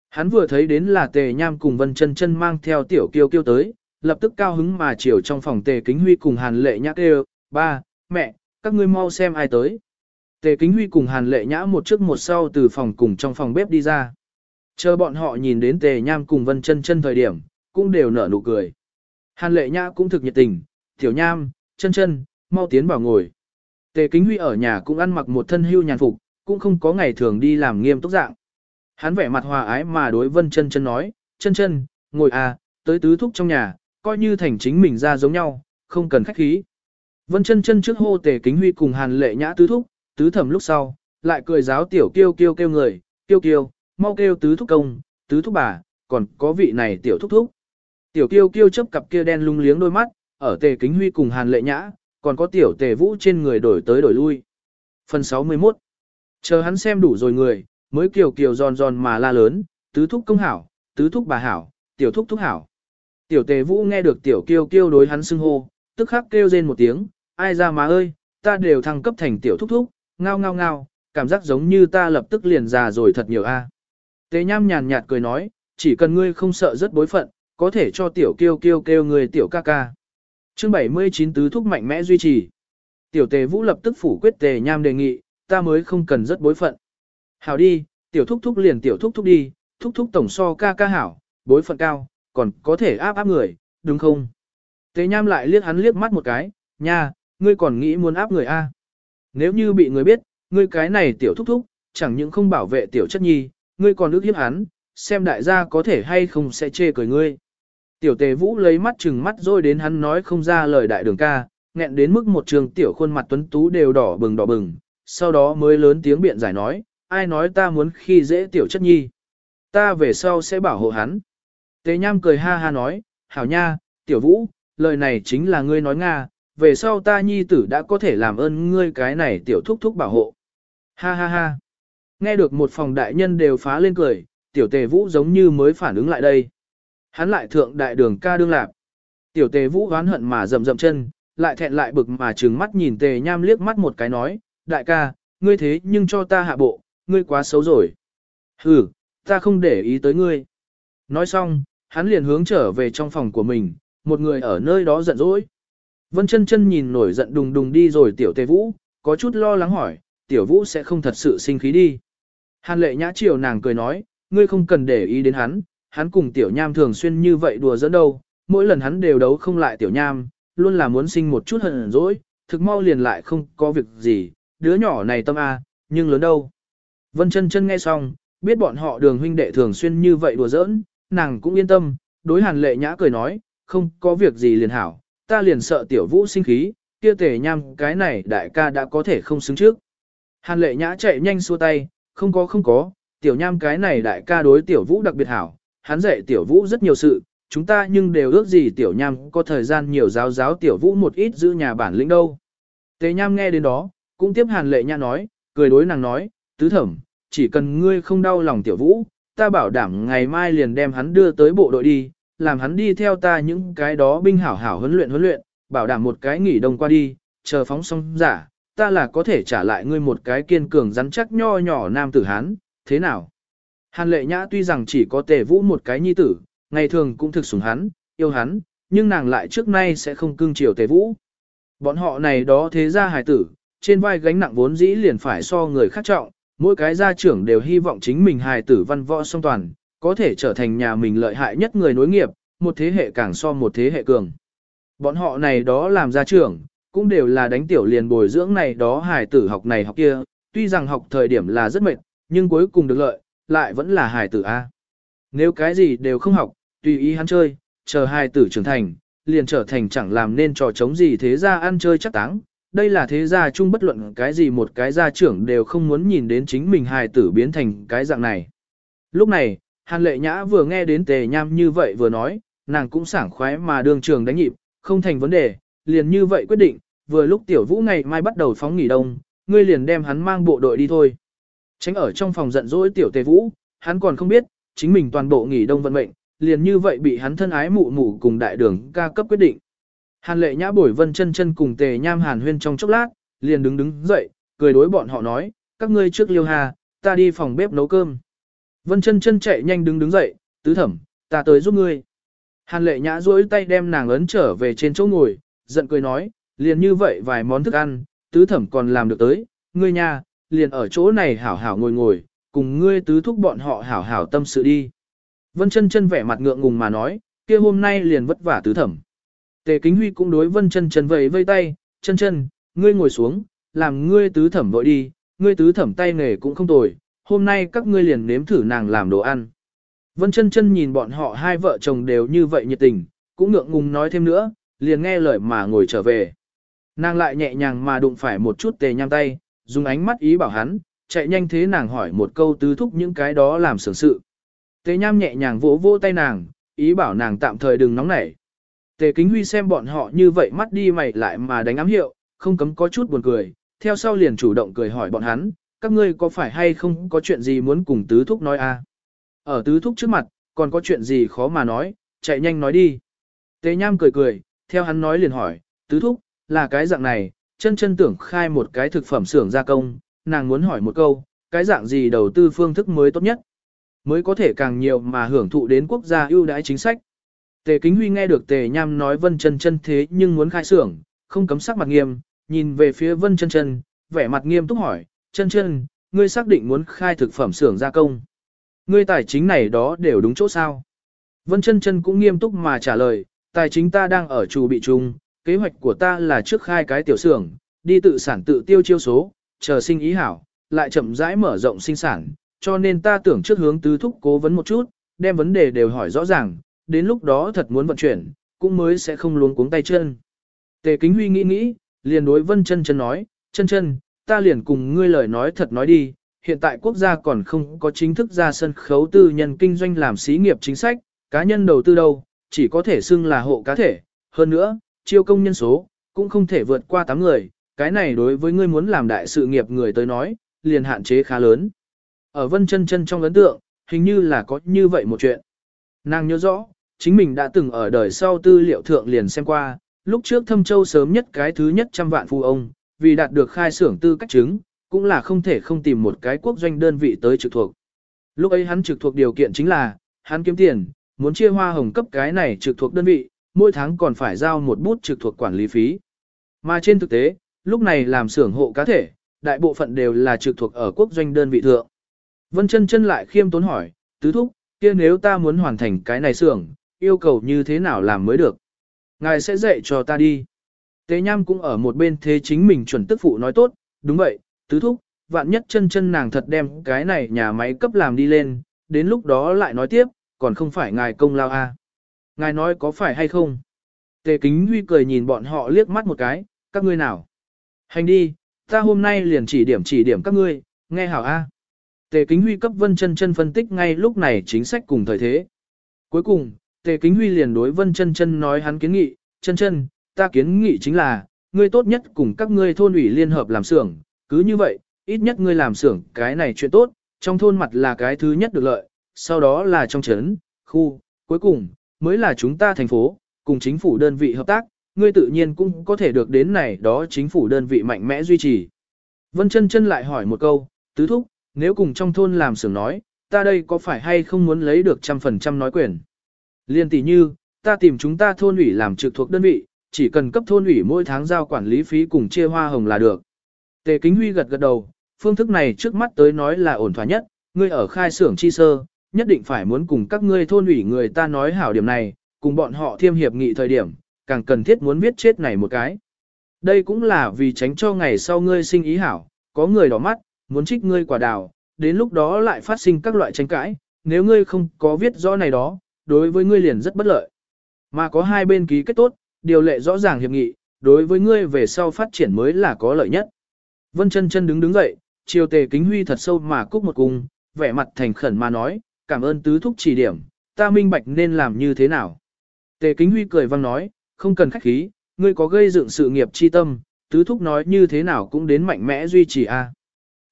Hắn vừa thấy đến là tề nham cùng vân chân chân mang theo tiểu kiêu kiêu tới, lập tức cao hứng mà chiều trong phòng tề kính huy cùng hàn lệ nhã kêu, ba, mẹ, các ngươi mau xem ai tới. Tề kính huy cùng hàn lệ nhã một trước một sau từ phòng cùng trong phòng bếp đi ra. Chờ bọn họ nhìn đến tề nham cùng vân chân chân thời điểm, cũng đều nở nụ cười. Hàn lệ nhã cũng thực nhiệt tình, tiểu nham, chân chân, mau tiến vào ngồi. Tề kính huy ở nhà cũng ăn mặc một thân hưu nhàn phục, cũng không có ngày thường đi làm nghiêm túc dạng. Hắn vẻ mặt hòa ái mà đối vân chân chân nói, chân chân, ngồi à, tới tứ thúc trong nhà, coi như thành chính mình ra giống nhau, không cần khách khí. Vân chân chân trước hô tề kính huy cùng hàn lệ nhã tứ thúc, tứ thẩm lúc sau, lại cười giáo tiểu kiêu kiêu kêu người, kiêu kiêu, mau kêu tứ thúc công, tứ thúc bà, còn có vị này tiểu thúc thúc. Tiểu kiêu kiêu chớp cặp kia đen lung liếng đôi mắt, ở tề kính huy cùng hàn lệ nhã, còn có tiểu tề vũ trên người đổi tới đổi lui. Phần 61 Chờ hắn xem đủ rồi người, mới kiều kiều giòn giòn mà la lớn, tứ thúc công hảo, tứ thúc bà hảo, tiểu thúc thúc hảo. Tiểu tề vũ nghe được tiểu kiêu kiêu đối hắn xưng hô, tức khắc kêu rên một tiếng, ai ra má ơi, ta đều thăng cấp thành tiểu thúc thúc, ngao ngao ngao, cảm giác giống như ta lập tức liền già rồi thật nhiều a. Tề nham nhàn nhạt cười nói, chỉ cần ngươi không sợ rất bối phận, có thể cho tiểu kiêu kiêu kêu người tiểu ca ca. Chương 79 tứ thúc mạnh mẽ duy trì. Tiểu tề vũ lập tức phủ quyết tề nham đề nghị, ta mới không cần rất bối phận. Hảo đi, tiểu thúc thúc liền tiểu thúc thúc đi, thúc thúc tổng so ca ca hảo, bối phận cao, còn có thể áp áp người, đúng không? Tề nham lại liếc hắn liếc mắt một cái, nha, ngươi còn nghĩ muốn áp người a? Nếu như bị người biết, ngươi cái này tiểu thúc thúc, chẳng những không bảo vệ tiểu chất nhi, ngươi còn ước hiếp hắn, xem đại gia có thể hay không sẽ chê cười ngươi. Tiểu tề vũ lấy mắt chừng mắt rồi đến hắn nói không ra lời đại đường ca, nghẹn đến mức một trường tiểu khuôn mặt tuấn tú đều đỏ bừng đỏ bừng, sau đó mới lớn tiếng biện giải nói, ai nói ta muốn khi dễ tiểu chất nhi. Ta về sau sẽ bảo hộ hắn. Tề Nham cười ha ha nói, hảo nha, tiểu vũ, lời này chính là ngươi nói Nga, về sau ta nhi tử đã có thể làm ơn ngươi cái này tiểu thúc thúc bảo hộ. Ha ha ha. Nghe được một phòng đại nhân đều phá lên cười, tiểu tề vũ giống như mới phản ứng lại đây. Hắn lại thượng đại đường ca đương lạp. Tiểu tề vũ oán hận mà rầm rầm chân, lại thẹn lại bực mà trừng mắt nhìn tề nham liếc mắt một cái nói, đại ca, ngươi thế nhưng cho ta hạ bộ, ngươi quá xấu rồi. Hừ, ta không để ý tới ngươi. Nói xong, hắn liền hướng trở về trong phòng của mình, một người ở nơi đó giận dỗi. Vân chân chân nhìn nổi giận đùng đùng đi rồi tiểu tề vũ, có chút lo lắng hỏi, tiểu vũ sẽ không thật sự sinh khí đi. Hàn lệ nhã chiều nàng cười nói, ngươi không cần để ý đến hắn, hắn cùng tiểu nham thường xuyên như vậy đùa dẫn đâu, mỗi lần hắn đều đấu không lại tiểu nham, luôn là muốn sinh một chút hận dỗi, thực mau liền lại không có việc gì, đứa nhỏ này tâm A, nhưng lớn đâu. Vân chân chân nghe xong, biết bọn họ đường huynh đệ thường xuyên như vậy đùa giỡn, nàng cũng yên tâm, đối hàn lệ nhã cười nói, không có việc gì liền hảo, ta liền sợ tiểu vũ sinh khí, kia tề nham cái này đại ca đã có thể không xứng trước. Hàn lệ nhã chạy nhanh xua tay, không có không có, tiểu nham cái này đại ca đối tiểu vũ đặc biệt hảo, hắn dạy tiểu vũ rất nhiều sự, chúng ta nhưng đều ước gì tiểu nham có thời gian nhiều giáo giáo tiểu vũ một ít giữ nhà bản lĩnh đâu. Tề nham nghe đến đó, cũng tiếp hàn lệ nha nói, cười đối nàng nói, tứ thẩm, chỉ cần ngươi không đau lòng tiểu vũ, ta bảo đảm ngày mai liền đem hắn đưa tới bộ đội đi, làm hắn đi theo ta những cái đó binh hảo hảo huấn luyện huấn luyện, bảo đảm một cái nghỉ đông qua đi, chờ phóng xong giả, ta là có thể trả lại ngươi một cái kiên cường rắn chắc nho nhỏ nam tử hán, thế nào? Hàn lệ nhã tuy rằng chỉ có tề vũ một cái nhi tử, ngày thường cũng thực sủng hắn, yêu hắn, nhưng nàng lại trước nay sẽ không cưng chiều tề vũ. Bọn họ này đó thế ra hài tử, trên vai gánh nặng vốn dĩ liền phải so người khác trọng, mỗi cái gia trưởng đều hy vọng chính mình hài tử văn võ song toàn, có thể trở thành nhà mình lợi hại nhất người nối nghiệp, một thế hệ càng so một thế hệ cường. Bọn họ này đó làm gia trưởng, cũng đều là đánh tiểu liền bồi dưỡng này đó hài tử học này học kia, tuy rằng học thời điểm là rất mệt, nhưng cuối cùng được lợi, lại vẫn là hài tử A. Nếu cái gì đều không học, tùy ý hắn chơi, chờ hài tử trưởng thành, liền trở thành chẳng làm nên trò chống gì thế ra ăn chơi chắc táng. Đây là thế gia chung bất luận cái gì một cái gia trưởng đều không muốn nhìn đến chính mình hài tử biến thành cái dạng này. Lúc này, Hàn lệ nhã vừa nghe đến tề nham như vậy vừa nói, nàng cũng sảng khoái mà đường trường đánh nhịp, không thành vấn đề, liền như vậy quyết định, vừa lúc tiểu vũ ngày mai bắt đầu phóng nghỉ đông, ngươi liền đem hắn mang bộ đội đi thôi. Tránh ở trong phòng giận dỗi tiểu tề vũ, hắn còn không biết, chính mình toàn bộ nghỉ đông vận mệnh, liền như vậy bị hắn thân ái mụ mụ cùng đại đường ca cấp quyết định. Hàn lệ nhã bổi vân chân chân cùng tề nham hàn huyên trong chốc lát, liền đứng đứng dậy, cười đối bọn họ nói, các ngươi trước liêu hà, ta đi phòng bếp nấu cơm. Vân chân chân chạy nhanh đứng đứng dậy, tứ thẩm, ta tới giúp ngươi. Hàn lệ nhã duỗi tay đem nàng ấn trở về trên chỗ ngồi, giận cười nói, liền như vậy vài món thức ăn, tứ thẩm còn làm được tới, ngươi nhà liền ở chỗ này hảo hảo ngồi ngồi, cùng ngươi tứ thúc bọn họ hảo hảo tâm sự đi. Vân chân chân vẻ mặt ngượng ngùng mà nói, kia hôm nay liền vất vả tứ thẩm. Tề kính huy cũng đối vân chân chân vẫy vây tay, chân chân, ngươi ngồi xuống, làm ngươi tứ thẩm vội đi, ngươi tứ thẩm tay nghề cũng không tồi, hôm nay các ngươi liền nếm thử nàng làm đồ ăn. Vân chân chân nhìn bọn họ hai vợ chồng đều như vậy nhiệt tình, cũng ngượng ngùng nói thêm nữa, liền nghe lời mà ngồi trở về. Nàng lại nhẹ nhàng mà đụng phải một chút tề nham tay, dùng ánh mắt ý bảo hắn, chạy nhanh thế nàng hỏi một câu tứ thúc những cái đó làm sưởng sự. Tề nham nhẹ nhàng vỗ vỗ tay nàng, ý bảo nàng tạm thời đừng nóng nảy. Tề kính huy xem bọn họ như vậy mắt đi mày lại mà đánh ám hiệu, không cấm có chút buồn cười, theo sau liền chủ động cười hỏi bọn hắn, các ngươi có phải hay không có chuyện gì muốn cùng tứ thúc nói à? Ở tứ thúc trước mặt, còn có chuyện gì khó mà nói, chạy nhanh nói đi. tề nham cười cười, theo hắn nói liền hỏi, tứ thúc, là cái dạng này, chân chân tưởng khai một cái thực phẩm xưởng gia công, nàng muốn hỏi một câu, cái dạng gì đầu tư phương thức mới tốt nhất, mới có thể càng nhiều mà hưởng thụ đến quốc gia ưu đãi chính sách. Tề Kính Huy nghe được Tề Nham nói Vân Chân Chân thế nhưng muốn khai xưởng, không cấm sắc mặt nghiêm, nhìn về phía Vân Chân Chân, vẻ mặt nghiêm túc hỏi, chân chân, ngươi xác định muốn khai thực phẩm xưởng gia công. Ngươi tài chính này đó đều đúng chỗ sao. Vân chân chân cũng nghiêm túc mà trả lời, tài chính ta đang ở chủ bị trung kế hoạch của ta là trước khai cái tiểu xưởng, đi tự sản tự tiêu chiêu số, chờ sinh ý hảo, lại chậm rãi mở rộng sinh sản, cho nên ta tưởng trước hướng tứ thúc cố vấn một chút, đem vấn đề đều hỏi rõ ràng, đến lúc đó thật muốn vận chuyển, cũng mới sẽ không luống cuống tay chân. Tề Kính Huy nghĩ nghĩ, liền đối Vân Chân Chân nói, "Chân Chân, ta liền cùng ngươi lời nói thật nói đi, hiện tại quốc gia còn không có chính thức ra sân khấu tư nhân kinh doanh làm xí nghiệp chính sách, cá nhân đầu tư đâu, chỉ có thể xưng là hộ cá thể. Hơn nữa, chiêu công nhân số, cũng không thể vượt qua 8 người, cái này đối với ngươi muốn làm đại sự nghiệp người tới nói, liền hạn chế khá lớn. Ở Vân Chân Chân trong ấn tượng, hình như là có như vậy một chuyện. Nàng nhớ rõ, chính mình đã từng ở đời sau tư liệu thượng liền xem qua, lúc trước Thâm Châu sớm nhất cái thứ nhất trăm vạn phu ông, vì đạt được khai xưởng tư cách chứng, cũng là không thể không tìm một cái quốc doanh đơn vị tới trực thuộc. Lúc ấy hắn trực thuộc điều kiện chính là, hắn kiếm tiền, muốn chia hoa hồng cấp cái này trực thuộc đơn vị, mỗi tháng còn phải giao một bút trực thuộc quản lý phí. Mà trên thực tế, lúc này làm xưởng hộ cá thể, đại bộ phận đều là trực thuộc ở quốc doanh đơn vị thượng. Vân chân chân lại khiêm tốn hỏi, tứ thúc, kia nếu ta muốn hoàn thành cái này xưởng, yêu cầu như thế nào làm mới được? Ngài sẽ dạy cho ta đi. Tế Nham cũng ở một bên thế chính mình chuẩn tức phụ nói tốt, đúng vậy, tứ thúc, vạn nhất chân chân nàng thật đem cái này nhà máy cấp làm đi lên, đến lúc đó lại nói tiếp, còn không phải ngài công lao à. Ngài nói có phải hay không? Tề kính huy cười nhìn bọn họ liếc mắt một cái, các ngươi nào? Hành đi, ta hôm nay liền chỉ điểm chỉ điểm các ngươi, nghe hảo a. Tề kính huy cấp vân chân chân phân tích ngay lúc này chính sách cùng thời thế. Cuối cùng, tề kính huy liền đối vân chân chân nói hắn kiến nghị, chân chân, ta kiến nghị chính là, ngươi tốt nhất cùng các ngươi thôn ủy liên hợp làm xưởng, cứ như vậy, ít nhất ngươi làm xưởng cái này chuyện tốt, trong thôn mặt là cái thứ nhất được lợi, sau đó là trong trấn, khu, cuối cùng, mới là chúng ta thành phố, cùng chính phủ đơn vị hợp tác, ngươi tự nhiên cũng có thể được đến này đó chính phủ đơn vị mạnh mẽ duy trì. Vân chân chân lại hỏi một câu, tứ thúc, nếu cùng trong thôn làm xưởng nói, ta đây có phải hay không muốn lấy được trăm phần trăm nói quyền? Liên tỷ như, ta tìm chúng ta thôn ủy làm trực thuộc đơn vị, chỉ cần cấp thôn ủy mỗi tháng giao quản lý phí cùng chia hoa hồng là được. Tề Kính Huy gật gật đầu, phương thức này trước mắt tới nói là ổn thỏa nhất, ngươi ở khai xưởng chi sơ, nhất định phải muốn cùng các ngươi thôn ủy người ta nói hảo điểm này, cùng bọn họ thiêm hiệp nghị thời điểm, càng cần thiết muốn viết chết này một cái. Đây cũng là vì tránh cho ngày sau ngươi sinh ý hảo, có người đỏ mắt, muốn trích ngươi quả đào, đến lúc đó lại phát sinh các loại tranh cãi, nếu ngươi không có viết rõ này đó, đối với ngươi liền rất bất lợi. Mà có hai bên ký kết tốt, điều lệ rõ ràng hiệp nghị, đối với ngươi về sau phát triển mới là có lợi nhất. Vân chân chân đứng đứng dậy, chiều tề kính huy thật sâu mà cúc một cung, vẻ mặt thành khẩn mà nói, cảm ơn tứ thúc chỉ điểm, ta minh bạch nên làm như thế nào. Tề kính huy cười vang nói, không cần khách khí, ngươi có gây dựng sự nghiệp chi tâm, tứ thúc nói như thế nào cũng đến mạnh mẽ duy trì a.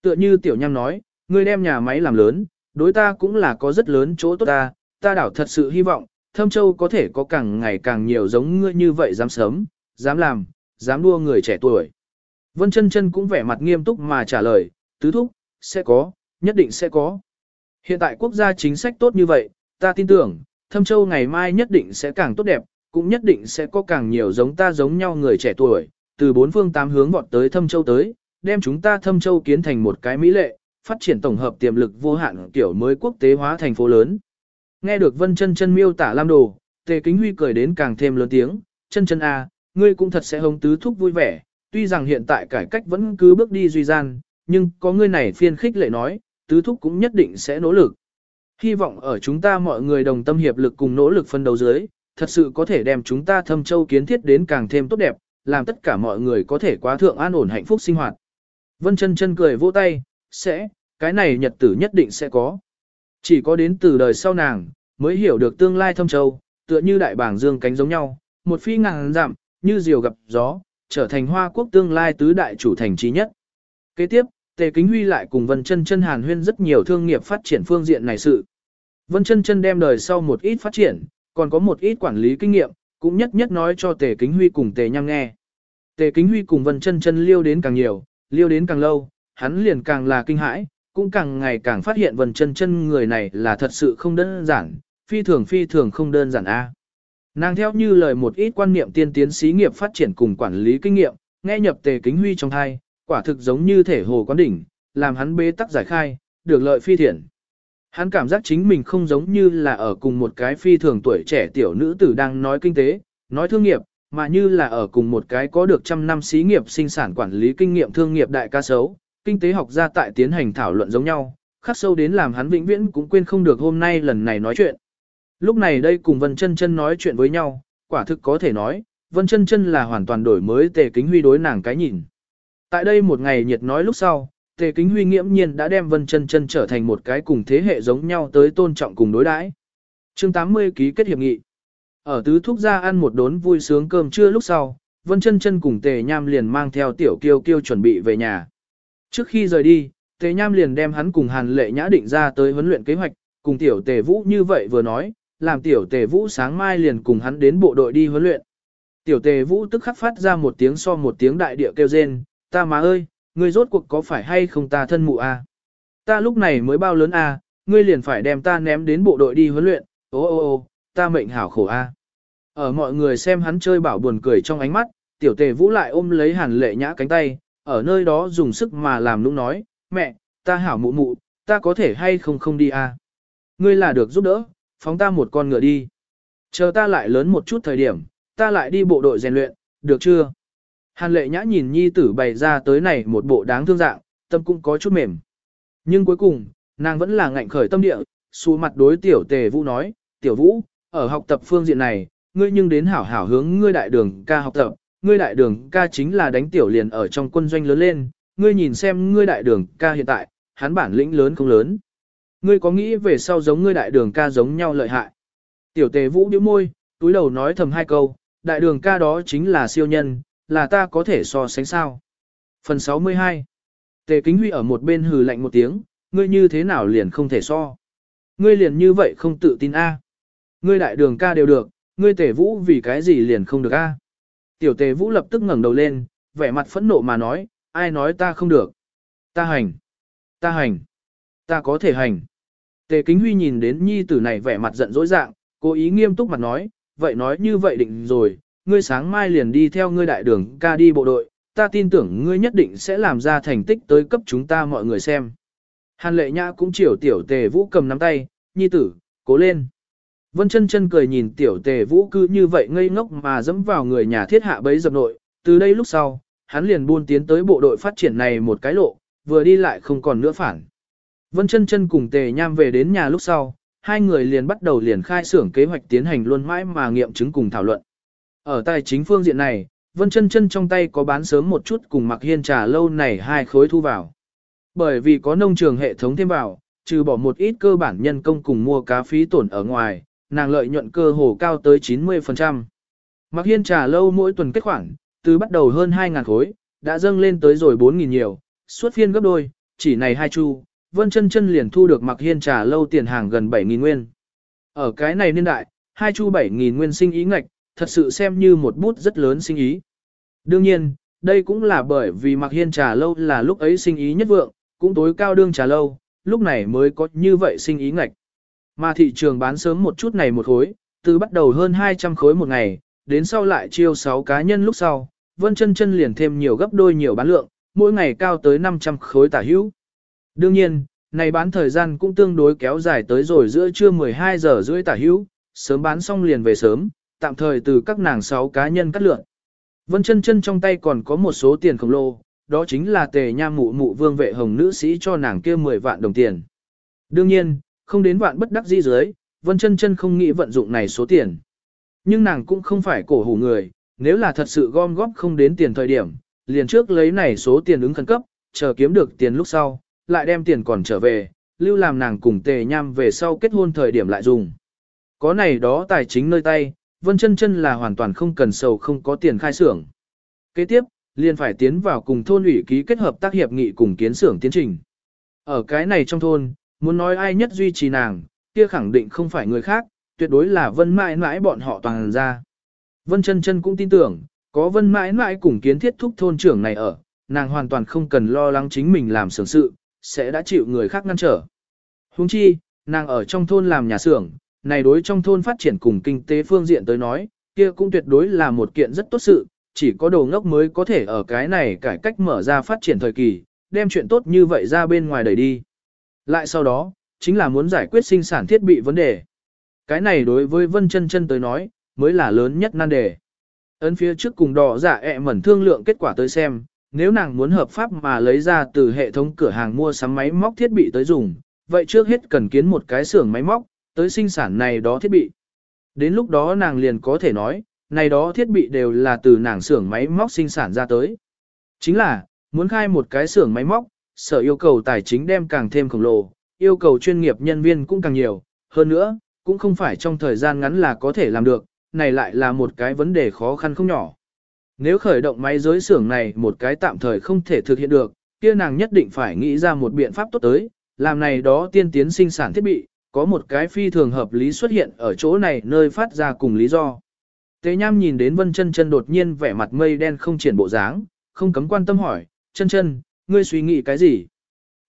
Tựa như tiểu nham nói, ngươi đem nhà máy làm lớn, đối ta cũng là có rất lớn chỗ tốt ta, ta đảo thật sự hy vọng, Thâm Châu có thể có càng ngày càng nhiều giống ngươi như vậy dám sớm, dám làm, dám đua người trẻ tuổi. Vân chân chân cũng vẻ mặt nghiêm túc mà trả lời, tứ thúc, sẽ có, nhất định sẽ có. Hiện tại quốc gia chính sách tốt như vậy, ta tin tưởng, Thâm Châu ngày mai nhất định sẽ càng tốt đẹp, cũng nhất định sẽ có càng nhiều giống ta giống nhau người trẻ tuổi, từ bốn phương tám hướng vọt tới Thâm Châu tới, đem chúng ta Thâm Châu kiến thành một cái mỹ lệ, phát triển tổng hợp tiềm lực vô hạn kiểu mới quốc tế hóa thành phố lớn. Nghe được Vân Chân Chân miêu tả Lam Đồ, Tề Kính Huy cười đến càng thêm lớn tiếng, "Chân Chân a, à, ngươi cũng thật sẽ hống tứ thúc vui vẻ, tuy rằng hiện tại cải cách vẫn cứ bước đi duy gian, nhưng có ngươi này phiên khích lệ nói, tứ thúc cũng nhất định sẽ nỗ lực. Hy vọng ở chúng ta mọi người đồng tâm hiệp lực cùng nỗ lực phân đấu dưới, thật sự có thể đem chúng ta thâm châu kiến thiết đến càng thêm tốt đẹp, làm tất cả mọi người có thể quá thượng an ổn hạnh phúc sinh hoạt. Vân chân chân cười vỗ tay, sẽ, cái này nhật tử nhất định sẽ có. Chỉ có đến từ đời sau nàng, mới hiểu được tương lai thâm châu, tựa như đại bảng dương cánh giống nhau, một phi ngàn dặm, như diều gặp gió, trở thành hoa quốc tương lai tứ đại chủ thành trí nhất. Kế tiếp, Tề Kính Huy lại cùng Vân Chân Chân Hàn Huyên rất nhiều thương nghiệp phát triển phương diện này sự. Vân Chân Chân đem đời sau một ít phát triển, còn có một ít quản lý kinh nghiệm, cũng nhất nhất nói cho Tề Kính Huy cùng Tề Nham nghe. Tề Kính Huy cùng Vân Chân Chân liêu đến càng nhiều, liêu đến càng lâu, hắn liền càng là kinh hãi, cũng càng ngày càng phát hiện Vân Chân Chân người này là thật sự không đơn giản, phi thường phi thường không đơn giản a. Nàng theo như lời một ít quan niệm tiên tiến xí nghiệp phát triển cùng quản lý kinh nghiệm, nghe nhập Tề Kính Huy trong thai, quả thực giống như thể hồ quán đỉnh, làm hắn bế tắc giải khai, được lợi phi thiện. Hắn cảm giác chính mình không giống như là ở cùng một cái phi thường tuổi trẻ tiểu nữ tử đang nói kinh tế, nói thương nghiệp, mà như là ở cùng một cái có được trăm năm xí nghiệp sinh sản quản lý kinh nghiệm thương nghiệp đại ca sấu, kinh tế học gia tại tiến hành thảo luận giống nhau, khắc sâu đến làm hắn vĩnh viễn cũng quên không được hôm nay lần này nói chuyện. Lúc này đây cùng Vân Chân Chân nói chuyện với nhau, quả thực có thể nói, Vân Chân Chân là hoàn toàn đổi mới tề kính huy đối nàng cái nhìn. Tại đây một ngày nhiệt nói lúc sau, Tề Kính Huy nghiễm nhiên đã đem Vân Chân Chân trở thành một cái cùng thế hệ giống nhau tới tôn trọng cùng đối đãi. Chương 80 ký kết hiệp nghị. Ở tứ thúc gia ăn một đốn vui sướng cơm trưa lúc sau, Vân Chân Chân cùng Tề Nham liền mang theo tiểu kiêu kiêu chuẩn bị về nhà. Trước khi rời đi, Tề Nham liền đem hắn cùng Hàn Lệ Nhã định ra tới huấn luyện kế hoạch, cùng tiểu Tề Vũ như vậy vừa nói, làm tiểu Tề Vũ sáng mai liền cùng hắn đến bộ đội đi huấn luyện. Tiểu Tề Vũ tức khắc phát ra một tiếng so một tiếng đại địa kêu rên, ta má ơi, ngươi rốt cuộc có phải hay không ta thân mụ a? À? Ta lúc này mới bao lớn a, à, ngươi liền phải đem ta ném đến bộ đội đi huấn luyện, ô ô ô, ta mệnh hảo khổ a. À. Ở mọi người xem hắn chơi bảo buồn cười trong ánh mắt, tiểu tề vũ lại ôm lấy hàn lệ nhã cánh tay, ở nơi đó dùng sức mà làm nũng nói, mẹ, ta hảo mụ mụ, ta có thể hay không không đi a? Ngươi là được giúp đỡ, phóng ta một con ngựa đi. Chờ ta lại lớn một chút thời điểm, ta lại đi bộ đội rèn luyện, được chưa? Hàn lệ nhã nhìn nhi tử bày ra tới này một bộ đáng thương dạng, tâm cũng có chút mềm. Nhưng cuối cùng, nàng vẫn là ngạnh khởi tâm địa, xu mặt đối tiểu tề vũ nói, tiểu vũ, ở học tập phương diện này, ngươi nhưng đến hảo hảo hướng ngươi đại đường ca học tập, ngươi đại đường ca chính là đánh tiểu liền ở trong quân doanh lớn lên, ngươi nhìn xem ngươi đại đường ca hiện tại, hắn bản lĩnh lớn không lớn. Ngươi có nghĩ về sau giống ngươi đại đường ca giống nhau lợi hại. Tiểu tề vũ điếu môi, túi đầu nói thầm hai câu, đại đường ca đó chính là siêu nhân, là ta có thể so sánh sao. Phần 62 Tề Kính Huy ở một bên hừ lạnh một tiếng, ngươi như thế nào liền không thể so. Ngươi liền như vậy không tự tin a? Ngươi đại đường ca đều được, ngươi tề vũ vì cái gì liền không được a? Tiểu tề vũ lập tức ngẩng đầu lên, vẻ mặt phẫn nộ mà nói, ai nói ta không được. Ta hành. Ta hành. Ta có thể hành. Tề Kính Huy nhìn đến nhi tử này vẻ mặt giận dỗi dạng, cố ý nghiêm túc mặt nói, vậy nói như vậy định rồi, ngươi sáng mai liền đi theo ngươi đại đường ca đi bộ đội, ta tin tưởng ngươi nhất định sẽ làm ra thành tích tới cấp chúng ta mọi người xem. Hàn lệ nhã cũng chiều tiểu tề vũ cầm nắm tay, nhi tử, cố lên. Vân chân chân cười nhìn tiểu tề vũ cứ như vậy ngây ngốc mà dẫm vào người nhà thiết hạ bấy dập nội, từ đây lúc sau, hắn liền buôn tiến tới bộ đội phát triển này một cái lộ, vừa đi lại không còn nữa phản. Vân chân chân cùng tề nham về đến nhà lúc sau, hai người liền bắt đầu liền khai xưởng kế hoạch tiến hành luôn mãi mà nghiệm chứng cùng thảo luận. Ở tài chính phương diện này, Vân chân chân trong tay có bán sớm một chút cùng mặc hiên trà lâu này hai khối thu vào. Bởi vì có nông trường hệ thống thêm vào, trừ bỏ một ít cơ bản nhân công cùng mua cá phí tổn ở ngoài, nàng lợi nhuận cơ hồ cao tới 90%. Mặc hiên trà lâu mỗi tuần kết khoản, từ bắt đầu hơn 2.000 khối, đã dâng lên tới rồi 4.000 nhiều, suốt phiên gấp đôi, chỉ này hai chu, Vân chân chân liền thu được mặc hiên trà lâu tiền hàng gần 7.000 nguyên. Ở cái này niên đại, hai chu 7.000 nguyên sinh ý ngạch, thật sự xem như một bút rất lớn sinh ý. Đương nhiên, đây cũng là bởi vì Mạc Hiên trà lâu là lúc ấy sinh ý nhất vượng, cũng tối cao đương trà lâu, lúc này mới có như vậy sinh ý ngạch. Mà thị trường bán sớm một chút này một khối, từ bắt đầu hơn 200 khối một ngày, đến sau lại chiêu 6 cá nhân lúc sau, Vân chân chân liền thêm nhiều gấp đôi nhiều bán lượng, mỗi ngày cao tới 500 khối tả hữu. Đương nhiên, này bán thời gian cũng tương đối kéo dài tới rồi giữa trưa 12 giờ rưỡi tả hữu, sớm bán xong liền về sớm, tạm thời từ các nàng sáu cá nhân cắt lượng. Vân chân chân trong tay còn có một số tiền khổng lồ, đó chính là tề nha mụ mụ vương vệ hồng nữ sĩ cho nàng kia 10 vạn đồng tiền. Đương nhiên, không đến vạn bất đắc di dưới, Vân chân chân không nghĩ vận dụng này số tiền. Nhưng nàng cũng không phải cổ hủ người, nếu là thật sự gom góp không đến tiền thời điểm, liền trước lấy này số tiền ứng khẩn cấp, chờ kiếm được tiền lúc sau, lại đem tiền còn trở về, lưu làm nàng cùng tề nham về sau kết hôn thời điểm lại dùng. Có này đó tài chính nơi tay, Vân chân chân là hoàn toàn không cần sầu không có tiền khai xưởng. Kế tiếp, liền phải tiến vào cùng thôn ủy ký kết hợp tác hiệp nghị cùng kiến xưởng tiến trình. Ở cái này trong thôn, muốn nói ai nhất duy trì nàng, kia khẳng định không phải người khác, tuyệt đối là vân mãi mãi bọn họ toàn ra. Vân chân chân cũng tin tưởng, có vân mãi mãi cùng kiến thiết thúc thôn trưởng này ở, nàng hoàn toàn không cần lo lắng chính mình làm xưởng sự, sẽ đã chịu người khác ngăn trở. Huống chi, nàng ở trong thôn làm nhà xưởng, này đối trong thôn phát triển cùng kinh tế phương diện tới nói, kia cũng tuyệt đối là một kiện rất tốt sự, chỉ có đồ ngốc mới có thể ở cái này cải cách mở ra phát triển thời kỳ, đem chuyện tốt như vậy ra bên ngoài đẩy đi. Lại sau đó, chính là muốn giải quyết sinh sản thiết bị vấn đề. Cái này đối với Vân chân chân tới nói, mới là lớn nhất nan đề. Ấn phía trước cùng đỏ giả dạ ẹ mẩn thương lượng kết quả tới xem, nếu nàng muốn hợp pháp mà lấy ra từ hệ thống cửa hàng mua sắm máy móc thiết bị tới dùng, vậy trước hết cần kiến một cái xưởng máy móc, tới sinh sản này đó thiết bị. Đến lúc đó nàng liền có thể nói, này đó thiết bị đều là từ nàng xưởng máy móc sinh sản ra tới. Chính là, muốn khai một cái xưởng máy móc, sở yêu cầu tài chính đem càng thêm khổng lồ, yêu cầu chuyên nghiệp nhân viên cũng càng nhiều, hơn nữa, cũng không phải trong thời gian ngắn là có thể làm được, này lại là một cái vấn đề khó khăn không nhỏ. Nếu khởi động máy giới xưởng này một cái tạm thời không thể thực hiện được, kia nàng nhất định phải nghĩ ra một biện pháp tốt tới, làm này đó tiên tiến sinh sản thiết bị, có một cái phi thường hợp lý xuất hiện ở chỗ này nơi phát ra cùng lý do. Tế Nham nhìn đến Vân Chân Chân đột nhiên vẻ mặt mây đen không triển bộ dáng, không cấm quan tâm hỏi, "Chân Chân, ngươi suy nghĩ cái gì?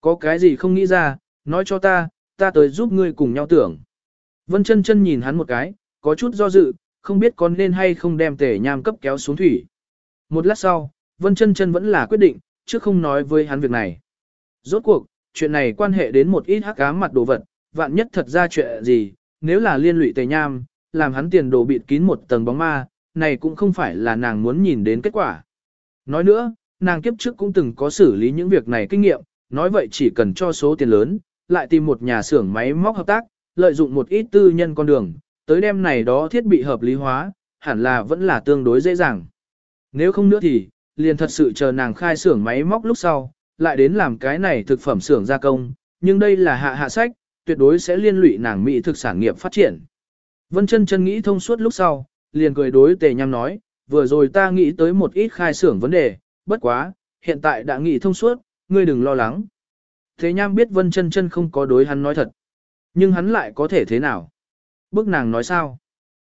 Có cái gì không nghĩ ra, nói cho ta, ta tới giúp ngươi cùng nhau tưởng." Vân Chân Chân nhìn hắn một cái, có chút do dự, không biết có nên hay không đem Tề Nham cấp kéo xuống thủy. Một lát sau, Vân Chân Chân vẫn là quyết định, chứ không nói với hắn việc này. Rốt cuộc, chuyện này quan hệ đến một ít hắc ám mặt đồ vật, vạn nhất thật ra chuyện gì, nếu là liên lụy Tề Nham, làm hắn tiền đồ bịt kín một tầng bóng ma, này cũng không phải là nàng muốn nhìn đến kết quả. Nói nữa, nàng kiếp trước cũng từng có xử lý những việc này kinh nghiệm, nói vậy chỉ cần cho số tiền lớn, lại tìm một nhà xưởng máy móc hợp tác, lợi dụng một ít tư nhân con đường, tới đêm này đó thiết bị hợp lý hóa, hẳn là vẫn là tương đối dễ dàng. Nếu không nữa thì, liền thật sự chờ nàng khai xưởng máy móc lúc sau, lại đến làm cái này thực phẩm xưởng gia công, nhưng đây là hạ hạ sách, tuyệt đối sẽ liên lụy nàng mỹ thực sản nghiệp phát triển. Vân chân chân nghĩ thông suốt lúc sau, liền cười đối tề nham nói, vừa rồi ta nghĩ tới một ít khai xưởng vấn đề, bất quá, hiện tại đã nghĩ thông suốt, ngươi đừng lo lắng. Thế nham biết vân chân chân không có đối hắn nói thật, nhưng hắn lại có thể thế nào? Bức nàng nói sao?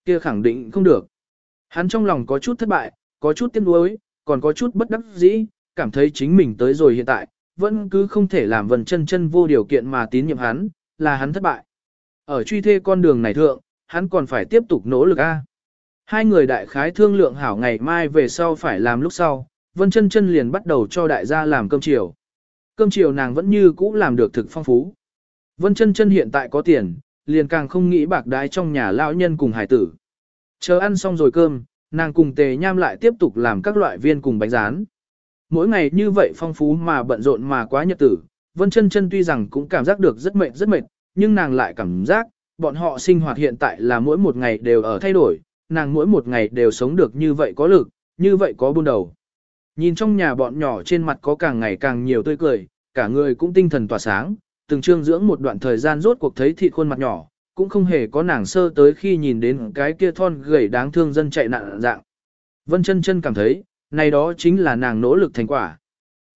Kia khẳng định không được. Hắn trong lòng có chút thất bại, có chút tiếc nuối, còn có chút bất đắc dĩ, cảm thấy chính mình tới rồi hiện tại, vẫn cứ không thể làm Vân chân chân vô điều kiện mà tín nhiệm hắn, là hắn thất bại. Ở truy thê con đường này thượng, hắn còn phải tiếp tục nỗ lực a. Hai người đại khái thương lượng hảo ngày mai về sau phải làm lúc sau, Vân chân chân liền bắt đầu cho đại gia làm cơm chiều. Cơm chiều nàng vẫn như cũ làm được thực phong phú. Vân chân chân hiện tại có tiền, liền càng không nghĩ bạc đái trong nhà lão nhân cùng hải tử. Chờ ăn xong rồi cơm, nàng cùng tề nham lại tiếp tục làm các loại viên cùng bánh rán. Mỗi ngày như vậy phong phú mà bận rộn mà quá nhật tử, Vân chân chân tuy rằng cũng cảm giác được rất mệt rất mệt, nhưng nàng lại cảm giác, bọn họ sinh hoạt hiện tại là mỗi một ngày đều ở thay đổi, nàng mỗi một ngày đều sống được như vậy có lực, như vậy có buôn đầu. Nhìn trong nhà bọn nhỏ trên mặt có càng ngày càng nhiều tươi cười, cả người cũng tinh thần tỏa sáng, từng trương dưỡng một đoạn thời gian rốt cuộc thấy thị khuôn mặt nhỏ, cũng không hề có nàng sơ tới khi nhìn đến cái kia thon gầy đáng thương dân chạy nạn dạng. Vân chân chân cảm thấy, này đó chính là nàng nỗ lực thành quả.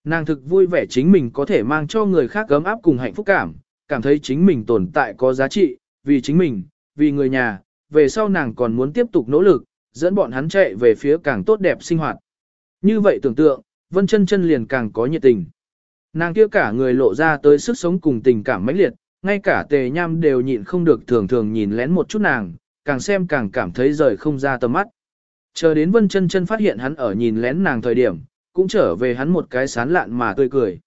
Nàng thực vui vẻ chính mình có thể mang cho người khác gấm áp cùng hạnh phúc cảm, cảm thấy chính mình tồn tại có giá trị, vì chính mình, vì người nhà, về sau nàng còn muốn tiếp tục nỗ lực, dẫn bọn hắn chạy về phía càng tốt đẹp sinh hoạt. Như vậy tưởng tượng, Vân chân chân liền càng có nhiệt tình. Nàng kia cả người lộ ra tới sức sống cùng tình cảm mãnh liệt, ngay cả tề nham đều nhịn không được thường thường nhìn lén một chút nàng, càng xem càng cảm thấy rời không ra tầm mắt. Chờ đến Vân chân chân phát hiện hắn ở nhìn lén nàng thời điểm, cũng trở về hắn một cái sán lạn mà tươi cười.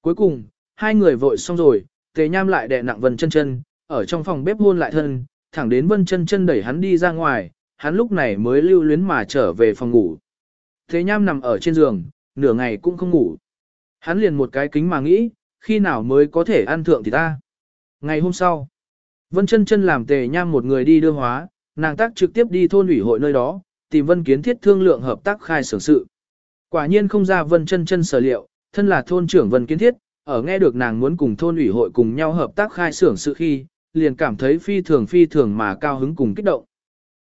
Cuối cùng, hai người vội xong rồi, tề nham lại đè nặng Vân chân chân, ở trong phòng bếp hôn lại thân, thẳng đến Vân chân chân đẩy hắn đi ra ngoài, hắn lúc này mới lưu luyến mà trở về phòng ngủ. Tề nham nằm ở trên giường, nửa ngày cũng không ngủ. Hắn liền một cái kính mà nghĩ, khi nào mới có thể ăn thượng thì ta. Ngày hôm sau, Vân chân chân làm tề nham một người đi đưa hóa, nàng tác trực tiếp đi thôn ủy hội nơi đó, tìm Vân Kiến Thiết thương lượng hợp tác khai xưởng sự. Quả nhiên không ra Vân chân chân sở liệu, thân là thôn trưởng Vân Kiến Thiết, ở nghe được nàng muốn cùng thôn ủy hội cùng nhau hợp tác khai xưởng sự khi, liền cảm thấy phi thường phi thường mà cao hứng cùng kích động.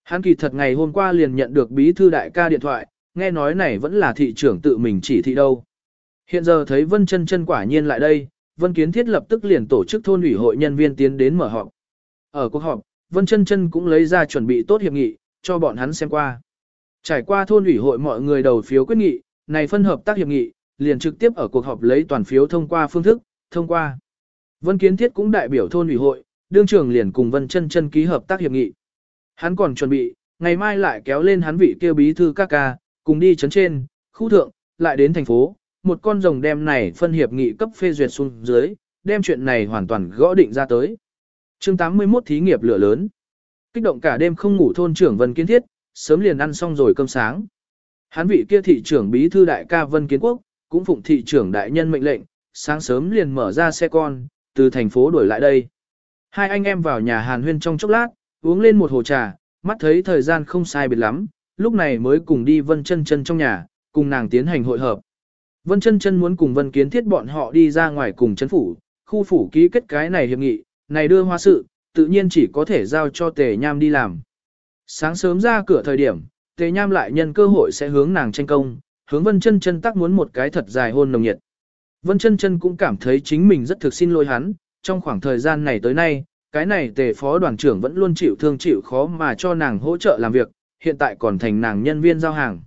Hắn kỳ thật ngày hôm qua liền nhận được bí thư đại ca điện thoại, nghe nói này vẫn là thị trưởng tự mình chỉ thị đâu. Hiện giờ thấy Vân chân chân quả nhiên lại đây, Vân Kiến Thiết lập tức liền tổ chức thôn ủy hội nhân viên tiến đến mở họp. Ở cuộc họp, Vân chân chân cũng lấy ra chuẩn bị tốt hiệp nghị, cho bọn hắn xem qua. Trải qua thôn ủy hội mọi người đầu phiếu quyết nghị, này phân hợp tác hiệp nghị, liền trực tiếp ở cuộc họp lấy toàn phiếu thông qua phương thức, thông qua. Vân Kiến Thiết cũng đại biểu thôn ủy hội, đương trưởng liền cùng Vân chân chân ký hợp tác hiệp nghị. Hắn còn chuẩn bị, ngày mai lại kéo lên hắn vị kêu bí thư các ca, cùng đi chấn trên, khu thượng, lại đến thành phố, một con rồng đem này phân hiệp nghị cấp phê duyệt xuống dưới, đem chuyện này hoàn toàn gõ định ra tới. chương 81 thí nghiệp lửa lớn. Kích động cả đêm không ngủ thôn trưởng Vân Kiến Thiết, sớm liền ăn xong rồi cơm sáng. Hắn vị kia thị trưởng bí thư đại ca Vân Kiến Quốc, cũng phụng thị trưởng đại nhân mệnh lệnh, sáng sớm liền mở ra xe con, từ thành phố đuổi lại đây. Hai anh em vào nhà Hàn Huyên trong chốc lát, uống lên một hồ trà, mắt thấy thời gian không sai biệt lắm, lúc này mới cùng đi Vân chân chân trong nhà, cùng nàng tiến hành hội hợp. Vân chân chân muốn cùng Vân Kiến Thiết bọn họ đi ra ngoài cùng chấn phủ, khu phủ ký kết cái này hiệp nghị, này đưa hoa sự, tự nhiên chỉ có thể giao cho Tề Nham đi làm. Sáng sớm ra cửa thời điểm, Tề Nham lại nhân cơ hội sẽ hướng nàng tranh công, hướng Vân chân chân tác muốn một cái thật dài hôn nồng nhiệt. Vân chân chân cũng cảm thấy chính mình rất thực xin lỗi hắn, trong khoảng thời gian này tới nay, cái này Tề phó đoàn trưởng vẫn luôn chịu thương chịu khó mà cho nàng hỗ trợ làm việc, hiện tại còn thành nàng nhân viên giao hàng.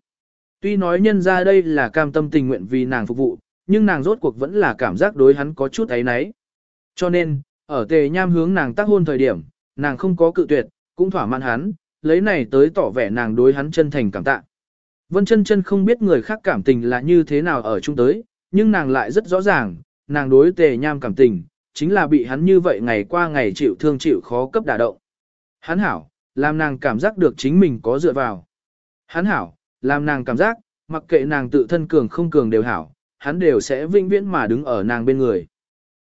Tuy nói nhân ra đây là cam tâm tình nguyện vì nàng phục vụ, nhưng nàng rốt cuộc vẫn là cảm giác đối hắn có chút ấy nấy. Cho nên, ở tề nham hướng nàng tác hôn thời điểm, nàng không có cự tuyệt, cũng thỏa mãn hắn, lấy này tới tỏ vẻ nàng đối hắn chân thành cảm tạ. Vân chân chân không biết người khác cảm tình là như thế nào ở chung tới, nhưng nàng lại rất rõ ràng, nàng đối tề nham cảm tình, chính là bị hắn như vậy ngày qua ngày chịu thương chịu khó cấp đả động. Hắn hảo, làm nàng cảm giác được chính mình có dựa vào. Hắn hảo, làm nàng cảm giác, mặc kệ nàng tự thân cường không cường đều hảo, hắn đều sẽ vinh viễn mà đứng ở nàng bên người.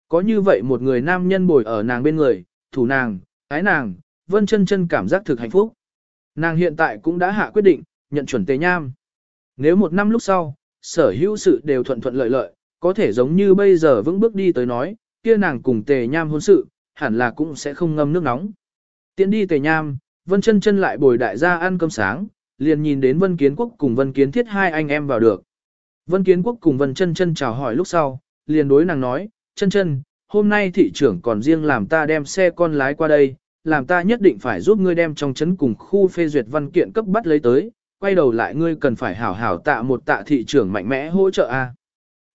Có như vậy một người nam nhân bồi ở nàng bên người, thủ nàng, ái nàng, vân chân chân cảm giác thực hạnh phúc. Nàng hiện tại cũng đã hạ quyết định, nhận chuẩn tế nham. Nếu một năm lúc sau, sở hữu sự đều thuận thuận lợi lợi, có thể giống như bây giờ vững bước đi tới nói, kia nàng cùng tề nham hôn sự, hẳn là cũng sẽ không ngâm nước nóng. Tiến đi tề nham, vân chân chân lại bồi đại gia ăn cơm sáng, liền nhìn đến Vân Kiến Quốc cùng Vân Kiến Thiết hai anh em vào được. Vân Kiến Quốc cùng Vân Chân Chân chào hỏi lúc sau, liền đối nàng nói, Chân Chân, hôm nay thị trưởng còn riêng làm ta đem xe con lái qua đây, làm ta nhất định phải giúp ngươi đem trong chấn cùng khu phê duyệt văn kiện cấp bắt lấy tới, quay đầu lại ngươi cần phải hảo hảo tạ một tạ thị trưởng mạnh mẽ hỗ trợ a.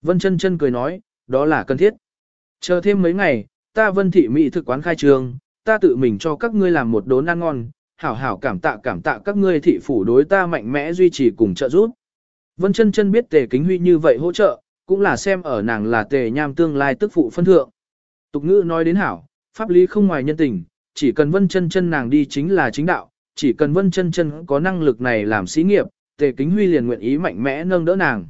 Vân Chân Chân cười nói, đó là cần thiết. Chờ thêm mấy ngày, ta Vân thị mỹ thực quán khai trường, ta tự mình cho các ngươi làm một đốn ăn ngon, hảo hảo cảm tạ cảm tạ các ngươi thị phủ đối ta mạnh mẽ duy trì cùng trợ giúp. Vân chân chân biết tề kính huy như vậy hỗ trợ, cũng là xem ở nàng là tề nham tương lai tức phụ phân thượng. Tục ngữ nói đến hảo, pháp lý không ngoài nhân tình, chỉ cần vân chân chân nàng đi chính là chính đạo, chỉ cần vân chân chân có năng lực này làm sĩ nghiệp, tề kính huy liền nguyện ý mạnh mẽ nâng đỡ nàng.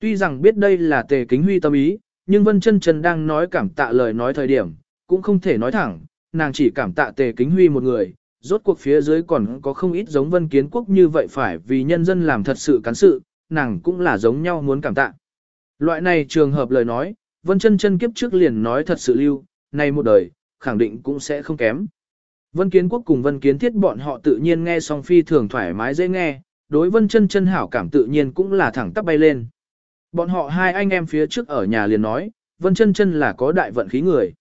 Tuy rằng biết đây là tề kính huy tâm ý, nhưng vân chân chân đang nói cảm tạ lời nói thời điểm, cũng không thể nói thẳng, nàng chỉ cảm tạ tề kính huy một người, rốt cuộc phía dưới còn có không ít giống vân kiến quốc như vậy phải vì nhân dân làm thật sự cán sự, nàng cũng là giống nhau muốn cảm tạ. Loại này trường hợp lời nói, vân chân chân kiếp trước liền nói thật sự lưu, này một đời, khẳng định cũng sẽ không kém. Vân kiến quốc cùng vân kiến thiết bọn họ tự nhiên nghe song phi thường thoải mái dễ nghe, đối vân chân chân hảo cảm tự nhiên cũng là thẳng tắp bay lên. Bọn họ hai anh em phía trước ở nhà liền nói, vân chân chân là có đại vận khí người.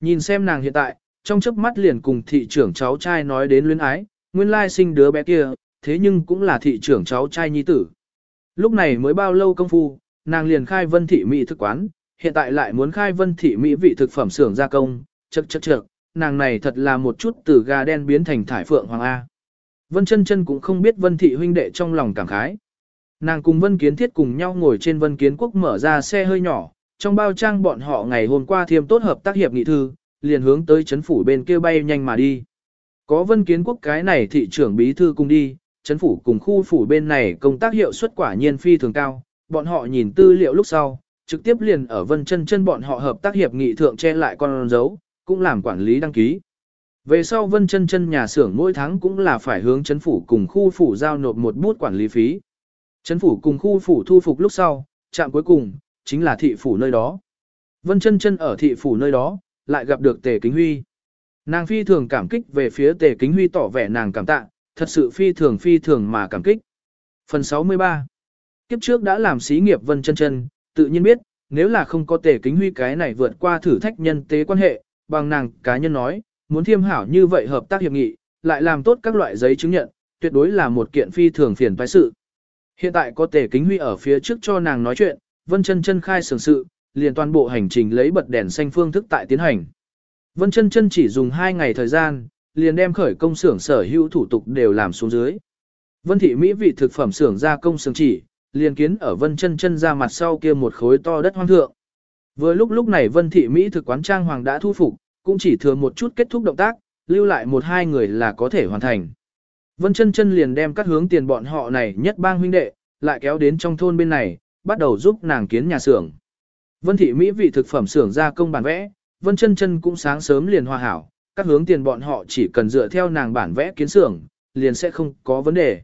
Nhìn xem nàng hiện tại, trong chớp mắt liền cùng thị trưởng cháu trai nói đến luyến ái, nguyên lai sinh đứa bé kia, thế nhưng cũng là thị trưởng cháu trai nhi tử. Lúc này mới bao lâu công phu, nàng liền khai vân thị mỹ thực quán, hiện tại lại muốn khai vân thị mỹ vị thực phẩm xưởng gia công, chậc chậc chậc, nàng này thật là một chút từ gà đen biến thành thải phượng hoàng A. Vân chân chân cũng không biết vân thị huynh đệ trong lòng cảm khái. Nàng cùng vân kiến thiết cùng nhau ngồi trên vân kiến quốc mở ra xe hơi nhỏ, trong bao trang bọn họ ngày hôm qua thiêm tốt hợp tác hiệp nghị thư, liền hướng tới chấn phủ bên kia bay nhanh mà đi. Có vân kiến quốc cái này thị trưởng bí thư cùng đi, chấn phủ cùng khu phủ bên này công tác hiệu suất quả nhiên phi thường cao, bọn họ nhìn tư liệu lúc sau, trực tiếp liền ở vân chân chân bọn họ hợp tác hiệp nghị thượng che lại con dấu, cũng làm quản lý đăng ký. Về sau vân chân chân nhà xưởng mỗi tháng cũng là phải hướng chấn phủ cùng khu phủ giao nộp một bút quản lý phí. Chấn phủ cùng khu phủ thu phục lúc sau, trạm cuối cùng, chính là thị phủ nơi đó. Vân chân chân ở thị phủ nơi đó, lại gặp được Tề Kính Huy. Nàng phi thường cảm kích về phía Tề Kính Huy tỏ vẻ nàng cảm tạ, thật sự phi thường phi thường mà cảm kích. Phần 63 Kiếp trước đã làm xí nghiệp Vân chân chân, tự nhiên biết, nếu là không có Tề Kính Huy cái này vượt qua thử thách nhân tế quan hệ, bằng nàng cá nhân nói, muốn thiêm hảo như vậy hợp tác hiệp nghị, lại làm tốt các loại giấy chứng nhận, tuyệt đối là một kiện phi thường phiền toái sự. Hiện tại có Tề Kính Huy ở phía trước cho nàng nói chuyện, Vân chân chân khai sường sự, liền toàn bộ hành trình lấy bật đèn xanh phương thức tại tiến hành. Vân chân chân chỉ dùng 2 ngày thời gian, liền đem khởi công xưởng sở hữu thủ tục đều làm xuống dưới. Vân thị Mỹ vị thực phẩm xưởng gia công xưởng chỉ, liền kiến ở Vân chân chân ra mặt sau kia một khối to đất hoang thượng. Vừa lúc lúc này Vân thị Mỹ thực quán trang hoàng đã thu phục, cũng chỉ thừa một chút kết thúc động tác, lưu lại một hai người là có thể hoàn thành. Vân chân chân liền đem các hướng tiền bọn họ này nhất bang huynh đệ, lại kéo đến trong thôn bên này, bắt đầu giúp nàng kiến nhà xưởng. Vân thị Mỹ vị thực phẩm xưởng gia công bản vẽ, Vân chân chân cũng sáng sớm liền hòa hảo, các hướng tiền bọn họ chỉ cần dựa theo nàng bản vẽ kiến xưởng, liền sẽ không có vấn đề.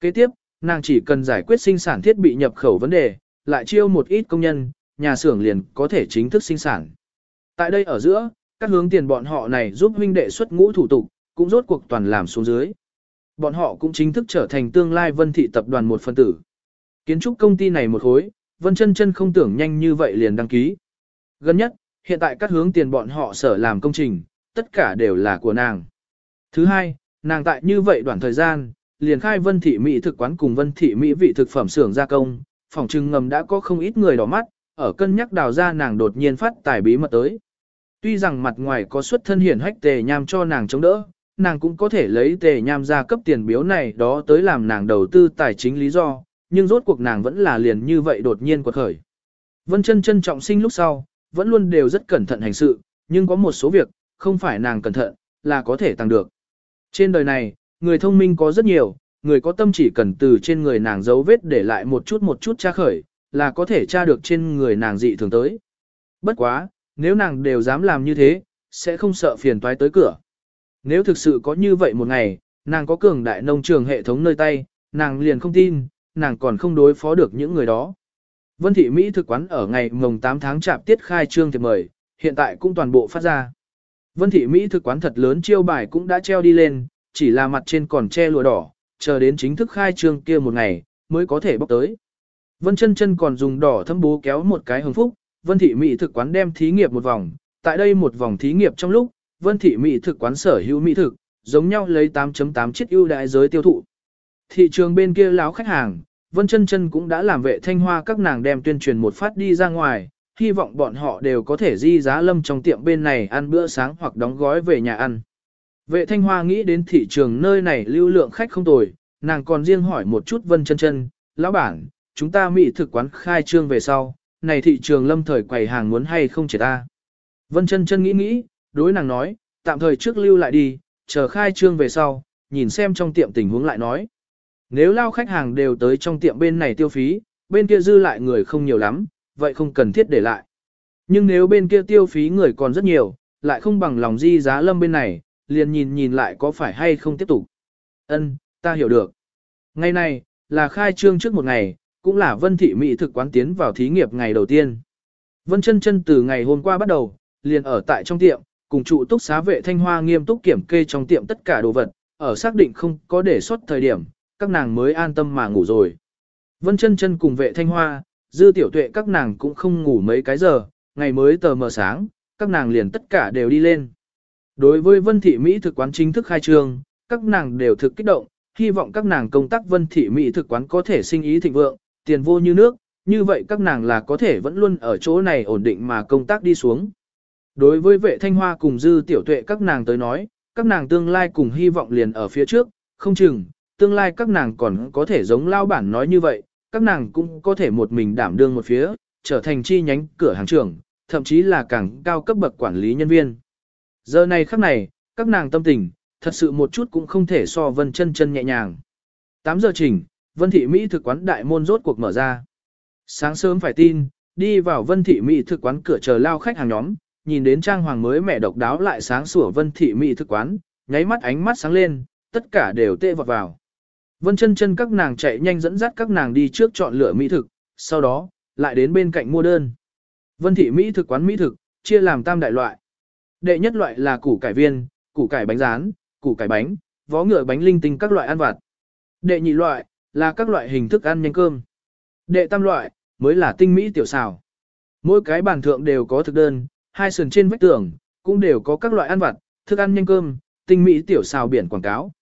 Kế tiếp, nàng chỉ cần giải quyết sinh sản thiết bị nhập khẩu vấn đề, lại chiêu một ít công nhân, nhà xưởng liền có thể chính thức sinh sản. Tại đây ở giữa, các hướng tiền bọn họ này giúp huynh đệ xuất ngũ thủ tục, cũng rốt cuộc toàn làm xuống dưới. Bọn họ cũng chính thức trở thành tương lai vân thị tập đoàn một phân tử. Kiến trúc công ty này một khối, vân chân chân không tưởng nhanh như vậy liền đăng ký. Gần nhất, hiện tại các hướng tiền bọn họ sở làm công trình, tất cả đều là của nàng. Thứ hai, nàng tại như vậy đoạn thời gian, liền khai vân thị mỹ thực quán cùng vân thị mỹ vị thực phẩm xưởng gia công, phòng trưng ngầm đã có không ít người đỏ mắt, ở cân nhắc đào ra nàng đột nhiên phát tài bí mật tới. Tuy rằng mặt ngoài có xuất thân hiển hách tề nham cho nàng chống đỡ, nàng cũng có thể lấy tề nham ra cấp tiền biếu này đó tới làm nàng đầu tư tài chính lý do, nhưng rốt cuộc nàng vẫn là liền như vậy đột nhiên quật khởi. Vân chân chân trọng sinh lúc sau, vẫn luôn đều rất cẩn thận hành sự, nhưng có một số việc, không phải nàng cẩn thận, là có thể tăng được. Trên đời này, người thông minh có rất nhiều, người có tâm chỉ cần từ trên người nàng dấu vết để lại một chút một chút tra khởi, là có thể tra được trên người nàng dị thường tới. Bất quá, nếu nàng đều dám làm như thế, sẽ không sợ phiền toái tới cửa. Nếu thực sự có như vậy một ngày, nàng có cường đại nông trường hệ thống nơi tay, nàng liền không tin, nàng còn không đối phó được những người đó. Vân thị Mỹ thực quán ở ngày mồng 8 tháng chạp tiết khai trương thiệp mời, hiện tại cũng toàn bộ phát ra. Vân thị Mỹ thực quán thật lớn chiêu bài cũng đã treo đi lên, chỉ là mặt trên còn che lụa đỏ, chờ đến chính thức khai trương kia một ngày, mới có thể bóc tới. Vân chân chân còn dùng đỏ thâm bố kéo một cái hồng phúc, Vân thị Mỹ thực quán đem thí nghiệp một vòng, tại đây một vòng thí nghiệp trong lúc, Vân thị Mỹ thực quán sở hữu mỹ thực, giống nhau lấy 8.8 chiếc ưu đại giới tiêu thụ. Thị trường bên kia láo khách hàng, Vân chân chân cũng đã làm vệ thanh hoa các nàng đem tuyên truyền một phát đi ra ngoài, hy vọng bọn họ đều có thể di giá lâm trong tiệm bên này ăn bữa sáng hoặc đóng gói về nhà ăn. Vệ thanh hoa nghĩ đến thị trường nơi này lưu lượng khách không tồi, nàng còn riêng hỏi một chút Vân chân chân, lão bản, chúng ta mỹ thực quán khai trương về sau, này thị trường lâm thời quầy hàng muốn hay không chỉ ta. Vân chân chân nghĩ nghĩ, đối nàng nói, tạm thời trước lưu lại đi, chờ khai trương về sau, nhìn xem trong tiệm tình huống lại nói. Nếu lao khách hàng đều tới trong tiệm bên này tiêu phí, bên kia dư lại người không nhiều lắm, vậy không cần thiết để lại. Nhưng nếu bên kia tiêu phí người còn rất nhiều, lại không bằng lòng di giá lâm bên này, liền nhìn nhìn lại có phải hay không tiếp tục. Ân, ta hiểu được. Ngày này, là khai trương trước một ngày, cũng là Vân Thị Mỹ thực quán tiến vào thí nghiệp ngày đầu tiên. Vân chân chân từ ngày hôm qua bắt đầu, liền ở tại trong tiệm, cùng trụ túc xá vệ thanh hoa nghiêm túc kiểm kê trong tiệm tất cả đồ vật, ở xác định không có để xuất thời điểm, các nàng mới an tâm mà ngủ rồi. Vân chân chân cùng vệ thanh hoa, dư tiểu tuệ các nàng cũng không ngủ mấy cái giờ, ngày mới tờ mờ sáng, các nàng liền tất cả đều đi lên. Đối với Vân Thị Mỹ thực quán chính thức khai trương, các nàng đều thực kích động, hy vọng các nàng công tác Vân Thị Mỹ thực quán có thể sinh ý thịnh vượng, tiền vô như nước, như vậy các nàng là có thể vẫn luôn ở chỗ này ổn định mà công tác đi xuống. Đối với vệ thanh hoa cùng dư tiểu tuệ các nàng tới nói, các nàng tương lai cùng hy vọng liền ở phía trước, không chừng, tương lai các nàng còn có thể giống lao bản nói như vậy, các nàng cũng có thể một mình đảm đương một phía, trở thành chi nhánh cửa hàng trưởng, thậm chí là càng cao cấp bậc quản lý nhân viên. Giờ này khắc này, các nàng tâm tình, thật sự một chút cũng không thể so vân chân chân nhẹ nhàng. 8 giờ chỉnh, vân thị Mỹ thực quán đại môn rốt cuộc mở ra. Sáng sớm phải tin, đi vào vân thị Mỹ thực quán cửa chờ lao khách hàng nhóm, nhìn đến trang hoàng mới mẹ độc đáo lại sáng sủa vân thị Mỹ thực quán, nháy mắt ánh mắt sáng lên, tất cả đều tê vọt vào. Vân chân chân các nàng chạy nhanh dẫn dắt các nàng đi trước chọn lựa mỹ thực, sau đó, lại đến bên cạnh mua đơn. Vân thị Mỹ thực quán Mỹ thực, chia làm tam đại loại. Đệ nhất loại là củ cải viên, củ cải bánh rán, củ cải bánh, vó ngựa bánh linh tinh các loại ăn vặt. Đệ nhị loại là các loại hình thức ăn nhanh cơm. Đệ tam loại mới là tinh mỹ tiểu xào. Mỗi cái bàn thượng đều có thực đơn, hai sườn trên vách tường cũng đều có các loại ăn vặt, thức ăn nhanh cơm, tinh mỹ tiểu xào biển quảng cáo.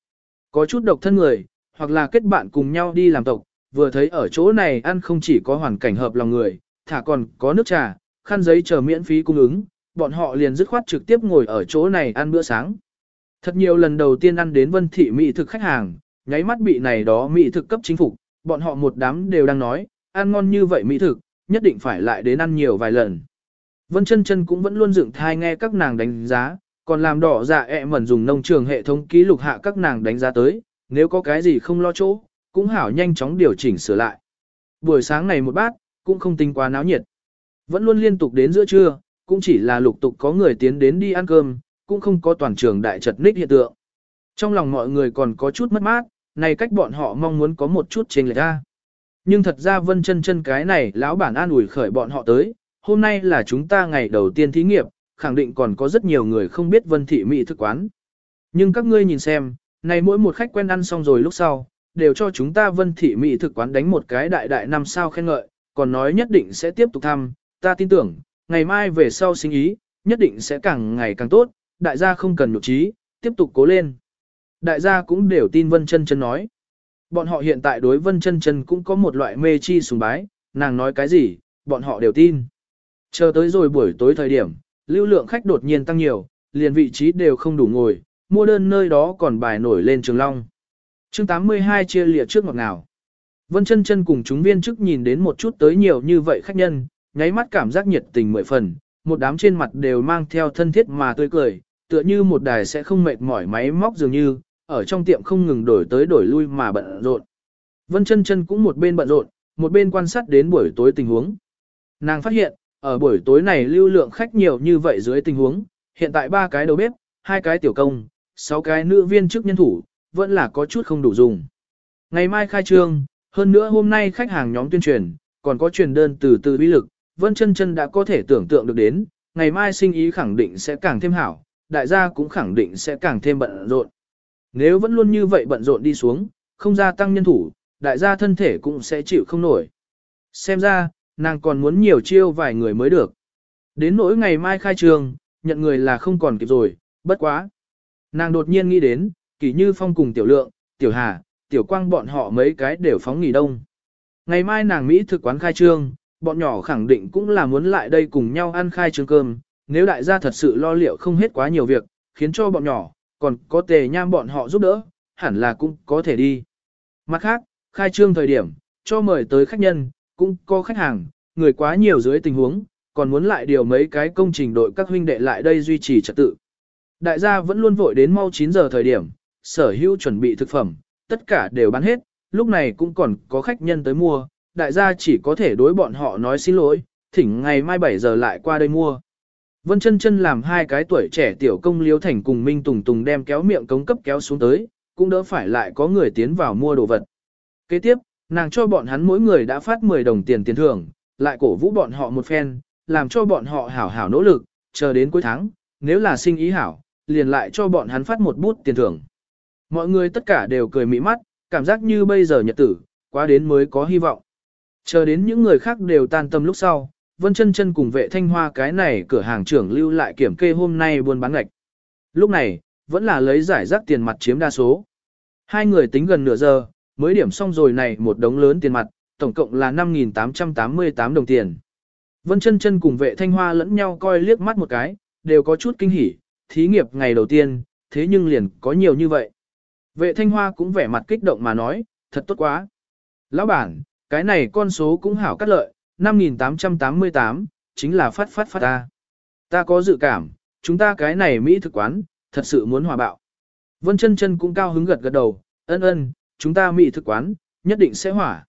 Có chút độc thân người, hoặc là kết bạn cùng nhau đi làm tộc, vừa thấy ở chỗ này ăn không chỉ có hoàn cảnh hợp lòng người, thả còn có nước trà, khăn giấy chờ miễn phí cung ứng, bọn họ liền dứt khoát trực tiếp ngồi ở chỗ này ăn bữa sáng. Thật nhiều lần đầu tiên ăn đến vân thị mỹ thực khách hàng, nháy mắt bị này đó mỹ thực cấp chính phủ, bọn họ một đám đều đang nói, ăn ngon như vậy mỹ thực, nhất định phải lại đến ăn nhiều vài lần. Vân chân chân cũng vẫn luôn dựng thai nghe các nàng đánh giá, còn làm đỏ dạ ẹ mẩn dùng nông trường hệ thống ký lục hạ các nàng đánh giá tới, nếu có cái gì không lo chỗ, cũng hảo nhanh chóng điều chỉnh sửa lại. Buổi sáng này một bát, cũng không tính quá náo nhiệt. Vẫn luôn liên tục đến giữa trưa, cũng chỉ là lục tục có người tiến đến đi ăn cơm, cũng không có toàn trường đại trật ních hiện tượng. Trong lòng mọi người còn có chút mất mát, này cách bọn họ mong muốn có một chút chênh lệch ra. Nhưng thật ra Vân chân chân cái này lão bản an ủi khởi bọn họ tới, hôm nay là chúng ta ngày đầu tiên thí nghiệm, khẳng định còn có rất nhiều người không biết Vân thị mỹ thực quán. Nhưng các ngươi nhìn xem, này mỗi một khách quen ăn xong rồi lúc sau, đều cho chúng ta Vân thị mỹ thực quán đánh một cái đại đại năm sao khen ngợi, còn nói nhất định sẽ tiếp tục thăm, ta tin tưởng, ngày mai về sau sinh ý, nhất định sẽ càng ngày càng tốt, đại gia không cần nhục trí, tiếp tục cố lên. Đại gia cũng đều tin Vân chân chân nói. Bọn họ hiện tại đối Vân chân chân cũng có một loại mê chi sùng bái, nàng nói cái gì, bọn họ đều tin. Chờ tới rồi buổi tối thời điểm, lưu lượng khách đột nhiên tăng nhiều, liền vị trí đều không đủ ngồi, mua đơn nơi đó còn bài nổi lên trường long. chương 82 chia liệt trước ngọt nào. Vân chân chân cùng chúng viên chức nhìn đến một chút tới nhiều như vậy khách nhân, nháy mắt cảm giác nhiệt tình mười phần, một đám trên mặt đều mang theo thân thiết mà tươi cười, tựa như một đài sẽ không mệt mỏi máy móc dường như, ở trong tiệm không ngừng đổi tới đổi lui mà bận rộn. Vân chân chân cũng một bên bận rộn, một bên quan sát đến buổi tối tình huống. Nàng phát hiện, ở buổi tối này lưu lượng khách nhiều như vậy dưới tình huống, hiện tại ba cái đầu bếp, hai cái tiểu công, sáu cái nữ viên chức nhân thủ, vẫn là có chút không đủ dùng. Ngày mai khai trương, hơn nữa hôm nay khách hàng nhóm tuyên truyền, còn có truyền đơn từ từ bí lực, Vân chân chân đã có thể tưởng tượng được đến, ngày mai sinh ý khẳng định sẽ càng thêm hảo, đại gia cũng khẳng định sẽ càng thêm bận rộn. Nếu vẫn luôn như vậy bận rộn đi xuống, không gia tăng nhân thủ, đại gia thân thể cũng sẽ chịu không nổi. Xem ra, nàng còn muốn nhiều chiêu vài người mới được. Đến nỗi ngày mai khai trường, nhận người là không còn kịp rồi, bất quá. Nàng đột nhiên nghĩ đến, kỳ như phong cùng tiểu lượng, tiểu hà, tiểu quang bọn họ mấy cái đều phóng nghỉ đông. Ngày mai nàng Mỹ thực quán khai trương, bọn nhỏ khẳng định cũng là muốn lại đây cùng nhau ăn khai trương cơm, nếu đại gia thật sự lo liệu không hết quá nhiều việc, khiến cho bọn nhỏ, còn có tề nham bọn họ giúp đỡ, hẳn là cũng có thể đi. Mặt khác, khai trương thời điểm, cho mời tới khách nhân, cũng có khách hàng, người quá nhiều dưới tình huống, còn muốn lại điều mấy cái công trình đội các huynh đệ lại đây duy trì trật tự. Đại gia vẫn luôn vội đến mau 9 giờ thời điểm, sở hữu chuẩn bị thực phẩm, tất cả đều bán hết, lúc này cũng còn có khách nhân tới mua, đại gia chỉ có thể đối bọn họ nói xin lỗi, thỉnh ngày mai 7 giờ lại qua đây mua. Vân chân chân làm hai cái tuổi trẻ tiểu công liếu thành cùng Minh Tùng Tùng đem kéo miệng cống cấp kéo xuống tới, cũng đỡ phải lại có người tiến vào mua đồ vật. Kế tiếp, nàng cho bọn hắn mỗi người đã phát 10 đồng tiền tiền thưởng, lại cổ vũ bọn họ một phen, làm cho bọn họ hảo hảo nỗ lực, chờ đến cuối tháng, nếu là sinh ý hảo, liền lại cho bọn hắn phát một bút tiền thưởng. Mọi người tất cả đều cười mỹ mắt, cảm giác như bây giờ nhật tử, quá đến mới có hy vọng. Chờ đến những người khác đều tan tâm lúc sau, Vân chân chân cùng vệ thanh hoa cái này cửa hàng trưởng lưu lại kiểm kê hôm nay buôn bán ngạch. Lúc này, vẫn là lấy giải rác tiền mặt chiếm đa số. Hai người tính gần nửa giờ, mới điểm xong rồi này một đống lớn tiền mặt, tổng cộng là 5.888 đồng tiền. Vân chân chân cùng vệ thanh hoa lẫn nhau coi liếc mắt một cái, đều có chút kinh hỉ, thí nghiệp ngày đầu tiên, thế nhưng liền có nhiều như vậy. Vệ thanh hoa cũng vẻ mặt kích động mà nói, thật tốt quá. Lão bản, cái này con số cũng hảo cắt lợi, 5888, chính là phát phát phát ta. Ta có dự cảm, chúng ta cái này Mỹ thực quán, thật sự muốn hòa bạo. Vân chân chân cũng cao hứng gật gật đầu, ân ân, chúng ta Mỹ thực quán, nhất định sẽ hỏa.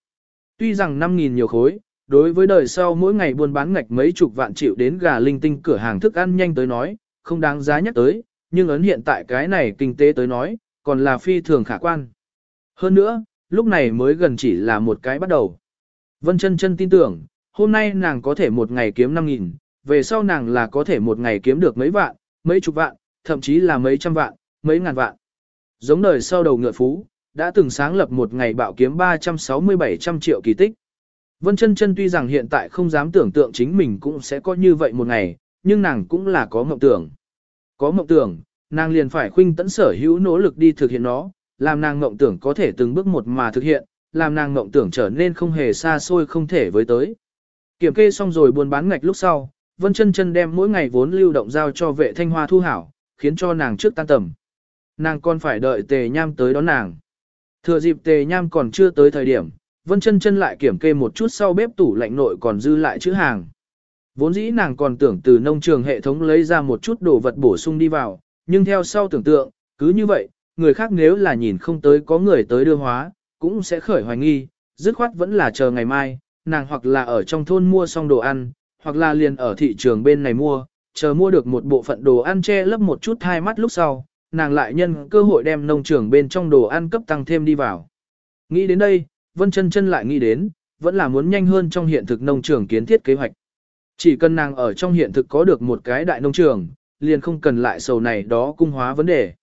Tuy rằng 5.000 nhiều khối, đối với đời sau mỗi ngày buôn bán ngạch mấy chục vạn triệu đến gà linh tinh cửa hàng thức ăn nhanh tới nói, không đáng giá nhắc tới, nhưng ấn hiện tại cái này kinh tế tới nói, còn là phi thường khả quan. Hơn nữa, lúc này mới gần chỉ là một cái bắt đầu. Vân chân chân tin tưởng, hôm nay nàng có thể một ngày kiếm 5.000, về sau nàng là có thể một ngày kiếm được mấy vạn, mấy chục vạn, thậm chí là mấy trăm vạn, mấy ngàn vạn. Giống đời sau đầu ngựa phú, đã từng sáng lập một ngày bạo kiếm 360-700 triệu kỳ tích. Vân chân chân tuy rằng hiện tại không dám tưởng tượng chính mình cũng sẽ có như vậy một ngày, nhưng nàng cũng là có mộng tưởng. Có mộng tưởng, nàng liền phải khuynh tẫn sở hữu nỗ lực đi thực hiện nó, làm nàng mộng tưởng có thể từng bước một mà thực hiện, làm nàng mộng tưởng trở nên không hề xa xôi không thể với tới. Kiểm kê xong rồi buôn bán ngạch lúc sau, Vân chân chân đem mỗi ngày vốn lưu động giao cho vệ thanh hoa thu hảo, khiến cho nàng trước tan tầm. Nàng còn phải đợi tề nham tới đón nàng. Thừa dịp tề nham còn chưa tới thời điểm, Vân chân chân lại kiểm kê một chút sau bếp tủ lạnh nội còn dư lại chữ hàng. Vốn dĩ nàng còn tưởng từ nông trường hệ thống lấy ra một chút đồ vật bổ sung đi vào, nhưng theo sau tưởng tượng, cứ như vậy, người khác nếu là nhìn không tới có người tới đưa hóa, cũng sẽ khởi hoài nghi, dứt khoát vẫn là chờ ngày mai, nàng hoặc là ở trong thôn mua xong đồ ăn, hoặc là liền ở thị trường bên này mua, chờ mua được một bộ phận đồ ăn che lấp một chút hai mắt lúc sau, nàng lại nhân cơ hội đem nông trường bên trong đồ ăn cấp tăng thêm đi vào. Nghĩ đến đây, Vân chân chân lại nghĩ đến, vẫn là muốn nhanh hơn trong hiện thực nông trường kiến thiết kế hoạch. Chỉ cần nàng ở trong hiện thực có được một cái đại nông trường, liền không cần lại sầu này đó cung hóa vấn đề.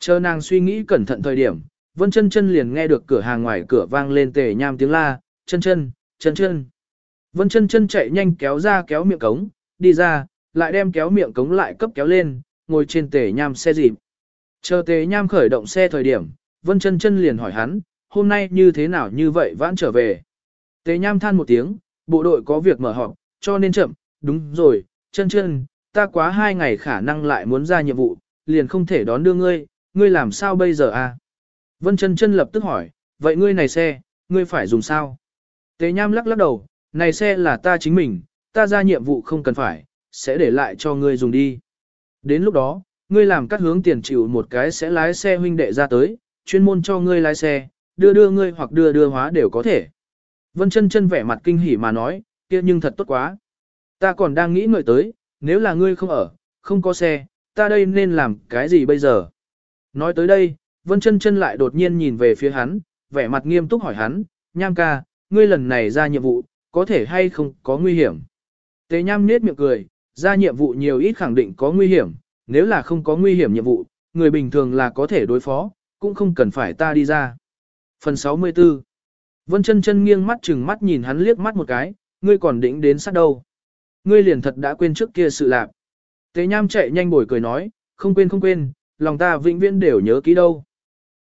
Chờ nàng suy nghĩ cẩn thận thời điểm, Vân chân chân liền nghe được cửa hàng ngoài cửa vang lên tề nham tiếng la, chân chân, chân chân. Vân chân chân chạy nhanh kéo ra kéo miệng cống, đi ra, lại đem kéo miệng cống lại cấp kéo lên, ngồi trên tề nham xe dịp. Chờ tề nham khởi động xe thời điểm, Vân chân chân liền hỏi hắn, hôm nay như thế nào như vậy vãn trở về. Tề nham than một tiếng, bộ đội có việc mở họp, cho nên chậm, đúng rồi, chân chân, ta quá hai ngày khả năng lại muốn ra nhiệm vụ, liền không thể đón đưa ngươi, ngươi làm sao bây giờ à? Vân chân chân lập tức hỏi, vậy ngươi này xe, ngươi phải dùng sao? Tề nham lắc lắc đầu, này xe là ta chính mình, ta ra nhiệm vụ không cần phải, sẽ để lại cho ngươi dùng đi. Đến lúc đó, ngươi làm cắt hướng tiền chịu một cái sẽ lái xe huynh đệ ra tới, chuyên môn cho ngươi lái xe, đưa đưa ngươi hoặc đưa đưa hóa đều có thể. Vân chân chân vẻ mặt kinh hỉ mà nói, kia nhưng thật tốt quá. Ta còn đang nghĩ ngợi tới, nếu là ngươi không ở, không có xe, ta đây nên làm cái gì bây giờ? Nói tới đây, Vân chân chân lại đột nhiên nhìn về phía hắn, vẻ mặt nghiêm túc hỏi hắn, nham ca, ngươi lần này ra nhiệm vụ, có thể hay không có nguy hiểm? Tế nham nết miệng cười, ra nhiệm vụ nhiều ít khẳng định có nguy hiểm, nếu là không có nguy hiểm nhiệm vụ, người bình thường là có thể đối phó, cũng không cần phải ta đi ra. Phần 64 Vân chân chân nghiêng mắt chừng mắt nhìn hắn liếc mắt một cái, ngươi còn định đến sát đâu. Ngươi liền thật đã quên trước kia sự lạc. Tế nham chạy nhanh bồi cười nói, không quên không quên, lòng ta vĩnh viễn đều nhớ kỹ đâu.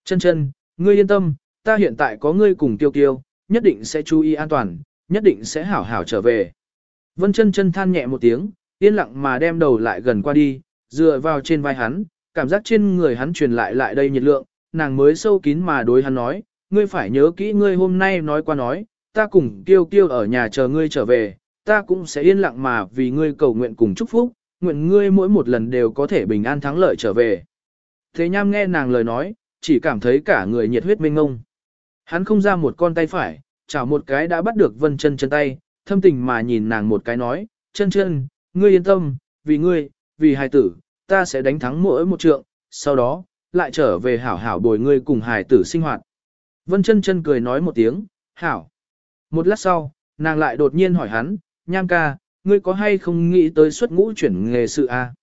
Chân chân, ngươi yên tâm, ta hiện tại có ngươi cùng tiêu kiêu, nhất định sẽ chú ý an toàn, nhất định sẽ hảo hảo trở về. Vân chân chân than nhẹ một tiếng, yên lặng mà đem đầu lại gần qua đi, dựa vào trên vai hắn, cảm giác trên người hắn truyền lại lại đây nhiệt lượng, nàng mới sâu kín mà đối hắn nói, ngươi phải nhớ kỹ ngươi hôm nay nói qua nói, ta cùng kêu kêu ở nhà chờ ngươi trở về, ta cũng sẽ yên lặng mà vì ngươi cầu nguyện cùng chúc phúc, nguyện ngươi mỗi một lần đều có thể bình an thắng lợi trở về. Thế nham nghe nàng lời nói, chỉ cảm thấy cả người nhiệt huyết mênh ngông. Hắn không ra một con tay phải, chảo một cái đã bắt được vân chân chân tay, thâm tình mà nhìn nàng một cái nói, chân chân, ngươi yên tâm, vì ngươi, vì hài tử, ta sẽ đánh thắng mỗi một trượng, sau đó, lại trở về hảo hảo bồi ngươi cùng hài tử sinh hoạt. Vân chân chân cười nói một tiếng, hảo. Một lát sau, nàng lại đột nhiên hỏi hắn, nham ca, ngươi có hay không nghĩ tới xuất ngũ chuyển nghề sự a? À?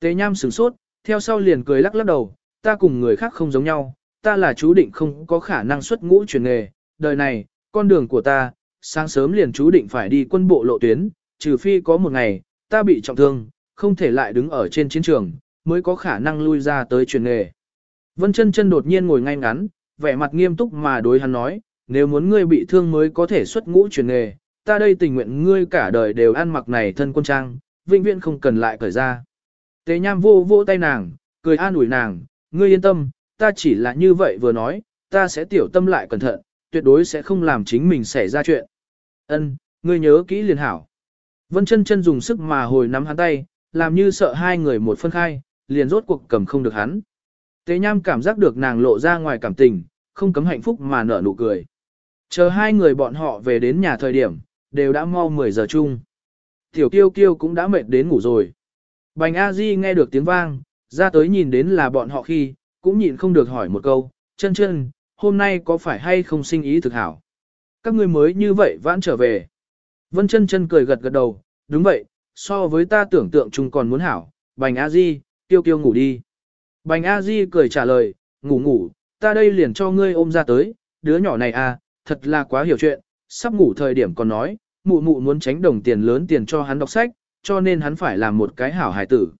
Tế nham sửng sốt, theo sau liền cười lắc lắc đầu, ta cùng người khác không giống nhau, ta là chú định không có khả năng xuất ngũ chuyển nghề, đời này, con đường của ta, sáng sớm liền chú định phải đi quân bộ lộ tuyến, trừ phi có một ngày, ta bị trọng thương, không thể lại đứng ở trên chiến trường, mới có khả năng lui ra tới chuyển nghề. Vân chân chân đột nhiên ngồi ngay ngắn, vẻ mặt nghiêm túc mà đối hắn nói, nếu muốn ngươi bị thương mới có thể xuất ngũ chuyển nghề, ta đây tình nguyện ngươi cả đời đều ăn mặc này thân quân trang, vĩnh viễn không cần lại cởi ra. Tế nham vô vô tay nàng, cười an ủi nàng, ngươi yên tâm, ta chỉ là như vậy vừa nói, ta sẽ tiểu tâm lại cẩn thận, tuyệt đối sẽ không làm chính mình xảy ra chuyện. Ân, ngươi nhớ kỹ liền hảo. Vân chân chân dùng sức mà hồi nắm hắn tay, làm như sợ hai người một phân khai, liền rốt cuộc cầm không được hắn. Tế nham cảm giác được nàng lộ ra ngoài cảm tình, không cấm hạnh phúc mà nở nụ cười. Chờ hai người bọn họ về đến nhà thời điểm, đều đã mau 10 giờ chung. Tiểu kiêu kiêu cũng đã mệt đến ngủ rồi. Bành A Di nghe được tiếng vang, ra tới nhìn đến là bọn họ khi, cũng nhịn không được hỏi một câu, chân chân, hôm nay có phải hay không sinh ý thực hảo? Các ngươi mới như vậy vãn trở về. Vân chân chân cười gật gật đầu, đúng vậy, so với ta tưởng tượng chung còn muốn hảo, bành A Di, tiêu kiêu ngủ đi. Bành A Di cười trả lời, ngủ ngủ, ta đây liền cho ngươi ôm ra tới, đứa nhỏ này à, thật là quá hiểu chuyện, sắp ngủ thời điểm còn nói, mụ mụ muốn tránh đồng tiền lớn tiền cho hắn đọc sách, cho nên hắn phải làm một cái hảo hải tử.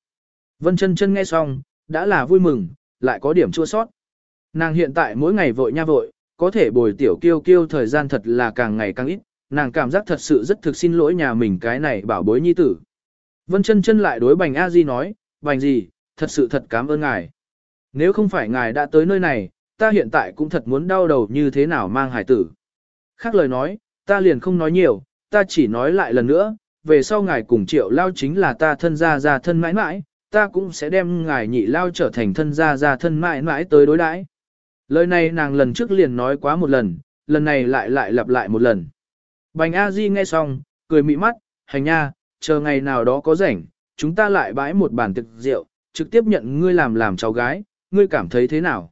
Vân chân chân nghe xong, đã là vui mừng, lại có điểm chua sót. Nàng hiện tại mỗi ngày vội nha vội, có thể bồi tiểu kiêu kiêu thời gian thật là càng ngày càng ít, nàng cảm giác thật sự rất thực xin lỗi nhà mình cái này bảo bối nhi tử. Vân chân chân lại đối bành A Di nói, bành gì, thật sự thật cảm ơn ngài. Nếu không phải ngài đã tới nơi này, ta hiện tại cũng thật muốn đau đầu như thế nào mang hải tử. Khác lời nói, ta liền không nói nhiều, ta chỉ nói lại lần nữa, về sau ngài cùng triệu lao chính là ta thân gia gia thân mãi mãi, ta cũng sẽ đem ngài nhị lao trở thành thân gia gia thân mãi mãi tới đối đãi. Lời này nàng lần trước liền nói quá một lần, lần này lại lại lặp lại một lần. Bành A Di nghe xong, cười mị mắt, hành nha, chờ ngày nào đó có rảnh, chúng ta lại bãi một bàn thực rượu, trực tiếp nhận ngươi làm làm cháu gái, ngươi cảm thấy thế nào?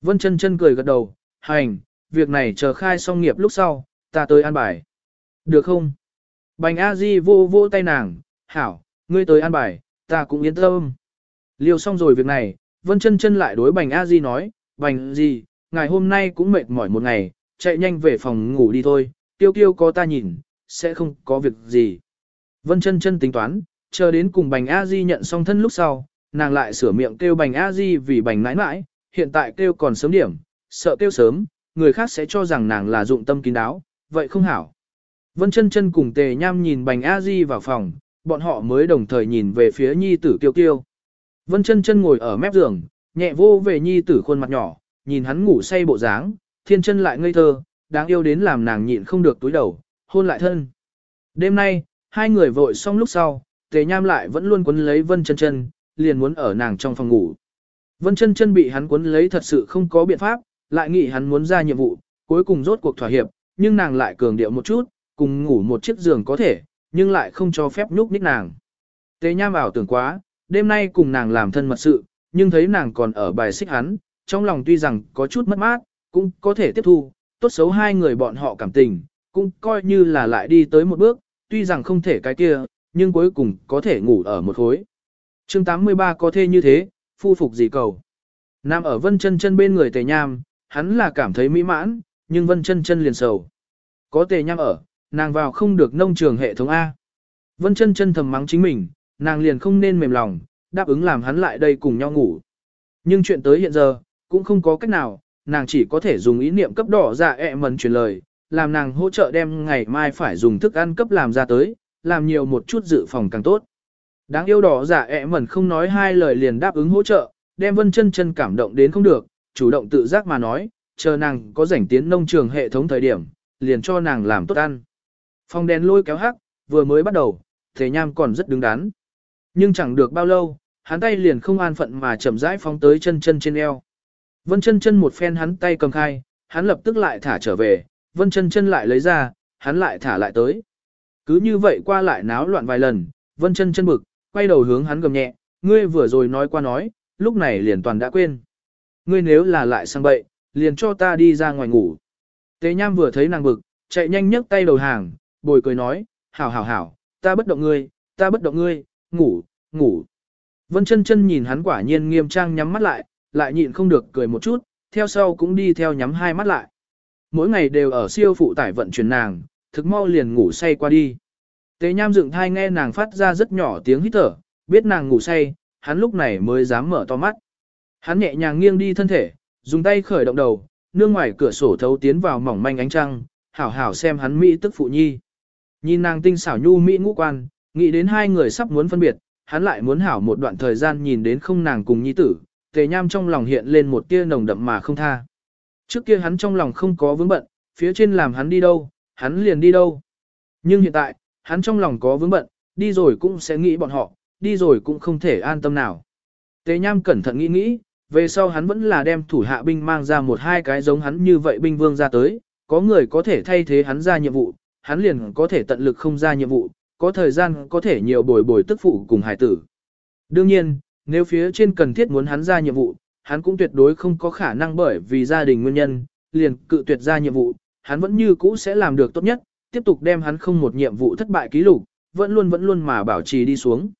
Vân chân chân cười gật đầu, hành, việc này chờ khai xong nghiệp lúc sau, ta tới an bài. Được không? Bành A Di vô vô tay nàng, hảo, ngươi tới an bài, ta cũng yên tâm. Liêu xong rồi việc này, Vân chân chân lại đối Bành A Di nói, Bành Di, ngày hôm nay cũng mệt mỏi một ngày, chạy nhanh về phòng ngủ đi thôi, tiêu tiêu có ta nhìn, sẽ không có việc gì. Vân chân chân tính toán, chờ đến cùng Bành A Di nhận xong thân lúc sau, nàng lại sửa miệng kêu Bành A Di vì Bành nãi nãi, hiện tại kêu còn sớm điểm, sợ kêu sớm, người khác sẽ cho rằng nàng là dụng tâm kín đáo, vậy không hảo. Vân chân chân cùng tề nham nhìn Bành A Di vào phòng, bọn họ mới đồng thời nhìn về phía nhi tử kiêu kiêu. Vân chân chân ngồi ở mép giường, nhẹ vô về nhi tử khuôn mặt nhỏ, nhìn hắn ngủ say bộ dáng, thiên chân lại ngây thơ, đáng yêu đến làm nàng nhịn không được túi đầu, hôn lại thân. Đêm nay, hai người vội xong lúc sau, tề nham lại vẫn luôn quấn lấy Vân chân chân, liền muốn ở nàng trong phòng ngủ. Vân chân chân bị hắn quấn lấy thật sự không có biện pháp, lại nghĩ hắn muốn ra nhiệm vụ, cuối cùng rốt cuộc thỏa hiệp, nhưng nàng lại cường điệu một chút, cùng ngủ một chiếc giường có thể, nhưng lại không cho phép nhúc nhích nàng. Tề nham ảo tưởng quá, đêm nay cùng nàng làm thân mật sự, nhưng thấy nàng còn ở bài xích hắn, trong lòng tuy rằng có chút mất mát, cũng có thể tiếp thu, tốt xấu hai người bọn họ cảm tình, cũng coi như là lại đi tới một bước, tuy rằng không thể cái kia, nhưng cuối cùng có thể ngủ ở một khối. chương 83 có thể như thế, phu phục gì cầu. Nam ở vân chân chân bên người tề nham, hắn là cảm thấy mỹ mãn, nhưng vân chân chân liền sầu. Có tề nham ở, nàng vào không được nông trường hệ thống A. Vân chân chân thầm mắng chính mình, nàng liền không nên mềm lòng, đáp ứng làm hắn lại đây cùng nhau ngủ. Nhưng chuyện tới hiện giờ, cũng không có cách nào, nàng chỉ có thể dùng ý niệm cấp đỏ dạ ẹ mần truyền lời, làm nàng hỗ trợ đem ngày mai phải dùng thức ăn cấp làm ra tới, làm nhiều một chút dự phòng càng tốt. Đáng yêu đỏ giả ẹ mẩn không nói hai lời liền đáp ứng hỗ trợ, đem vân chân chân cảm động đến không được, chủ động tự giác mà nói, chờ nàng có rảnh tiến nông trường hệ thống thời điểm, liền cho nàng làm tốt ăn. Phong đèn lôi kéo hắc, vừa mới bắt đầu, thế nham còn rất đứng đắn. Nhưng chẳng được bao lâu, hắn tay liền không an phận mà chậm rãi phóng tới chân chân trên eo. Vân chân chân một phen hắn tay cầm khai, hắn lập tức lại thả trở về, vân chân chân lại lấy ra, hắn lại thả lại tới. Cứ như vậy qua lại náo loạn vài lần, vân chân chân bực, quay đầu hướng hắn gầm nhẹ, ngươi vừa rồi nói qua nói, lúc này liền toàn đã quên. Ngươi nếu là lại sang bậy, liền cho ta đi ra ngoài ngủ. Tế nham vừa thấy nàng bực, chạy nhanh nhấc tay đầu hàng, bồi cười nói, hảo hảo hảo, ta bất động ngươi, ta bất động ngươi, ngủ, ngủ. Vân chân chân nhìn hắn quả nhiên nghiêm trang nhắm mắt lại, lại nhịn không được cười một chút, theo sau cũng đi theo nhắm hai mắt lại. Mỗi ngày đều ở siêu phụ tải vận chuyển nàng, thực mau liền ngủ say qua đi. Tế nham dựng thai nghe nàng phát ra rất nhỏ tiếng hít thở, biết nàng ngủ say, hắn lúc này mới dám mở to mắt. Hắn nhẹ nhàng nghiêng đi thân thể, dùng tay khởi động đầu, nương ngoài cửa sổ thấu tiến vào mỏng manh ánh trăng, hảo hảo xem hắn mỹ tức phụ nhi. Nhìn nàng tinh xảo nhu mỹ ngũ quan, nghĩ đến hai người sắp muốn phân biệt, hắn lại muốn hảo một đoạn thời gian nhìn đến không nàng cùng nhi tử, tề nham trong lòng hiện lên một tia nồng đậm mà không tha. Trước kia hắn trong lòng không có vướng bận, phía trên làm hắn đi đâu, hắn liền đi đâu. Nhưng hiện tại, hắn trong lòng có vướng bận, đi rồi cũng sẽ nghĩ bọn họ, đi rồi cũng không thể an tâm nào. Tề Nham cẩn thận nghĩ nghĩ, về sau hắn vẫn là đem thủ hạ binh mang ra một hai cái giống hắn như vậy binh vương ra tới, có người có thể thay thế hắn ra nhiệm vụ, hắn liền có thể tận lực không ra nhiệm vụ, có thời gian có thể nhiều bồi bồi tức phụ cùng hải tử. Đương nhiên, nếu phía trên cần thiết muốn hắn ra nhiệm vụ, hắn cũng tuyệt đối không có khả năng bởi vì gia đình nguyên nhân, liền cự tuyệt ra nhiệm vụ, hắn vẫn như cũ sẽ làm được tốt nhất, tiếp tục đem hắn không một nhiệm vụ thất bại ký lục, vẫn luôn vẫn luôn mà bảo trì đi xuống.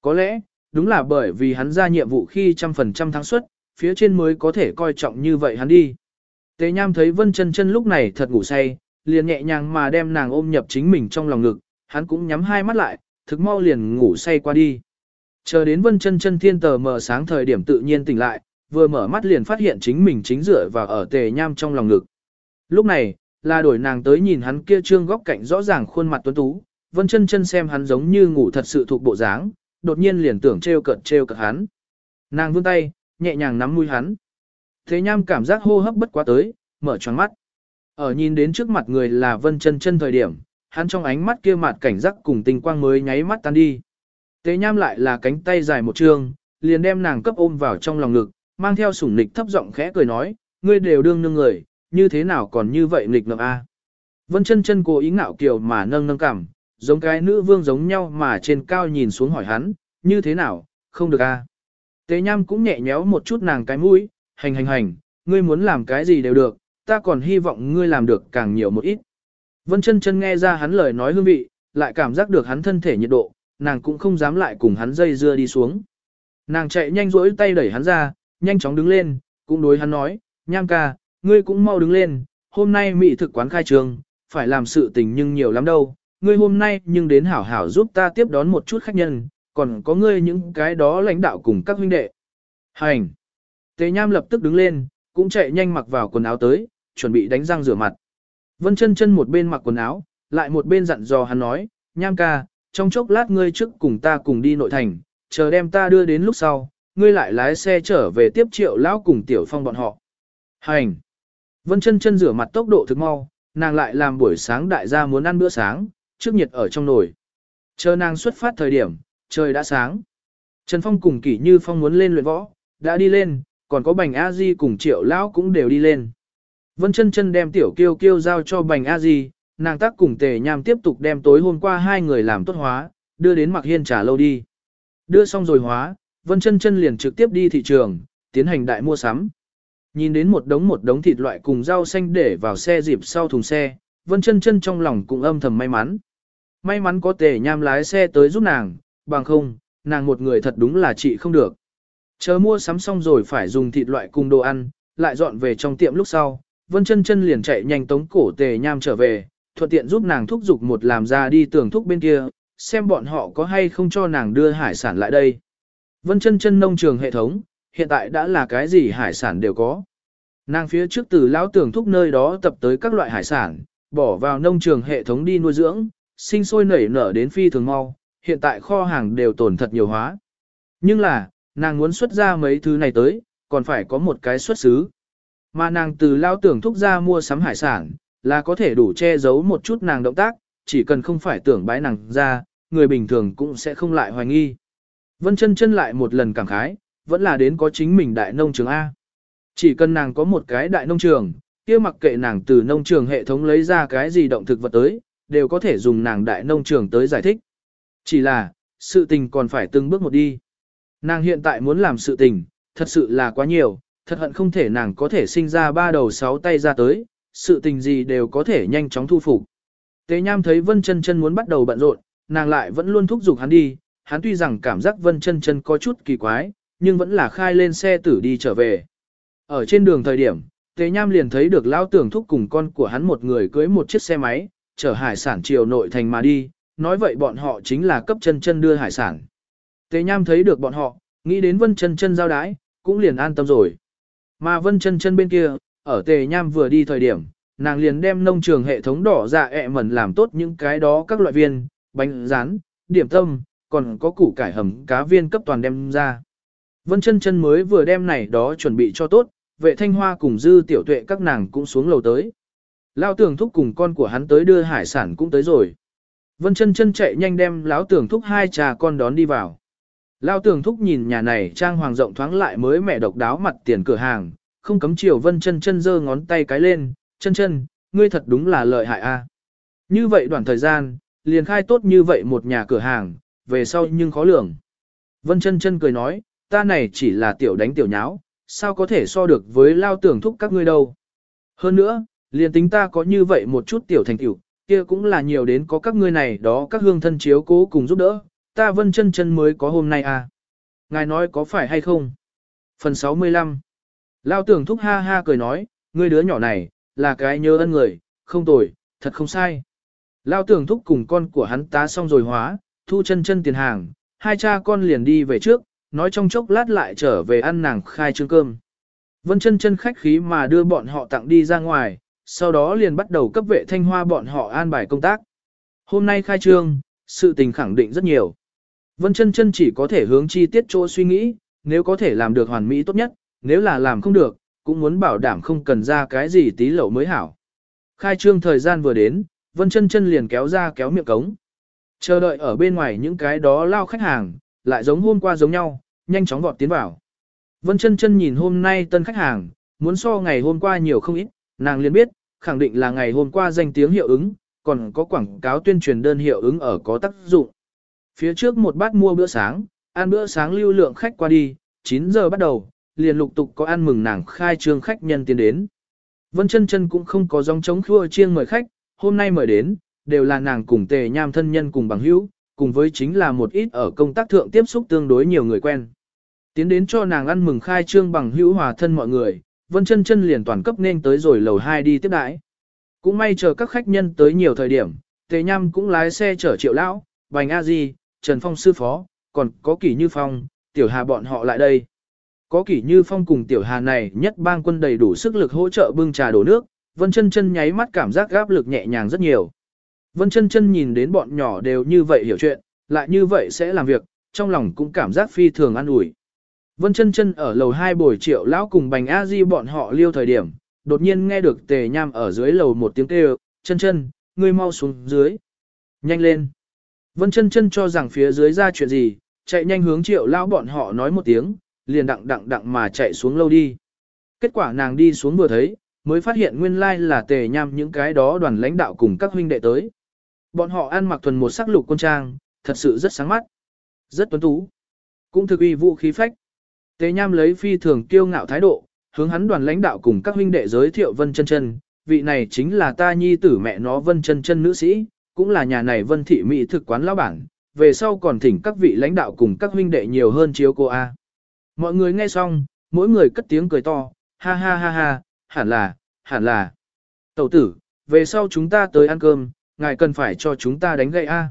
Có lẽ, đúng là bởi vì hắn ra nhiệm vụ khi trăm phần trăm thắng suất, phía trên mới có thể coi trọng như vậy hắn đi. Tế Nham thấy Vân Chân Chân lúc này thật ngủ say, liền nhẹ nhàng mà đem nàng ôm nhập chính mình trong lòng ngực, hắn cũng nhắm hai mắt lại, thực mau liền ngủ say qua đi. Chờ đến Vân Chân Chân thiên tờ mở sáng thời điểm tự nhiên tỉnh lại, vừa mở mắt liền phát hiện chính mình chính dựa vào ở Tề Nham trong lòng ngực. Lúc này, là đổi nàng tới nhìn hắn kia trương góc cạnh rõ ràng khuôn mặt tuấn tú, vân chân chân xem hắn giống như ngủ thật sự thuộc bộ dáng, đột nhiên liền tưởng trêu cợt trêu cợt hắn. Nàng vươn tay, nhẹ nhàng nắm mũi hắn. Thế nham cảm giác hô hấp bất quá tới, mở tròn mắt. Ở nhìn đến trước mặt người là vân chân chân thời điểm, hắn trong ánh mắt kia mặt cảnh giác cùng tình quang mới nháy mắt tan đi. Tế nham lại là cánh tay dài một trường, liền đem nàng cấp ôm vào trong lòng ngực, mang theo sủng nịch thấp giọng khẽ cười nói, ngươi đều đương nương người, như thế nào còn như vậy nghịch ngợm a? Vân chân chân cố ý ngạo kiều mà nâng nâng cằm, giống cái nữ vương giống nhau mà trên cao nhìn xuống hỏi hắn, như thế nào, không được a? Tế nham cũng nhẹ nhéo một chút nàng cái mũi, hành hành hành, ngươi muốn làm cái gì đều được, ta còn hy vọng ngươi làm được càng nhiều một ít. Vân chân chân nghe ra hắn lời nói hương vị, lại cảm giác được hắn thân thể nhiệt độ, nàng cũng không dám lại cùng hắn dây dưa đi xuống. Nàng chạy nhanh rỗi tay đẩy hắn ra, nhanh chóng đứng lên, cũng đối hắn nói, nham ca, ngươi cũng mau đứng lên, hôm nay mỹ thực quán khai trường, phải làm sự tình nhưng nhiều lắm đâu, ngươi hôm nay nhưng đến hảo hảo giúp ta tiếp đón một chút khách nhân, còn có ngươi những cái đó lãnh đạo cùng các huynh đệ. Hành! tế nham lập tức đứng lên, cũng chạy nhanh mặc vào quần áo tới, chuẩn bị đánh răng rửa mặt. Vân chân chân một bên mặc quần áo, lại một bên dặn dò hắn nói, nham ca, trong chốc lát ngươi trước cùng ta cùng đi nội thành, chờ đem ta đưa đến lúc sau, ngươi lại lái xe trở về tiếp triệu lão cùng tiểu phong bọn họ. Hành! Vân chân chân rửa mặt tốc độ thực mau, nàng lại làm buổi sáng đại gia muốn ăn bữa sáng, trước nhiệt ở trong nồi. Chờ nàng xuất phát thời điểm, trời đã sáng. Trần Phong cùng Kỷ Như Phong muốn lên luyện võ, đã đi lên, còn có Bành A Di cùng Triệu Lão cũng đều đi lên. Vân chân chân đem tiểu kiêu kiêu giao cho Bành A Di, nàng tác cùng Tề Nham tiếp tục đem tối hôm qua hai người làm tốt hóa, đưa đến Mặc Hiên trả lâu đi. Đưa xong rồi hóa, Vân chân chân liền trực tiếp đi thị trường, tiến hành đại mua sắm. Nhìn đến một đống một đống thịt loại cùng rau xanh để vào xe dịp sau thùng xe, Vân chân chân trong lòng cũng âm thầm may mắn. May mắn có tề nham lái xe tới giúp nàng, bằng không, nàng một người thật đúng là chị không được. Chờ mua sắm xong rồi phải dùng thịt loại cùng đồ ăn, lại dọn về trong tiệm lúc sau, Vân chân chân liền chạy nhanh tống cổ tề nham trở về, thuận tiện giúp nàng thúc giục một làm ra đi tưởng thúc bên kia, xem bọn họ có hay không cho nàng đưa hải sản lại đây. Vân chân chân nông trường hệ thống, hiện tại đã là cái gì hải sản đều có. Nàng phía trước từ lão tưởng thúc nơi đó tập tới các loại hải sản, bỏ vào nông trường hệ thống đi nuôi dưỡng, sinh sôi nảy nở đến phi thường mau, hiện tại kho hàng đều tổn thật nhiều hóa. Nhưng là, nàng muốn xuất ra mấy thứ này tới, còn phải có một cái xuất xứ. Mà nàng từ lao tưởng thúc ra mua sắm hải sản, là có thể đủ che giấu một chút nàng động tác, chỉ cần không phải tưởng bái nàng ra, người bình thường cũng sẽ không lại hoài nghi. Vân chân chân lại một lần cảm khái, vẫn là đến có chính mình đại nông trường A. Chỉ cần nàng có một cái đại nông trường, kia mặc kệ nàng từ nông trường hệ thống lấy ra cái gì động thực vật tới, đều có thể dùng nàng đại nông trường tới giải thích. Chỉ là, sự tình còn phải từng bước một đi. Nàng hiện tại muốn làm sự tình, thật sự là quá nhiều, thật hận không thể nàng có thể sinh ra ba đầu sáu tay ra tới, sự tình gì đều có thể nhanh chóng thu phục. Tế Nham thấy Vân Chân Chân muốn bắt đầu bận rộn, nàng lại vẫn luôn thúc giục hắn đi, hắn tuy rằng cảm giác Vân Chân Chân có chút kỳ quái, nhưng vẫn là khai lên xe tử đi trở về. Ở trên đường thời điểm, Tế Nham liền thấy được lão tưởng thúc cùng con của hắn một người cưới một chiếc xe máy, chở hải sản chiều nội thành mà đi, nói vậy bọn họ chính là cấp chân chân đưa hải sản. Tế Nham thấy được bọn họ, nghĩ đến Vân chân chân giao đái, cũng liền an tâm rồi. Mà Vân chân chân bên kia, ở Tề Nham vừa đi thời điểm, nàng liền đem nông trường hệ thống đỏ dạ ẹ mẩn làm tốt những cái đó các loại viên, bánh rán, điểm tâm, còn có củ cải hầm cá viên cấp toàn đem ra. Vân chân chân mới vừa đem này đó chuẩn bị cho tốt, vệ thanh hoa cùng dư tiểu tuệ các nàng cũng xuống lầu tới. lão tưởng thúc cùng con của hắn tới đưa hải sản cũng tới rồi. Vân chân chân chạy nhanh đem lão tưởng thúc hai trà con đón đi vào. Lao tưởng thúc nhìn nhà này trang hoàng rộng thoáng lại mới mẹ độc đáo mặt tiền cửa hàng, không cấm chiều vân chân chân giơ ngón tay cái lên, chân chân, ngươi thật đúng là lợi hại a. Như vậy đoạn thời gian, liền khai tốt như vậy một nhà cửa hàng, về sau nhưng khó lường. Vân chân chân cười nói, ta này chỉ là tiểu đánh tiểu nháo, sao có thể so được với lao tưởng thúc các ngươi đâu. Hơn nữa, liền tính ta có như vậy một chút tiểu thành tiểu, kia cũng là nhiều đến có các ngươi này đó các hương thân chiếu cố cùng giúp đỡ, ta vân chân chân mới có hôm nay à. Ngài nói có phải hay không? Phần 65 Lao tưởng thúc ha ha cười nói, ngươi đứa nhỏ này, là cái nhớ ân người, không tồi, thật không sai. Lao tưởng thúc cùng con của hắn tá xong rồi hóa, thu chân chân tiền hàng, hai cha con liền đi về trước, nói trong chốc lát lại trở về ăn nàng khai trương cơm. Vân chân chân khách khí mà đưa bọn họ tặng đi ra ngoài, sau đó liền bắt đầu cấp vệ thanh hoa bọn họ an bài công tác. Hôm nay khai trương, sự tình khẳng định rất nhiều. Vân chân chân chỉ có thể hướng chi tiết chỗ suy nghĩ, nếu có thể làm được hoàn mỹ tốt nhất, nếu là làm không được, cũng muốn bảo đảm không cần ra cái gì tí lậu mới hảo. Khai trương thời gian vừa đến, Vân chân chân liền kéo ra kéo miệng cống. Chờ đợi ở bên ngoài những cái đó lao khách hàng, lại giống hôm qua giống nhau, nhanh chóng vọt tiến vào. Vân chân chân nhìn hôm nay tân khách hàng, muốn so ngày hôm qua nhiều không ít, nàng liền biết, khẳng định là ngày hôm qua danh tiếng hiệu ứng, còn có quảng cáo tuyên truyền đơn hiệu ứng ở có tác dụng. Phía trước một bát mua bữa sáng, ăn bữa sáng lưu lượng khách qua đi, 9 giờ bắt đầu, liền lục tục có ăn mừng nàng khai trương khách nhân tiến đến. Vân chân chân cũng không có dòng chống khua chiêng mời khách, hôm nay mời đến, đều là nàng cùng tề nham thân nhân cùng bằng hữu, cùng với chính là một ít ở công tác thượng tiếp xúc tương đối nhiều người quen. Tiến đến cho nàng ăn mừng khai trương bằng hữu hòa thân mọi người, Vân chân chân liền toàn cấp nên tới rồi lầu 2 đi tiếp đãi. Cũng may chờ các khách nhân tới nhiều thời điểm, Tề Nham cũng lái xe chở Triệu lão, Bành A Di, Trần Phong sư phó, còn có Kỷ Như Phong, Tiểu Hà bọn họ lại đây. Có Kỷ Như Phong cùng Tiểu Hà này nhất bang quân đầy đủ sức lực hỗ trợ bưng trà đổ nước, Vân chân chân nháy mắt cảm giác gáp lực nhẹ nhàng rất nhiều. Vân chân chân nhìn đến bọn nhỏ đều như vậy hiểu chuyện, lại như vậy sẽ làm việc, trong lòng cũng cảm giác phi thường an ủi. Vân chân chân ở lầu 2 buổi triệu lão cùng bành a di bọn họ liêu thời điểm, đột nhiên nghe được tề nham ở dưới lầu một tiếng kêu, chân chân, ngươi mau xuống dưới. Nhanh lên. Vân chân chân cho rằng phía dưới ra chuyện gì, chạy nhanh hướng triệu lão bọn họ nói một tiếng, liền đặng đặng đặng mà chạy xuống lâu đi. Kết quả nàng đi xuống vừa thấy, mới phát hiện nguyên lai là tề nham những cái đó đoàn lãnh đạo cùng các huynh đệ tới. Bọn họ ăn mặc thuần một sắc lục quân trang, thật sự rất sáng mắt, rất tuấn tú, cũng thực uy vũ khí phách. Tề Nham lấy phi thường kiêu ngạo thái độ, hướng hắn đoàn lãnh đạo cùng các huynh đệ giới thiệu Vân Chân Chân, vị này chính là ta nhi tử mẹ nó Vân Chân Chân nữ sĩ, cũng là nhà này Vân thị mỹ thực quán lão bản, về sau còn thỉnh các vị lãnh đạo cùng các huynh đệ nhiều hơn chiếu cô a. Mọi người nghe xong, mỗi người cất tiếng cười to, ha ha ha ha, hẳn là, hẳn là. Tẩu tử, về sau chúng ta tới ăn cơm, ngài cần phải cho chúng ta đánh gậy a.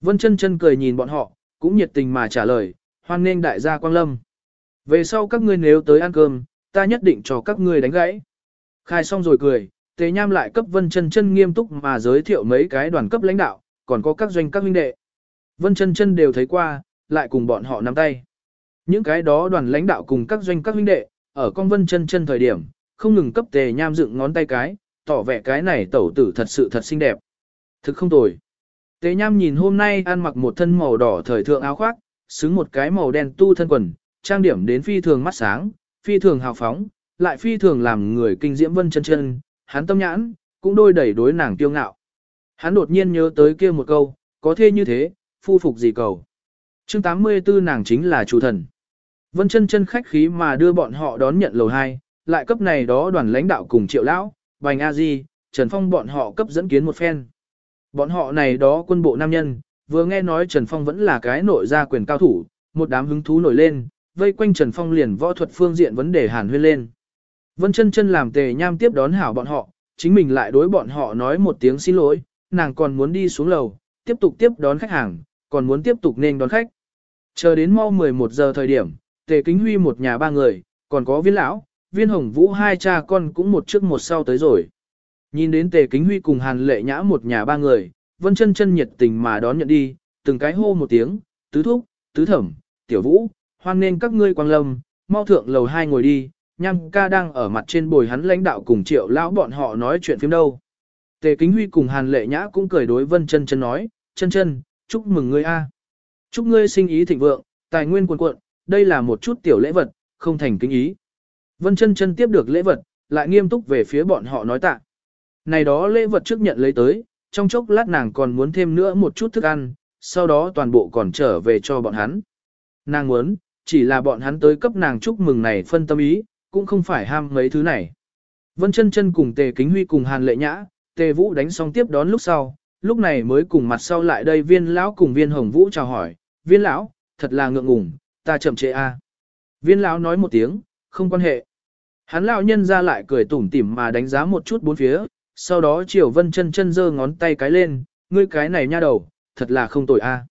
Vân chân chân cười nhìn bọn họ, cũng nhiệt tình mà trả lời, hoan nghênh đại gia Quang Lâm. Về sau các ngươi nếu tới ăn cơm, ta nhất định cho các ngươi đánh gãy. Khai xong rồi cười, Tề Nham lại cấp Vân Chân Chân nghiêm túc mà giới thiệu mấy cái đoàn cấp lãnh đạo, còn có các doanh các huynh đệ. Vân Chân Chân đều thấy qua, lại cùng bọn họ nắm tay. Những cái đó đoàn lãnh đạo cùng các doanh các huynh đệ, ở con Vân Chân Chân thời điểm, không ngừng cấp Tề Nham dựng ngón tay cái, tỏ vẻ cái này tẩu tử thật sự thật xinh đẹp. Thực không tồi. Tề Nham nhìn hôm nay ăn mặc một thân màu đỏ thời thượng áo khoác, xứng một cái màu đen tu thân quần, trang điểm đến phi thường mắt sáng, phi thường hào phóng, lại phi thường làm người kinh diễm vân chân chân, hắn tâm nhãn, cũng đôi đẩy đối nàng tiêu ngạo. Hắn đột nhiên nhớ tới kia một câu, có thế như thế, phu phục gì cầu. chương 84 nàng chính là chủ thần. Vân chân chân khách khí mà đưa bọn họ đón nhận lầu 2, lại cấp này đó đoàn lãnh đạo cùng triệu lão, bành a di, Trần Phong bọn họ cấp dẫn kiến một phen. Bọn họ này đó quân bộ nam nhân, vừa nghe nói Trần Phong vẫn là cái nội gia quyền cao thủ, một đám hứng thú nổi lên, vây quanh Trần Phong liền võ thuật phương diện vấn đề hàn huyên lên. Vân chân chân làm tề nham tiếp đón hảo bọn họ, chính mình lại đối bọn họ nói một tiếng xin lỗi, nàng còn muốn đi xuống lầu, tiếp tục tiếp đón khách hàng, còn muốn tiếp tục nên đón khách. Chờ đến mau 11 giờ thời điểm, tề kính huy một nhà ba người, còn có viên lão, viên hồng vũ hai cha con cũng một trước một sau tới rồi. Nhìn đến tề kính huy cùng hàn lệ nhã một nhà ba người, vân chân chân nhiệt tình mà đón nhận đi, từng cái hô một tiếng, tứ thúc, tứ thẩm, tiểu vũ, hoan nên các ngươi quang lâm, mau thượng lầu hai ngồi đi, nham ca đang ở mặt trên bồi hắn lãnh đạo cùng triệu lão bọn họ nói chuyện phim đâu. Tề Kính Huy cùng Hàn Lệ Nhã cũng cười đối Vân Chân Chân nói, "Chân Chân, chúc mừng ngươi a. Chúc ngươi sinh ý thịnh vượng, tài nguyên cuồn cuộn, đây là một chút tiểu lễ vật, không thành kính ý." Vân Chân Chân tiếp được lễ vật, lại nghiêm túc về phía bọn họ nói tạ. Này đó lễ vật trước nhận lấy tới, trong chốc lát nàng còn muốn thêm nữa một chút thức ăn, sau đó toàn bộ còn trở về cho bọn hắn. Nàng muốn, chỉ là bọn hắn tới cấp nàng chúc mừng này phân tâm ý, cũng không phải ham mấy thứ này. Vân chân chân cùng Tề Kính Huy cùng Hàn Lệ Nhã, Tề Vũ đánh xong tiếp đón lúc sau, lúc này mới cùng mặt sau lại đây viên lão cùng viên hồng vũ chào hỏi, viên lão, thật là ngượng ngùng, ta chậm trễ a. Viên lão nói một tiếng, không quan hệ. Hắn lão nhân ra lại cười tủm tỉm mà đánh giá một chút bốn phía, sau đó chiều vân chân chân giơ ngón tay cái lên, ngươi cái này nha đầu, thật là không tội a.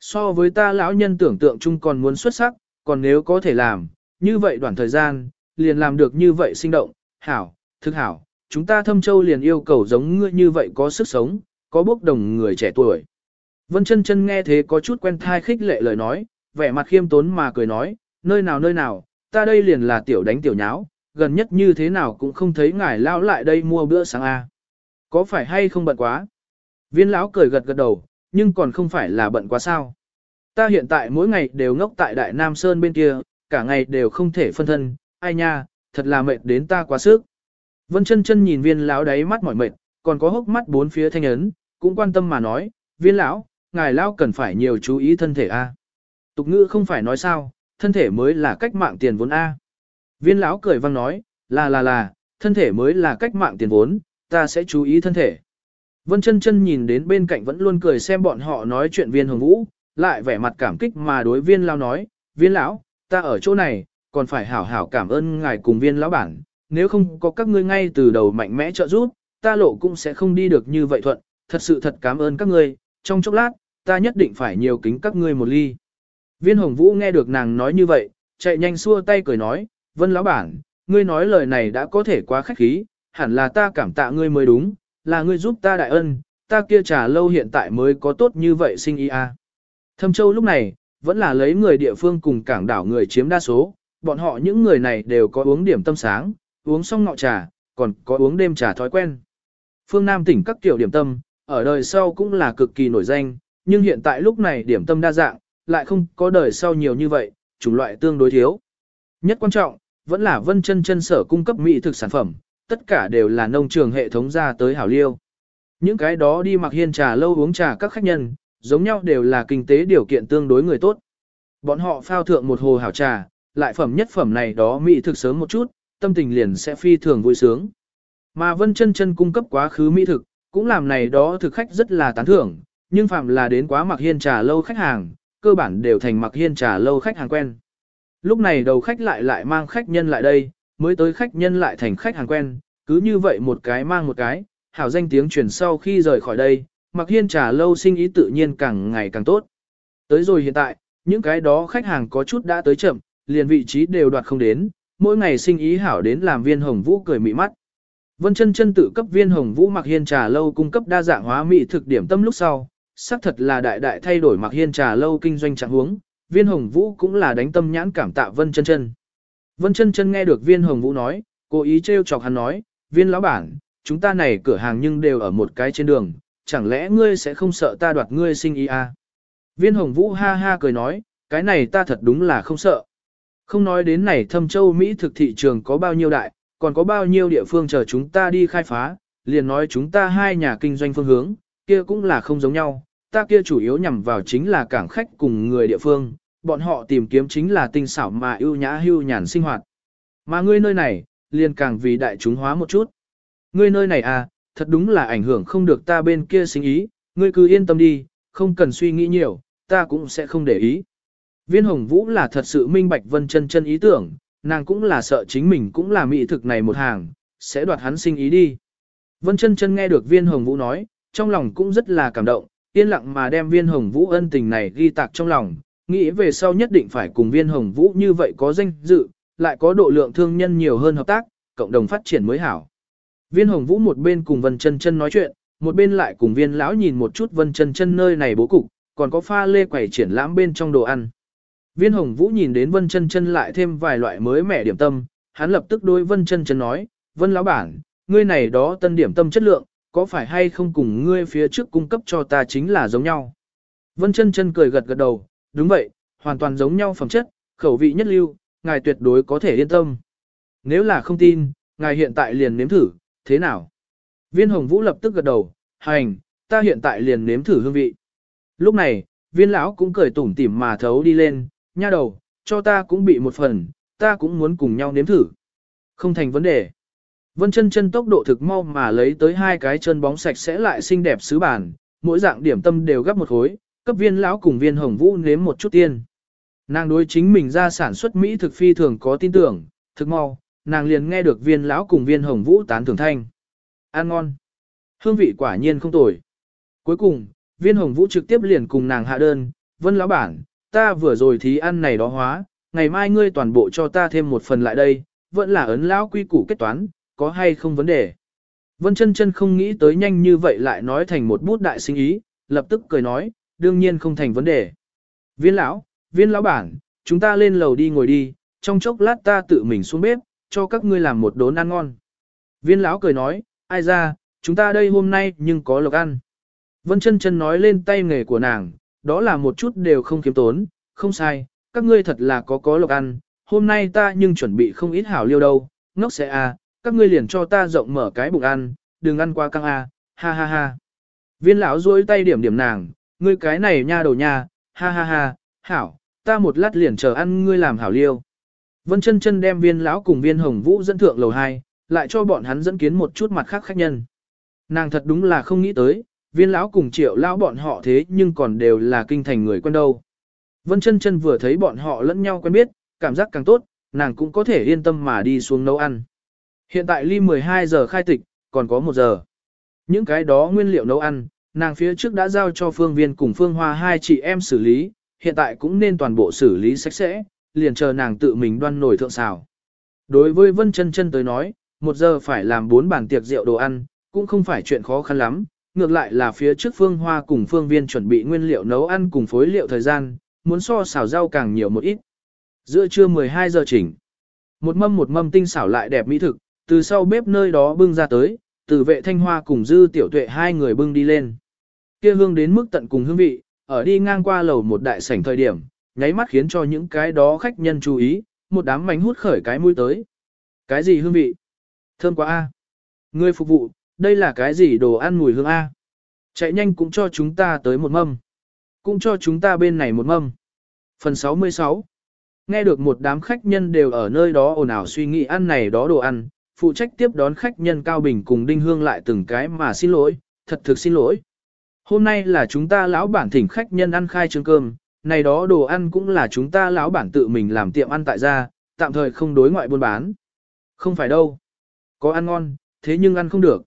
So với ta lão nhân tưởng tượng chung còn muốn xuất sắc, còn nếu có thể làm, như vậy đoạn thời gian, liền làm được như vậy sinh động, hảo, thực hảo, chúng ta thâm châu liền yêu cầu giống ngươi như vậy có sức sống, có bốc đồng người trẻ tuổi. Vân chân chân nghe thế có chút quen thai khích lệ lời nói, vẻ mặt khiêm tốn mà cười nói, nơi nào nơi nào, ta đây liền là tiểu đánh tiểu nháo, gần nhất như thế nào cũng không thấy ngài lão lại đây mua bữa sáng a. Có phải hay không bận quá? Viên lão cười gật gật đầu, nhưng còn không phải là bận quá sao. Ta hiện tại mỗi ngày đều ngốc tại Đại Nam Sơn bên kia, cả ngày đều không thể phân thân, ai nha, thật là mệt đến ta quá sức. Vân chân chân nhìn viên lão đáy mắt mỏi mệt, còn có hốc mắt bốn phía thanh ấn, cũng quan tâm mà nói, viên lão, ngài lão cần phải nhiều chú ý thân thể a. Tục ngữ không phải nói sao, thân thể mới là cách mạng tiền vốn a. Viên lão cười vang nói, là là là, thân thể mới là cách mạng tiền vốn, ta sẽ chú ý thân thể. Vân chân chân nhìn đến bên cạnh vẫn luôn cười xem bọn họ nói chuyện viên hồng vũ, lại vẻ mặt cảm kích mà đối viên lão nói, viên lão, ta ở chỗ này, còn phải hảo hảo cảm ơn ngài cùng viên lão bản, nếu không có các ngươi ngay từ đầu mạnh mẽ trợ giúp, ta lộ cũng sẽ không đi được như vậy thuận, thật sự thật cảm ơn các ngươi, trong chốc lát, ta nhất định phải nhiều kính các ngươi một ly. Viên hồng vũ nghe được nàng nói như vậy, chạy nhanh xua tay cười nói, vân lão bản, ngươi nói lời này đã có thể quá khách khí, hẳn là ta cảm tạ ngươi mới đúng, là ngươi giúp ta đại ân, ta kia trà lâu hiện tại mới có tốt như vậy sinh ý a. Thâm Châu lúc này, vẫn là lấy người địa phương cùng cảng đảo người chiếm đa số, bọn họ những người này đều có uống điểm tâm sáng, uống xong ngọ trà, còn có uống đêm trà thói quen. Phương Nam tỉnh các kiểu điểm tâm, ở đời sau cũng là cực kỳ nổi danh, nhưng hiện tại lúc này điểm tâm đa dạng, lại không có đời sau nhiều như vậy, chủng loại tương đối thiếu. Nhất quan trọng, vẫn là vân chân chân sở cung cấp mỹ thực sản phẩm, tất cả đều là nông trường hệ thống ra tới hảo liêu. Những cái đó đi mặc hiên trà lâu uống trà các khách nhân, giống nhau đều là kinh tế điều kiện tương đối người tốt. Bọn họ phao thượng một hồ hảo trà, lại phẩm nhất phẩm này đó mỹ thực sớm một chút, tâm tình liền sẽ phi thường vui sướng. Mà Vân Chân Chân cung cấp quá khứ mỹ thực, cũng làm này đó thực khách rất là tán thưởng, nhưng phạm là đến quá mặc hiên trà lâu khách hàng, cơ bản đều thành mặc hiên trà lâu khách hàng quen. Lúc này đầu khách lại lại mang khách nhân lại đây, mới tới khách nhân lại thành khách hàng quen, cứ như vậy một cái mang một cái, hảo danh tiếng truyền sau khi rời khỏi đây, mặc hiên trà lâu sinh ý tự nhiên càng ngày càng tốt. Tới rồi hiện tại, những cái đó khách hàng có chút đã tới chậm, liền vị trí đều đoạt không đến, mỗi ngày sinh ý hảo đến làm viên hồng vũ cười mị mắt. Vân chân chân tự cấp viên hồng vũ mặc hiên trà lâu cung cấp đa dạng hóa mỹ thực điểm tâm lúc sau, xác thật là đại đại thay đổi mặc hiên trà lâu kinh doanh trạng huống, viên hồng vũ cũng là đánh tâm nhãn cảm tạ vân chân chân. Vân chân chân nghe được viên hồng vũ nói, cố ý trêu chọc hắn nói, viên lão bản, chúng ta này cửa hàng nhưng đều ở một cái trên đường, chẳng lẽ ngươi sẽ không sợ ta đoạt ngươi sinh ý à? Viên hồng vũ ha ha cười nói, cái này ta thật đúng là không sợ. Không nói đến này thâm châu Mỹ thực thị trường có bao nhiêu đại, còn có bao nhiêu địa phương chờ chúng ta đi khai phá, liền nói chúng ta hai nhà kinh doanh phương hướng, kia cũng là không giống nhau, ta kia chủ yếu nhằm vào chính là cảng khách cùng người địa phương, bọn họ tìm kiếm chính là tinh xảo mà ưu nhã hưu nhàn sinh hoạt. Mà ngươi nơi này, liền càng vì đại chúng hóa một chút. Ngươi nơi này à, thật đúng là ảnh hưởng không được ta bên kia sinh ý, ngươi cứ yên tâm đi, không cần suy nghĩ nhiều, ta cũng sẽ không để ý. Viên Hồng Vũ là thật sự minh bạch Vân Chân Chân ý tưởng, nàng cũng là sợ chính mình cũng là mỹ thực này một hàng, sẽ đoạt hắn sinh ý đi. Vân Chân Chân nghe được Viên Hồng Vũ nói, trong lòng cũng rất là cảm động, yên lặng mà đem Viên Hồng Vũ ân tình này ghi tạc trong lòng, nghĩ về sau nhất định phải cùng Viên Hồng Vũ như vậy có danh dự, lại có độ lượng thương nhân nhiều hơn hợp tác, cộng đồng phát triển mới hảo. Viên Hồng Vũ một bên cùng Vân Chân Chân nói chuyện, một bên lại cùng Viên lão nhìn một chút Vân Chân Chân nơi này bố cục, còn có pha lê quẩy triển lãm bên trong đồ ăn. Viên Hồng Vũ nhìn đến Vân Chân Chân lại thêm vài loại mới mẻ điểm tâm, hắn lập tức đối Vân Chân Chân nói, "Vân lão bản, ngươi này đó tân điểm tâm chất lượng, có phải hay không cùng ngươi phía trước cung cấp cho ta chính là giống nhau?" Vân Chân Chân cười gật gật đầu, "Đúng vậy, hoàn toàn giống nhau phẩm chất, khẩu vị nhất lưu, ngài tuyệt đối có thể yên tâm. Nếu là không tin, ngài hiện tại liền nếm thử, thế nào?" Viên Hồng Vũ lập tức gật đầu, "Hành, ta hiện tại liền nếm thử hương vị." Lúc này, Viên lão cũng cười tủm tỉm mà thấu đi lên, nha đầu, cho ta cũng bị một phần, ta cũng muốn cùng nhau nếm thử. Không thành vấn đề. Vân chân chân tốc độ thực mau mà lấy tới hai cái chân bóng sạch sẽ lại xinh đẹp sứ bản, mỗi dạng điểm tâm đều gấp một khối, cấp viên lão cùng viên hồng vũ nếm một chút tiên. Nàng đối chính mình ra sản xuất Mỹ thực phi thường có tin tưởng, thực mau, nàng liền nghe được viên lão cùng viên hồng vũ tán thưởng thanh. Ăn ngon. Hương vị quả nhiên không tồi. Cuối cùng, viên hồng vũ trực tiếp liền cùng nàng hạ đơn, vân lão bản, ta vừa rồi thí ăn này đó hóa, ngày mai ngươi toàn bộ cho ta thêm một phần lại đây, vẫn là ấn lão quy củ kết toán, có hay không vấn đề. Vân chân chân không nghĩ tới nhanh như vậy lại nói thành một bút đại sinh ý, lập tức cười nói, đương nhiên không thành vấn đề. Viên lão, viên lão bản, chúng ta lên lầu đi ngồi đi, trong chốc lát ta tự mình xuống bếp, cho các ngươi làm một đốn ăn ngon. Viên lão cười nói, ai ra, chúng ta đây hôm nay nhưng có lộc ăn. Vân chân chân nói lên tay nghề của nàng, đó là một chút đều không kiếm tốn, không sai, các ngươi thật là có có lộc ăn, hôm nay ta nhưng chuẩn bị không ít hảo liêu đâu, ngốc sẽ à, các ngươi liền cho ta rộng mở cái bụng ăn, đừng ăn qua căng à, ha ha ha. Viên lão duỗi tay điểm điểm nàng, ngươi cái này nha đầu nha, ha ha ha, hảo, ta một lát liền chờ ăn ngươi làm hảo liêu. Vân chân chân đem viên lão cùng viên hồng vũ dẫn thượng lầu 2, lại cho bọn hắn dẫn kiến một chút mặt khác khách nhân. Nàng thật đúng là không nghĩ tới, viên lão cùng triệu lão bọn họ thế nhưng còn đều là kinh thành người quen đâu. Vân chân chân vừa thấy bọn họ lẫn nhau quen biết, cảm giác càng tốt, nàng cũng có thể yên tâm mà đi xuống nấu ăn. Hiện tại ly 12 giờ khai tịch, còn có 1 giờ. Những cái đó nguyên liệu nấu ăn, nàng phía trước đã giao cho phương viên cùng phương hoa hai chị em xử lý, hiện tại cũng nên toàn bộ xử lý sạch sẽ, liền chờ nàng tự mình đoan nổi thượng xào. Đối với Vân chân chân tới nói, một giờ phải làm bốn bàn tiệc rượu đồ ăn, cũng không phải chuyện khó khăn lắm, ngược lại là phía trước phương hoa cùng phương viên chuẩn bị nguyên liệu nấu ăn cùng phối liệu thời gian, muốn so xào rau càng nhiều một ít. Giữa trưa 12 giờ chỉnh. Một mâm một mâm tinh xảo lại đẹp mỹ thực, từ sau bếp nơi đó bưng ra tới, từ vệ thanh hoa cùng dư tiểu tuệ hai người bưng đi lên. Kia hương đến mức tận cùng hương vị, ở đi ngang qua lầu một đại sảnh thời điểm, nháy mắt khiến cho những cái đó khách nhân chú ý, một đám mánh hút khởi cái mũi tới. Cái gì hương vị? Thơm quá a. Người phục vụ, đây là cái gì đồ ăn mùi hương a? Chạy nhanh cũng cho chúng ta tới một mâm. Cũng cho chúng ta bên này một mâm. Phần 66 Nghe được một đám khách nhân đều ở nơi đó ồn ào suy nghĩ ăn này đó đồ ăn, phụ trách tiếp đón khách nhân Cao Bình cùng Đinh Hương lại từng cái mà xin lỗi, thật thực xin lỗi. Hôm nay là chúng ta lão bản thỉnh khách nhân ăn khai trương cơm, này đó đồ ăn cũng là chúng ta lão bản tự mình làm tiệm ăn tại gia, tạm thời không đối ngoại buôn bán. Không phải đâu. Có ăn ngon, thế nhưng ăn không được.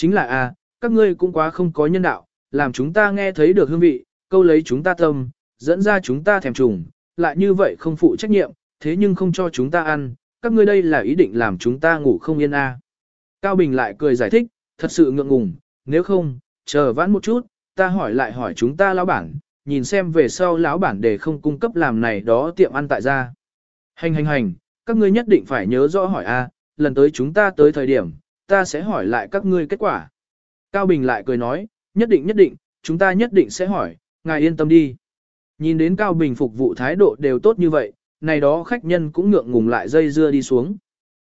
Chính là a, à, các ngươi cũng quá không có nhân đạo, làm chúng ta nghe thấy được hương vị, câu lấy chúng ta tâm, dẫn ra chúng ta thèm trùng, lại như vậy không phụ trách nhiệm, thế nhưng không cho chúng ta ăn, các ngươi đây là ý định làm chúng ta ngủ không yên a. À. Cao Bình lại cười giải thích, thật sự ngượng ngùng, nếu không, chờ vãn một chút, ta hỏi lại hỏi chúng ta lão bản, nhìn xem về sau lão bản để không cung cấp làm này đó tiệm ăn tại gia. Hành hành hành, các ngươi nhất định phải nhớ rõ hỏi a, lần tới chúng ta tới thời điểm, ta sẽ hỏi lại các ngươi kết quả. Cao Bình lại cười nói, nhất định nhất định, chúng ta nhất định sẽ hỏi, ngài yên tâm đi. Nhìn đến Cao Bình phục vụ thái độ đều tốt như vậy, này đó khách nhân cũng ngượng ngùng lại dây dưa đi xuống.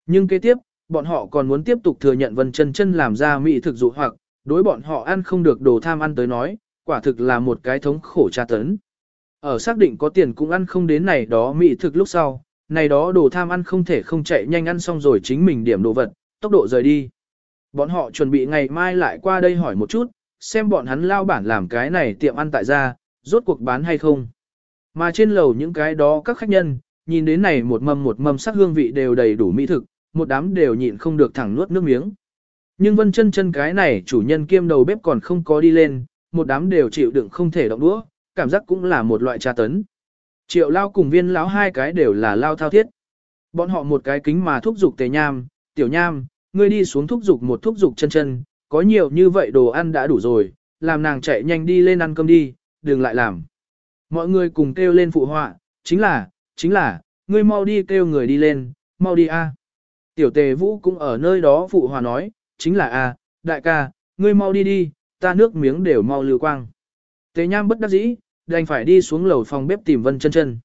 Nhưng kế tiếp, bọn họ còn muốn tiếp tục thừa nhận Vân Chân Chân làm ra mỹ thực dụ hoặc, đối bọn họ ăn không được đồ tham ăn tới nói, quả thực là một cái thống khổ tra tấn. Ở xác định có tiền cũng ăn không đến này đó mỹ thực lúc sau, này đó đồ tham ăn không thể không chạy nhanh ăn xong rồi chính mình điểm đồ vật, tốc độ rời đi. Bọn họ chuẩn bị ngày mai lại qua đây hỏi một chút, xem bọn hắn lao bản làm cái này tiệm ăn tại gia, rốt cuộc bán hay không. Mà trên lầu những cái đó các khách nhân, nhìn đến này một mâm một mâm sắc hương vị đều đầy đủ mỹ thực, một đám đều nhịn không được thẳng nuốt nước miếng. Nhưng vân chân chân cái này chủ nhân kiêm đầu bếp còn không có đi lên, một đám đều chịu đựng không thể động đũa, cảm giác cũng là một loại tra tấn. Triệu lao cùng viên lão hai cái đều là lao thao thiết. Bọn họ một cái kính mà thúc giục tề nham, tiểu nham, ngươi đi xuống thúc giục một thúc giục chân chân, có nhiều như vậy đồ ăn đã đủ rồi, làm nàng chạy nhanh đi lên ăn cơm đi, đừng lại làm. Mọi người cùng kêu lên phụ họa, chính là, chính là, ngươi mau đi kêu người đi lên, mau đi a. Tiểu tề vũ cũng ở nơi đó phụ hòa nói, chính là a, đại ca, ngươi mau đi đi, ta nước miếng đều mau lưu quang. Tề nham bất đắc dĩ, đành phải đi xuống lầu phòng bếp tìm Vân chân chân.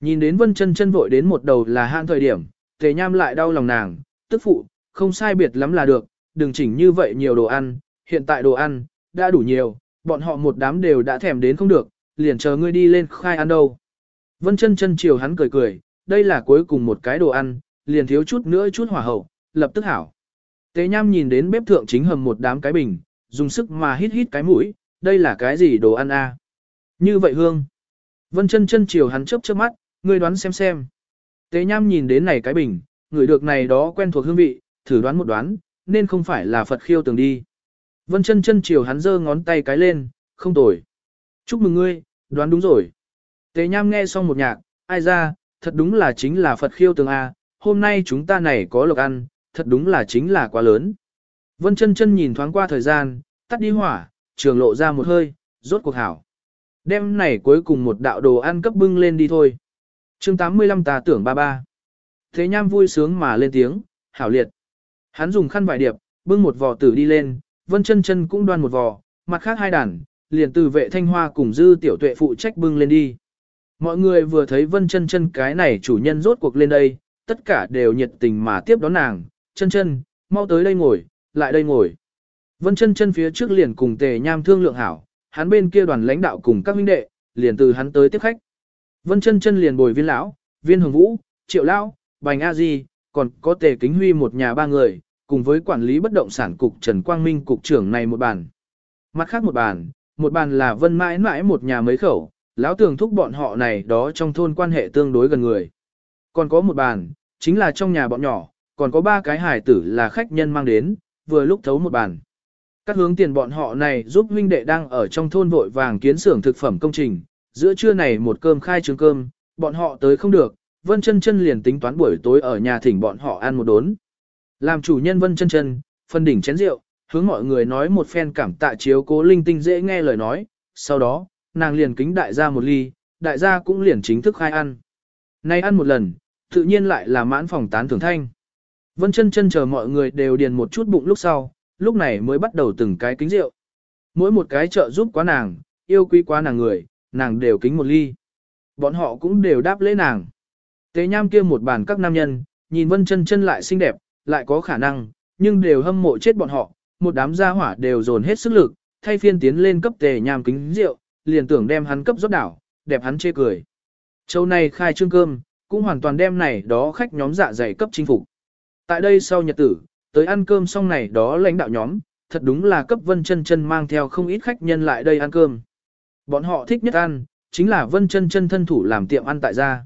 Nhìn đến Vân chân chân vội đến một đầu là hạn thời điểm, tề nham lại đau lòng nàng, tức phụ, không sai biệt lắm là được, đừng chỉnh như vậy nhiều đồ ăn, hiện tại đồ ăn, đã đủ nhiều, bọn họ một đám đều đã thèm đến không được, liền chờ ngươi đi lên khai ăn đâu. Vân chân chân chiều hắn cười cười, đây là cuối cùng một cái đồ ăn, liền thiếu chút nữa chút hỏa hậu, lập tức hảo. Tế nham nhìn đến bếp thượng chính hầm một đám cái bình, dùng sức mà hít hít cái mũi, đây là cái gì đồ ăn a? À? Như vậy hương. Vân chân chân chiều hắn chớp chớp mắt, ngươi đoán xem xem. Tế nham nhìn đến này cái bình, người được này đó quen thuộc hương vị, thử đoán một đoán, nên không phải là Phật khiêu tường đi. Vân chân chân chiều hắn giơ ngón tay cái lên, không tồi. Chúc mừng ngươi, đoán đúng rồi. Tế nham nghe xong một nhạc, ai ra, thật đúng là chính là Phật khiêu tường A, hôm nay chúng ta này có lộc ăn, thật đúng là chính là quá lớn. Vân chân chân nhìn thoáng qua thời gian, tắt đi hỏa, trường lộ ra một hơi, rốt cuộc hảo. Đêm này cuối cùng một đạo đồ ăn cấp bưng lên đi thôi. chương 85 ta tưởng ba ba. Thế nham vui sướng mà lên tiếng, hảo liệt. Hắn dùng khăn vải điệp, bưng một vò tử đi lên, vân chân chân cũng đoan một vò, mặt khác hai đàn, liền từ vệ thanh hoa cùng dư tiểu tuệ phụ trách bưng lên đi. Mọi người vừa thấy vân chân chân cái này chủ nhân rốt cuộc lên đây, tất cả đều nhiệt tình mà tiếp đón nàng, chân chân, mau tới đây ngồi, lại đây ngồi. Vân chân chân phía trước liền cùng tề nham thương lượng hảo, hắn bên kia đoàn lãnh đạo cùng các huynh đệ, liền từ hắn tới tiếp khách. Vân chân chân liền bồi viên lão, viên hồng vũ, triệu lão, bành a di, còn có tề kính huy một nhà ba người, cùng với quản lý bất động sản cục Trần Quang Minh cục trưởng này một bàn. Mặt khác một bàn, một bàn là vân mãi mãi một nhà mấy khẩu, lão tường thúc bọn họ này đó trong thôn quan hệ tương đối gần người. Còn có một bàn, chính là trong nhà bọn nhỏ, còn có ba cái hải tử là khách nhân mang đến, vừa lúc thấu một bàn. Các hướng tiền bọn họ này giúp huynh đệ đang ở trong thôn vội vàng kiến xưởng thực phẩm công trình, giữa trưa này một cơm khai trứng cơm, bọn họ tới không được, Vân chân chân liền tính toán buổi tối ở nhà thỉnh bọn họ ăn một đốn. Làm chủ nhân Vân chân chân, phân đỉnh chén rượu, hướng mọi người nói một phen cảm tạ chiếu cố linh tinh dễ nghe lời nói, sau đó, nàng liền kính đại gia một ly, đại gia cũng liền chính thức khai ăn. Nay ăn một lần, tự nhiên lại là mãn phòng tán thưởng thanh. Vân chân chân chờ mọi người đều điền một chút bụng lúc sau, lúc này mới bắt đầu từng cái kính rượu. Mỗi một cái trợ giúp quá nàng, yêu quý quá nàng người, nàng đều kính một ly. Bọn họ cũng đều đáp lễ nàng. Tế nham kia một bàn các nam nhân, nhìn vân chân chân lại xinh đẹp, lại có khả năng, nhưng đều hâm mộ chết bọn họ, một đám gia hỏa đều dồn hết sức lực, thay phiên tiến lên cấp tề nham kính rượu, liền tưởng đem hắn cấp rót đảo, đẹp hắn chê cười. Châu này khai trương cơm, cũng hoàn toàn đem này đó khách nhóm dạ dày cấp chinh phục. Tại đây sau nhật tử, tới ăn cơm xong này đó lãnh đạo nhóm, thật đúng là cấp vân chân chân mang theo không ít khách nhân lại đây ăn cơm. Bọn họ thích nhất ăn, chính là vân chân chân thân thủ làm tiệm ăn tại gia.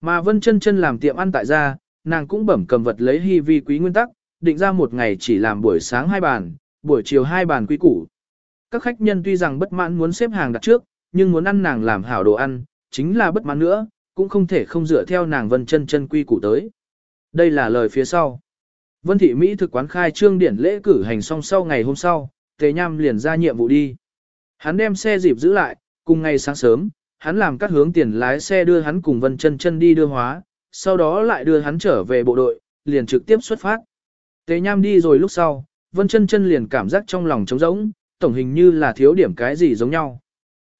Mà vân chân chân làm tiệm ăn tại gia, nàng cũng bẩm cầm vật lấy hy vi quý nguyên tắc, định ra một ngày chỉ làm buổi sáng hai bàn, buổi chiều hai bàn quý củ. Các khách nhân tuy rằng bất mãn muốn xếp hàng đặt trước, nhưng muốn ăn nàng làm hảo đồ ăn, chính là bất mãn nữa, cũng không thể không dựa theo nàng vân chân chân quy củ tới. Đây là lời phía sau. Vân thị Mỹ thực quán khai trương điển lễ cử hành xong sau ngày hôm sau, Tề Nham liền ra nhiệm vụ đi. Hắn đem xe dịp giữ lại, cùng ngày sáng sớm, hắn làm các hướng tiền lái xe đưa hắn cùng Vân Chân Chân đi đưa hóa, sau đó lại đưa hắn trở về bộ đội, liền trực tiếp xuất phát. Tề Nham đi rồi lúc sau, Vân Chân Chân liền cảm giác trong lòng trống rỗng, tổng hình như là thiếu điểm cái gì giống nhau.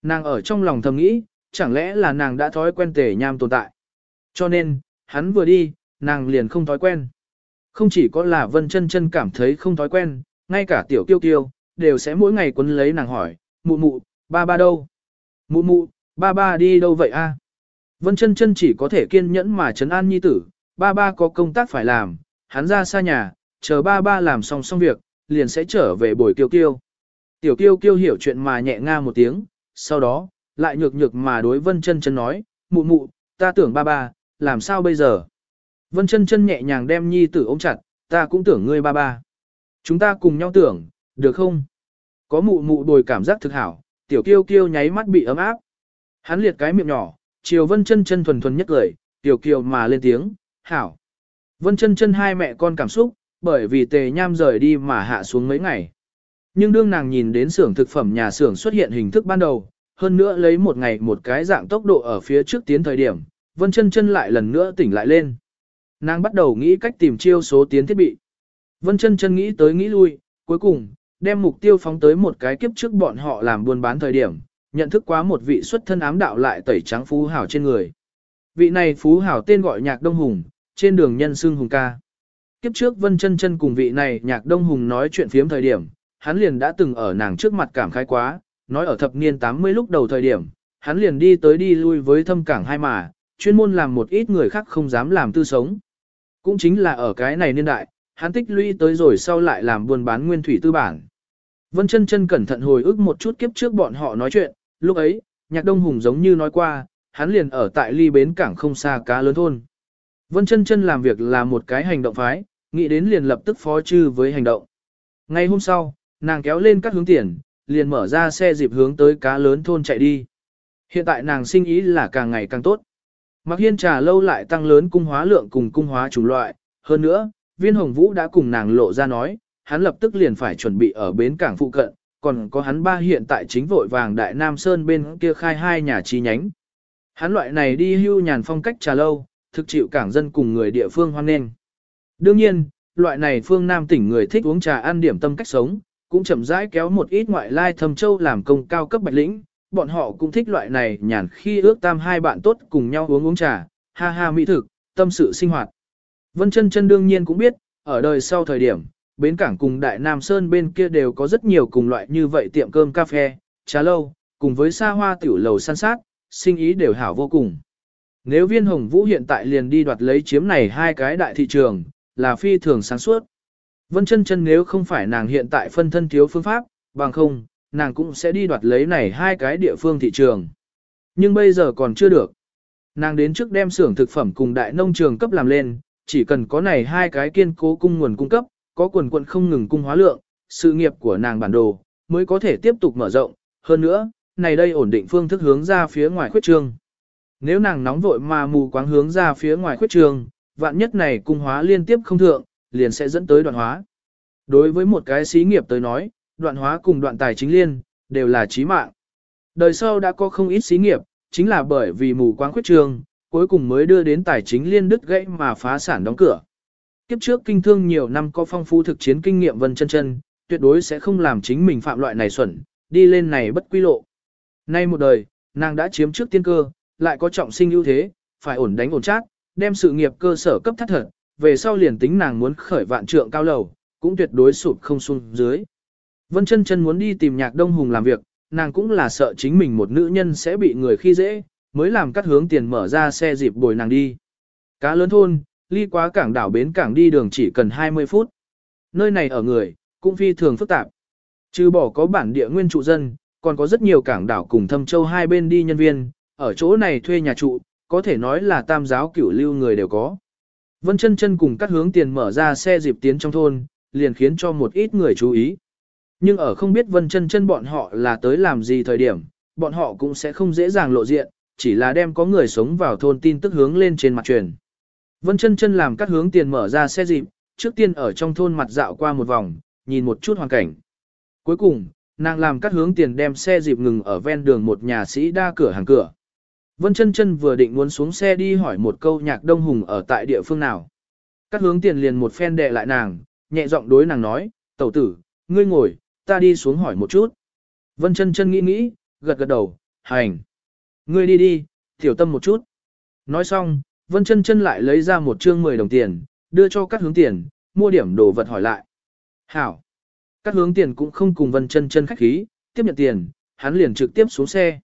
Nàng ở trong lòng thầm nghĩ, chẳng lẽ là nàng đã thói quen Tề Nham tồn tại. Cho nên, hắn vừa đi, nàng liền không thói quen. Không chỉ có là Vân Chân Chân cảm thấy không thói quen, ngay cả tiểu kiêu kiêu, đều sẽ mỗi ngày quấn lấy nàng hỏi, mụ mụ, ba ba đâu? Mụ mụ, ba ba đi đâu vậy a? Vân chân chân chỉ có thể kiên nhẫn mà trấn an nhi tử, ba ba có công tác phải làm, hắn ra xa nhà, chờ ba ba làm xong xong việc, liền sẽ trở về bồi kiêu kiêu. Tiểu kiêu kiêu hiểu chuyện mà nhẹ nga một tiếng, sau đó, lại nhược nhược mà đối vân chân chân nói, mụ mụ, ta tưởng ba ba, làm sao bây giờ? Vân chân chân nhẹ nhàng đem nhi tử ôm chặt, ta cũng tưởng ngươi ba ba. Chúng ta cùng nhau tưởng, được không? Có mụ mụ đồi cảm giác thực hảo, tiểu kiêu kiêu nháy mắt bị ấm áp. Hắn liệt cái miệng nhỏ, Triều vân chân chân thuần thuần nhất cười, tiểu kiều mà lên tiếng, hảo. Vân chân chân hai mẹ con cảm xúc, bởi vì tề nham rời đi mà hạ xuống mấy ngày. Nhưng đương nàng nhìn đến xưởng thực phẩm nhà xưởng xuất hiện hình thức ban đầu, hơn nữa lấy một ngày một cái dạng tốc độ ở phía trước tiến thời điểm, vân chân chân lại lần nữa tỉnh lại lên. Nàng bắt đầu nghĩ cách tìm chiêu số tiến thiết bị. Vân chân chân nghĩ tới nghĩ lui, cuối cùng, đem mục tiêu phóng tới một cái kiếp trước bọn họ làm buôn bán thời điểm, nhận thức quá một vị xuất thân ám đạo lại tẩy trắng phú hảo trên người. Vị này phú hảo tên gọi Nhạc Đông Hùng, trên đường nhân xương Hùng ca. Kiếp trước Vân Chân Chân cùng vị này Nhạc Đông Hùng nói chuyện phiếm thời điểm, hắn liền đã từng ở nàng trước mặt cảm khái quá, nói ở thập niên 80 lúc đầu thời điểm, hắn liền đi tới đi lui với thâm cảng hai mà, chuyên môn làm một ít người khác không dám làm tư sống. Cũng chính là ở cái này niên đại, hắn tích lũy tới rồi sau lại làm buôn bán nguyên thủy tư bản. Vân chân chân cẩn thận hồi ức một chút kiếp trước bọn họ nói chuyện, lúc ấy, nhạc đông hùng giống như nói qua, hắn liền ở tại ly bến cảng không xa cá lớn thôn. Vân chân chân làm việc là một cái hành động phái, nghĩ đến liền lập tức phó chư với hành động. Ngay hôm sau, nàng kéo lên các hướng tiền, liền mở ra xe dịp hướng tới cá lớn thôn chạy đi. Hiện tại nàng sinh ý là càng ngày càng tốt. Mặc hiên trà lâu lại tăng lớn cung hóa lượng cùng cung hóa chủng loại, hơn nữa, viên hồng vũ đã cùng nàng lộ ra nói, hắn lập tức liền phải chuẩn bị ở bến cảng phụ cận, còn có hắn ba hiện tại chính vội vàng Đại Nam Sơn bên kia khai hai nhà chi nhánh. Hắn loại này đi hưu nhàn phong cách trà lâu, thực chịu cảng dân cùng người địa phương hoan nghênh. Đương nhiên, loại này phương Nam tỉnh người thích uống trà ăn điểm tâm cách sống, cũng chậm rãi kéo một ít ngoại lai thâm châu làm công cao cấp bạch lĩnh, bọn họ cũng thích loại này nhàn khi ước tam hai bạn tốt cùng nhau uống uống trà, ha ha mỹ thực, tâm sự sinh hoạt. Vân chân chân đương nhiên cũng biết, ở đời sau thời điểm, bến cảng cùng Đại Nam Sơn bên kia đều có rất nhiều cùng loại như vậy tiệm cơm cà phê, trà lâu, cùng với xa hoa tiểu lầu san sát, sinh ý đều hảo vô cùng. Nếu viên hồng vũ hiện tại liền đi đoạt lấy chiếm này hai cái đại thị trường, là phi thường sáng suốt. Vân chân chân nếu không phải nàng hiện tại phân thân thiếu phương pháp, bằng không, nàng cũng sẽ đi đoạt lấy này hai cái địa phương thị trường. Nhưng bây giờ còn chưa được. Nàng đến trước đem xưởng thực phẩm cùng đại nông trường cấp làm lên, chỉ cần có này hai cái kiên cố cung nguồn cung cấp, có quần quận không ngừng cung hóa lượng, sự nghiệp của nàng bản đồ, mới có thể tiếp tục mở rộng. Hơn nữa, này đây ổn định phương thức hướng ra phía ngoài khuyết trương. Nếu nàng nóng vội mà mù quáng hướng ra phía ngoài khuyết trương, vạn nhất này cung hóa liên tiếp không thượng, liền sẽ dẫn tới đoạn hóa. Đối với một cái xí nghiệp tới nói, đoạn hóa cùng đoạn tài chính liên, đều là chí mạng. Đời sau đã có không ít xí nghiệp, chính là bởi vì mù quáng khuyết trương, cuối cùng mới đưa đến tài chính liên đứt gãy mà phá sản đóng cửa. Kiếp trước kinh thương nhiều năm có phong phú thực chiến kinh nghiệm vân chân chân, tuyệt đối sẽ không làm chính mình phạm loại này xuẩn, đi lên này bất quy lộ. Nay một đời, nàng đã chiếm trước tiên cơ, lại có trọng sinh ưu thế, phải ổn đánh ổn chát, đem sự nghiệp cơ sở cấp thắt thật, về sau liền tính nàng muốn khởi vạn trượng cao lầu, cũng tuyệt đối sụp không xuống dưới. Vân chân chân muốn đi tìm nhạc đông hùng làm việc, nàng cũng là sợ chính mình một nữ nhân sẽ bị người khi dễ, mới làm cắt hướng tiền mở ra xe dịp bồi nàng đi. Cá lớn thôn, ly quá cảng đảo bến cảng đi đường chỉ cần 20 phút. Nơi này ở người, cũng phi thường phức tạp. Trừ bỏ có bản địa nguyên trụ dân, còn có rất nhiều cảng đảo cùng thâm châu hai bên đi nhân viên, ở chỗ này thuê nhà trụ, có thể nói là tam giáo cửu lưu người đều có. Vân chân chân cùng các hướng tiền mở ra xe dịp tiến trong thôn, liền khiến cho một ít người chú ý. Nhưng ở không biết vân chân chân bọn họ là tới làm gì thời điểm, bọn họ cũng sẽ không dễ dàng lộ diện, chỉ là đem có người sống vào thôn tin tức hướng lên trên mặt truyền. Vân chân chân làm cắt hướng tiền mở ra xe dịp, trước tiên ở trong thôn mặt dạo qua một vòng, nhìn một chút hoàn cảnh. Cuối cùng, nàng làm cắt hướng tiền đem xe dịp ngừng ở ven đường một nhà sĩ đa cửa hàng cửa. Vân chân chân vừa định muốn xuống xe đi hỏi một câu nhạc đông hùng ở tại địa phương nào. Cắt hướng tiền liền một phen đệ lại nàng, nhẹ giọng đối nàng nói, tẩu tử, ngươi ngồi, ta đi xuống hỏi một chút. Vân chân chân nghĩ nghĩ, gật gật đầu, hành. Ngươi đi đi, tiểu tâm một chút. Nói xong, Vân chân chân lại lấy ra một chương 10 đồng tiền, đưa cho các hướng tiền, mua điểm đồ vật hỏi lại. Hảo. Các hướng tiền cũng không cùng Vân chân chân khách khí, tiếp nhận tiền, hắn liền trực tiếp xuống xe.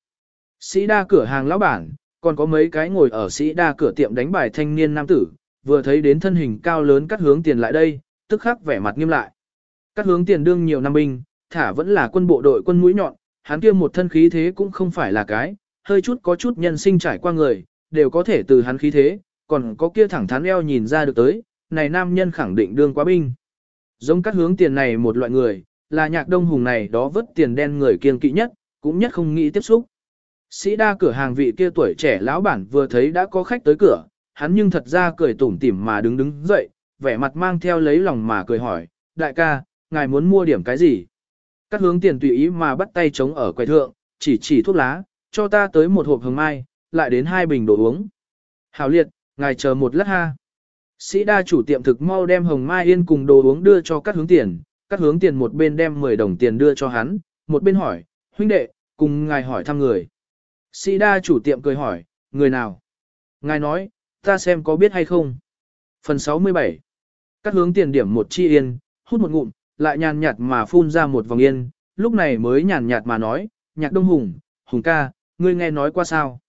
Sĩ đa cửa hàng lão bản, còn có mấy cái ngồi ở sĩ đa cửa tiệm đánh bài thanh niên nam tử, vừa thấy đến thân hình cao lớn cắt hướng tiền lại đây, tức khắc vẻ mặt nghiêm lại. Cắt hướng tiền đương nhiều năm binh, thả vẫn là quân bộ đội quân mũi nhọn, hắn kia một thân khí thế cũng không phải là cái, hơi chút có chút nhân sinh trải qua người, đều có thể từ hắn khí thế, còn có kia thẳng thắn eo nhìn ra được tới, này nam nhân khẳng định đương quá binh. Giống các hướng tiền này một loại người, là nhạc đông hùng này đó vứt tiền đen người kiên kỵ nhất, cũng nhất không nghĩ tiếp xúc. Sĩ đa cửa hàng vị kia tuổi trẻ lão bản vừa thấy đã có khách tới cửa, hắn nhưng thật ra cười tủm tỉm mà đứng đứng dậy, vẻ mặt mang theo lấy lòng mà cười hỏi, đại ca, ngài muốn mua điểm cái gì? Các hướng tiền tùy ý mà bắt tay chống ở quầy thượng, chỉ chỉ thuốc lá, cho ta tới một hộp hồng mai, lại đến hai bình đồ uống. Hảo liệt, ngài chờ một lát ha. Sĩ đa chủ tiệm thực mau đem hồng mai yên cùng đồ uống đưa cho các hướng tiền, các hướng tiền một bên đem 10 đồng tiền đưa cho hắn, một bên hỏi, huynh đệ, cùng ngài hỏi thăm người. Sĩ đa chủ tiệm cười hỏi, người nào? Ngài nói, ta xem có biết hay không. Phần 67 Các hướng tiền điểm một chi yên, hút một ngụm, lại nhàn nhạt mà phun ra một vòng yên, lúc này mới nhàn nhạt mà nói, nhạc đông hùng, hùng ca, ngươi nghe nói qua sao.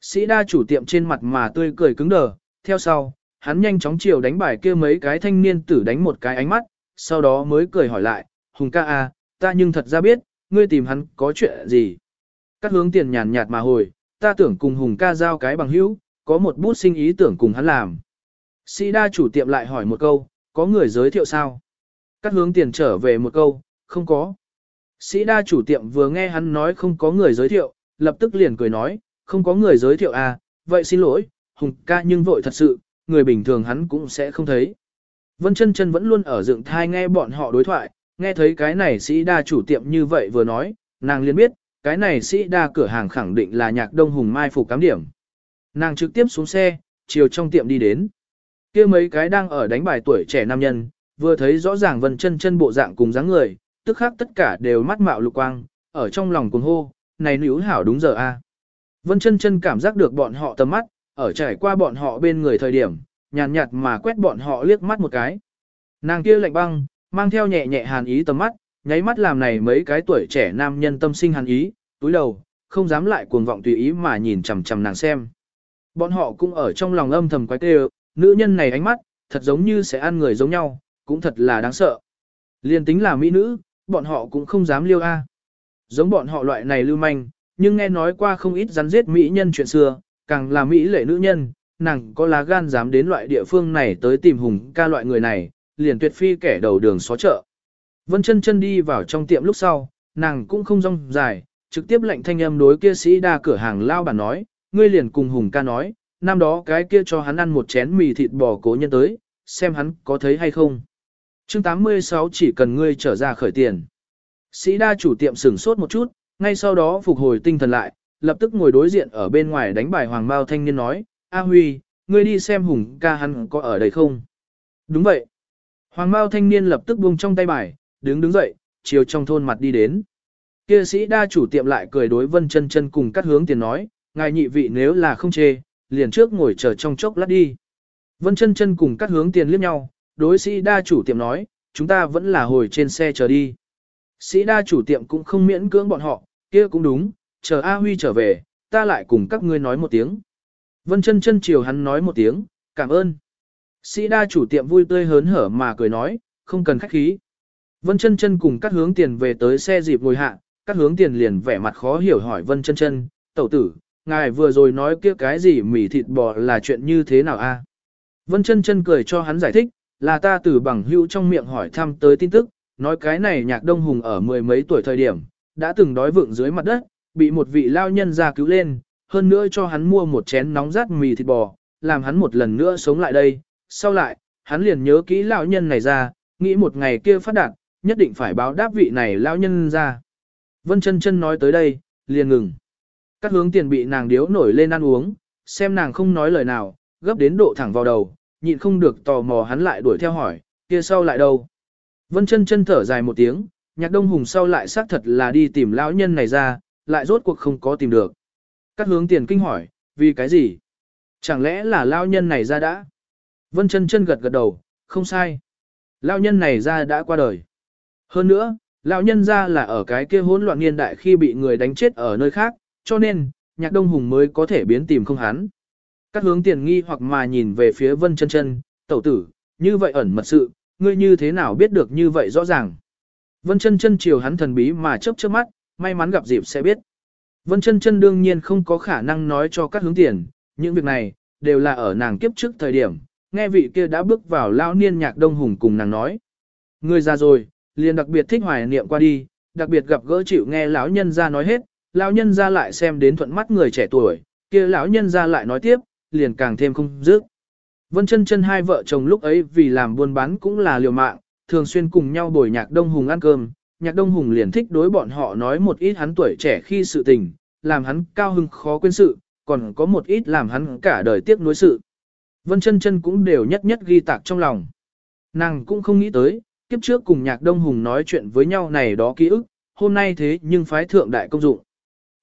Sĩ đa chủ tiệm trên mặt mà tươi cười cứng đờ, theo sau, hắn nhanh chóng chiều đánh bài kia mấy cái thanh niên tử đánh một cái ánh mắt, sau đó mới cười hỏi lại, hùng ca à, ta nhưng thật ra biết, ngươi tìm hắn có chuyện gì. Các hướng tiền nhàn nhạt mà hồi, ta tưởng cùng hùng ca giao cái bằng hữu, có một bút sinh ý tưởng cùng hắn làm. Sĩ đa chủ tiệm lại hỏi một câu, có người giới thiệu sao? Các hướng tiền trở về một câu, không có. Sĩ đa chủ tiệm vừa nghe hắn nói không có người giới thiệu, lập tức liền cười nói, không có người giới thiệu à, vậy xin lỗi, hùng ca nhưng vội thật sự, người bình thường hắn cũng sẽ không thấy. Vân chân chân vẫn luôn ở dựng thai nghe bọn họ đối thoại, nghe thấy cái này sĩ đa chủ tiệm như vậy vừa nói, nàng liền biết, cái này sĩ đa cửa hàng khẳng định là nhạc đông hùng mai phục cám điểm. Nàng trực tiếp xuống xe, chiều trong tiệm đi đến. kia mấy cái đang ở đánh bài tuổi trẻ nam nhân, vừa thấy rõ ràng vân chân chân bộ dạng cùng dáng người, tức khác tất cả đều mắt mạo lục quang, ở trong lòng cuồng hô, này nữ hảo đúng giờ a. Vân chân chân cảm giác được bọn họ tầm mắt, ở trải qua bọn họ bên người thời điểm, nhàn nhạt mà quét bọn họ liếc mắt một cái. Nàng kia lạnh băng, mang theo nhẹ nhẹ hàn ý tầm mắt, nháy mắt làm này mấy cái tuổi trẻ nam nhân tâm sinh hàn ý, túi đầu, không dám lại cuồng vọng tùy ý mà nhìn chằm chằm nàng xem. Bọn họ cũng ở trong lòng âm thầm quái tê nữ nhân này ánh mắt, thật giống như sẽ ăn người giống nhau, cũng thật là đáng sợ. Liên tính là mỹ nữ, bọn họ cũng không dám liêu a. Giống bọn họ loại này lưu manh, nhưng nghe nói qua không ít rắn giết mỹ nhân chuyện xưa, càng là mỹ lệ nữ nhân, nàng có lá gan dám đến loại địa phương này tới tìm hùng ca loại người này, liền tuyệt phi kẻ đầu đường xó chợ. Vân chân chân đi vào trong tiệm lúc sau, nàng cũng không rong dài, trực tiếp lệnh thanh âm đối kia sĩ đa cửa hàng lao bản nói, ngươi liền cùng hùng ca nói, năm đó cái kia cho hắn ăn một chén mì thịt bò cố nhân tới, xem hắn có thấy hay không. chương 86 chỉ cần ngươi trở ra khởi tiền. Sĩ đa chủ tiệm sửng sốt một chút, ngay sau đó phục hồi tinh thần lại, lập tức ngồi đối diện ở bên ngoài đánh bài hoàng bao thanh niên nói, A Huy, ngươi đi xem hùng ca hắn có ở đây không? Đúng vậy. Hoàng bao thanh niên lập tức buông trong tay bài, đứng đứng dậy, chiều trong thôn mặt đi đến. Kia sĩ đa chủ tiệm lại cười đối vân chân chân cùng cắt hướng tiền nói, ngài nhị vị nếu là không chê, liền trước ngồi chờ trong chốc lát đi. Vân chân chân cùng cắt hướng tiền liếc nhau, đối sĩ đa chủ tiệm nói, chúng ta vẫn là hồi trên xe chờ đi. Sĩ đa chủ tiệm cũng không miễn cưỡng bọn họ, kia cũng đúng, chờ A Huy trở về, ta lại cùng các ngươi nói một tiếng. Vân chân chân chiều hắn nói một tiếng, cảm ơn. Sĩ đa chủ tiệm vui tươi hớn hở mà cười nói, không cần khách khí. Vân chân chân cùng các hướng tiền về tới xe dịp ngồi hạ, các hướng tiền liền vẻ mặt khó hiểu hỏi Vân chân chân, tẩu tử, ngài vừa rồi nói kia cái gì mì thịt bò là chuyện như thế nào a? Vân chân chân cười cho hắn giải thích, là ta từ bằng hữu trong miệng hỏi thăm tới tin tức, nói cái này nhạc đông hùng ở mười mấy tuổi thời điểm, đã từng đói vượng dưới mặt đất, bị một vị lao nhân ra cứu lên, hơn nữa cho hắn mua một chén nóng rát mì thịt bò, làm hắn một lần nữa sống lại đây. Sau lại, hắn liền nhớ kỹ lão nhân này ra, nghĩ một ngày kia phát đạt, nhất định phải báo đáp vị này lão nhân ra. Vân chân chân nói tới đây, liền ngừng. Các hướng tiền bị nàng điếu nổi lên ăn uống, xem nàng không nói lời nào, gấp đến độ thẳng vào đầu, nhịn không được tò mò hắn lại đuổi theo hỏi, kia sau lại đâu. Vân chân chân thở dài một tiếng, nhạc đông hùng sau lại xác thật là đi tìm lão nhân này ra, lại rốt cuộc không có tìm được. Các hướng tiền kinh hỏi, vì cái gì? Chẳng lẽ là lão nhân này ra đã? Vân chân chân gật gật đầu, không sai. Lão nhân này ra đã qua đời. Hơn nữa, lão nhân ra là ở cái kia hỗn loạn niên đại khi bị người đánh chết ở nơi khác, cho nên, nhạc đông hùng mới có thể biến tìm không hắn. Các hướng tiền nghi hoặc mà nhìn về phía vân chân chân, tẩu tử, như vậy ẩn mật sự, ngươi như thế nào biết được như vậy rõ ràng. Vân chân chân chiều hắn thần bí mà chớp chớp mắt, may mắn gặp dịp sẽ biết. Vân chân chân đương nhiên không có khả năng nói cho các hướng tiền, những việc này, đều là ở nàng kiếp trước thời điểm, nghe vị kia đã bước vào lao niên nhạc đông hùng cùng nàng nói. Người già rồi, liền đặc biệt thích hoài niệm qua đi, đặc biệt gặp gỡ chịu nghe lão nhân ra nói hết, lão nhân ra lại xem đến thuận mắt người trẻ tuổi, kia lão nhân ra lại nói tiếp, liền càng thêm không dứt. Vân chân chân hai vợ chồng lúc ấy vì làm buôn bán cũng là liều mạng, thường xuyên cùng nhau bồi nhạc đông hùng ăn cơm, nhạc đông hùng liền thích đối bọn họ nói một ít hắn tuổi trẻ khi sự tình, làm hắn cao hưng khó quên sự, còn có một ít làm hắn cả đời tiếc nuối sự. Vân chân chân cũng đều nhất nhất ghi tạc trong lòng. Nàng cũng không nghĩ tới, kiếp trước cùng nhạc đông hùng nói chuyện với nhau này đó ký ức, hôm nay thế nhưng phái thượng đại công dụng.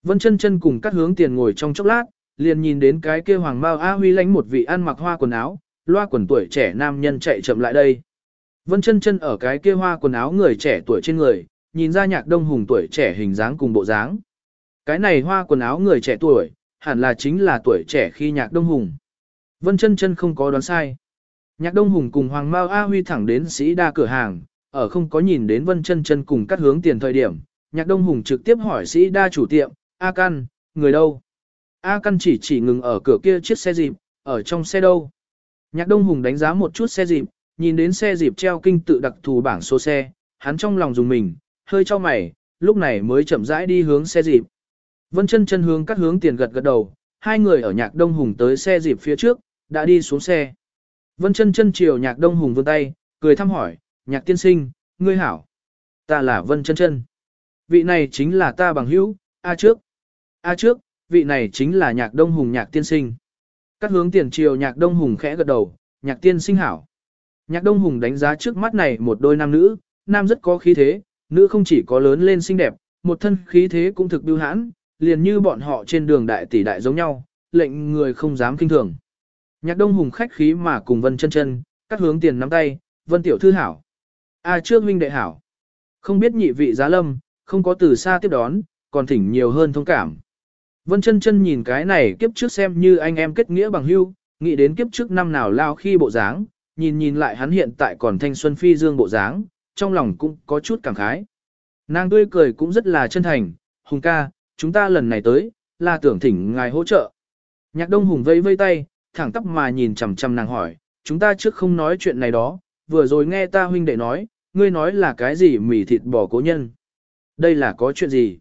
Vân chân chân cùng các hướng tiền ngồi trong chốc lát, liền nhìn đến cái kia hoàng mao A Huy lánh một vị ăn mặc hoa quần áo, loa quần tuổi trẻ nam nhân chạy chậm lại đây. Vân chân chân ở cái kia hoa quần áo người trẻ tuổi trên người, nhìn ra nhạc đông hùng tuổi trẻ hình dáng cùng bộ dáng. Cái này hoa quần áo người trẻ tuổi, hẳn là chính là tuổi trẻ khi nhạc đông hùng. Vân chân chân không có đoán sai. Nhạc đông hùng cùng Hoàng Mao A Huy thẳng đến sĩ đa cửa hàng, ở không có nhìn đến Vân chân chân cùng cắt hướng tiền thời điểm. Nhạc đông hùng trực tiếp hỏi sĩ đa chủ tiệm, A Căn, người đâu? A Căn chỉ chỉ ngừng ở cửa kia chiếc xe dịp, ở trong xe đâu? Nhạc đông hùng đánh giá một chút xe dịp, nhìn đến xe dịp treo kinh tự đặc thù bảng số xe, hắn trong lòng dùng mình, hơi cho mày, lúc này mới chậm rãi đi hướng xe dịp. Vân chân chân hướng cắt hướng tiền gật gật đầu, hai người ở nhạc đông hùng tới xe dịp phía trước, đã đi xuống xe. Vân chân chân chiều nhạc đông hùng vươn tay, cười thăm hỏi, nhạc tiên sinh, ngươi hảo. Ta là Vân chân chân. Vị này chính là ta bằng hữu, A trước. A trước, vị này chính là nhạc đông hùng nhạc tiên sinh. Các hướng tiền chiều nhạc đông hùng khẽ gật đầu, nhạc tiên sinh hảo. Nhạc đông hùng đánh giá trước mắt này một đôi nam nữ, nam rất có khí thế, nữ không chỉ có lớn lên xinh đẹp, một thân khí thế cũng thực biêu hãn, liền như bọn họ trên đường đại tỷ đại giống nhau, lệnh người không dám kinh thường. Nhạc đông hùng khách khí mà cùng vân chân chân, cắt hướng tiền nắm tay, vân tiểu thư hảo. A à, trước huynh đệ hảo. Không biết nhị vị giá lâm, không có từ xa tiếp đón, còn thỉnh nhiều hơn thông cảm. Vân chân chân nhìn cái này kiếp trước xem như anh em kết nghĩa bằng hưu, nghĩ đến kiếp trước năm nào lao khi bộ dáng, nhìn nhìn lại hắn hiện tại còn thanh xuân phi dương bộ dáng, trong lòng cũng có chút cảm khái. Nàng tươi cười cũng rất là chân thành, Hùng ca, chúng ta lần này tới, là tưởng thỉnh ngài hỗ trợ. Nhạc đông Hùng vây vây tay, thẳng tắp mà nhìn chằm chằm nàng hỏi, chúng ta trước không nói chuyện này đó, vừa rồi nghe ta huynh đệ nói, ngươi nói là cái gì mỉ thịt bò cố nhân. Đây là có chuyện gì?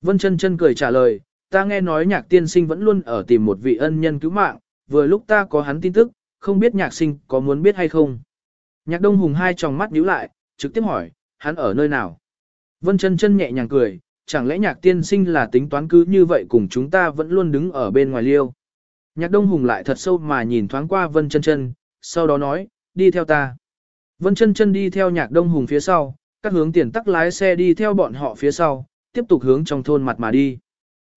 Vân chân chân cười trả lời, ta nghe nói nhạc tiên sinh vẫn luôn ở tìm một vị ân nhân cứu mạng, vừa lúc ta có hắn tin tức, không biết nhạc sinh có muốn biết hay không. Nhạc đông hùng hai tròng mắt nhíu lại, trực tiếp hỏi, hắn ở nơi nào? Vân chân chân nhẹ nhàng cười, chẳng lẽ nhạc tiên sinh là tính toán cứ như vậy cùng chúng ta vẫn luôn đứng ở bên ngoài liêu. Nhạc đông hùng lại thật sâu mà nhìn thoáng qua vân chân chân, sau đó nói, đi theo ta. Vân chân chân đi theo nhạc đông hùng phía sau, các hướng tiền tắc lái xe đi theo bọn họ phía sau, tiếp tục hướng trong thôn mặt mà đi.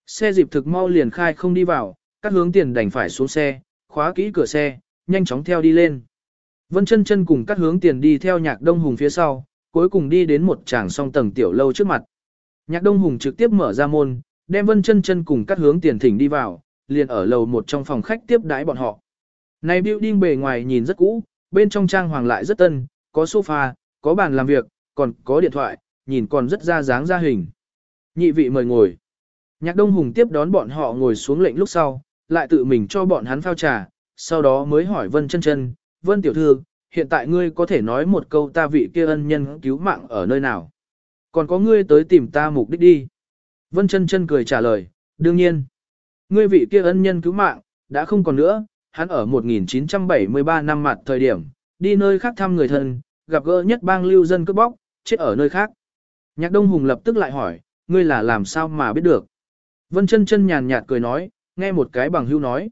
Xe dịp thực mau liền khai không đi vào, các hướng tiền đành phải xuống xe, khóa kỹ cửa xe, nhanh chóng theo đi lên. Vân chân chân cùng các hướng tiền đi theo nhạc đông hùng phía sau, cuối cùng đi đến một tràng song tầng tiểu lâu trước mặt. Nhạc đông hùng trực tiếp mở ra môn, đem vân chân chân cùng các hướng tiền thỉnh đi vào, liền ở lầu một trong phòng khách tiếp đái bọn họ. Này building bề ngoài nhìn rất cũ, bên trong trang hoàng lại rất tân, có sofa, có bàn làm việc, còn có điện thoại, nhìn còn rất ra dáng ra hình. Nhị vị mời ngồi. Nhạc Đông Hùng tiếp đón bọn họ ngồi xuống lệnh lúc sau, lại tự mình cho bọn hắn phao trà, sau đó mới hỏi Vân chân chân, Vân tiểu thư, hiện tại ngươi có thể nói một câu ta vị kia ân nhân cứu mạng ở nơi nào. Còn có ngươi tới tìm ta mục đích đi. Vân chân chân cười trả lời, đương nhiên. Ngươi vị kia ân nhân cứu mạng, đã không còn nữa, hắn ở 1973 năm mặt thời điểm, đi nơi khác thăm người thân, gặp gỡ nhất bang lưu dân cướp bóc, chết ở nơi khác. Nhạc Đông Hùng lập tức lại hỏi, ngươi là làm sao mà biết được? Vân chân chân nhàn nhạt cười nói, nghe một cái bằng hữu nói.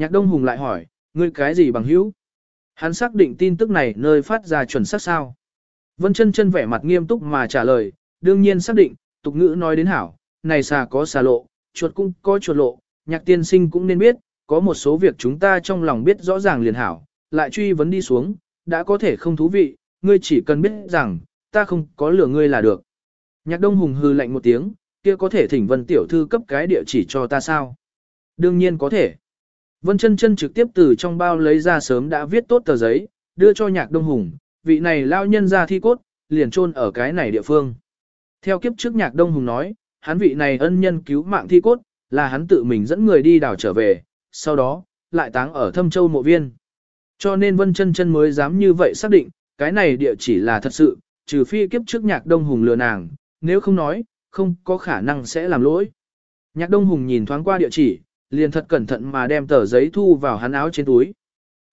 Nhạc Đông Hùng lại hỏi, ngươi cái gì bằng hữu? Hắn xác định tin tức này nơi phát ra chuẩn xác sao? Vân chân chân vẻ mặt nghiêm túc mà trả lời, đương nhiên xác định, tục ngữ nói đến hảo, này xà có xà lộ, chuột cũng có chuột lộ, nhạc tiên sinh cũng nên biết, có một số việc chúng ta trong lòng biết rõ ràng liền hảo, lại truy vấn đi xuống, đã có thể không thú vị, ngươi chỉ cần biết rằng, ta không có lừa ngươi là được. Nhạc Đông Hùng hư lạnh một tiếng, kia có thể thỉnh Vân Tiểu Thư cấp cái địa chỉ cho ta sao? Đương nhiên có thể. Vân chân chân trực tiếp từ trong bao lấy ra sớm đã viết tốt tờ giấy, đưa cho Nhạc Đông Hùng, vị này lao nhân ra thi cốt, liền chôn ở cái này địa phương. Theo kiếp trước Nhạc Đông Hùng nói, hắn vị này ân nhân cứu mạng thi cốt, là hắn tự mình dẫn người đi đào trở về, sau đó, lại táng ở thâm châu mộ viên. Cho nên Vân chân chân mới dám như vậy xác định, cái này địa chỉ là thật sự, trừ phi kiếp trước nhạc đông hùng lừa nàng, nếu không nói, không có khả năng sẽ làm lỗi. Nhạc đông hùng nhìn thoáng qua địa chỉ, liền thật cẩn thận mà đem tờ giấy thu vào hắn áo trên túi.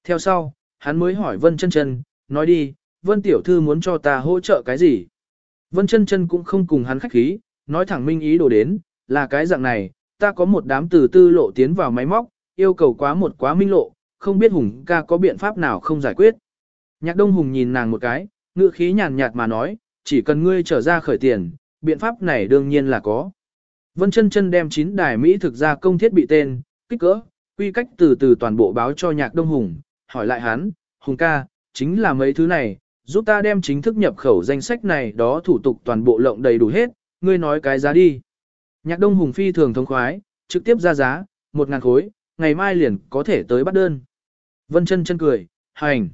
Theo sau, hắn mới hỏi Vân chân chân, nói đi, Vân tiểu thư muốn cho ta hỗ trợ cái gì? Vân chân chân cũng không cùng hắn khách khí, nói thẳng minh ý đồ đến, là cái dạng này, ta có một đám từ tư lộ tiến vào máy móc, yêu cầu quá một quá minh lộ, không biết Hùng ca có biện pháp nào không giải quyết. Nhạc Đông Hùng nhìn nàng một cái, ngữ khí nhàn nhạt mà nói, chỉ cần ngươi trở ra khởi tiền, biện pháp này đương nhiên là có. Vân chân chân đem chín đài Mỹ thực ra công thiết bị tên, kích cỡ, quy cách từ từ toàn bộ báo cho Nhạc Đông Hùng, hỏi lại hắn, Hùng ca, chính là mấy thứ này, giúp ta đem chính thức nhập khẩu danh sách này đó thủ tục toàn bộ lộng đầy đủ hết, ngươi nói cái giá đi. Nhạc Đông Hùng phi thường thông khoái, trực tiếp ra giá, một ngàn khối, ngày mai liền có thể tới bắt đơn. Vân chân chân cười, hành.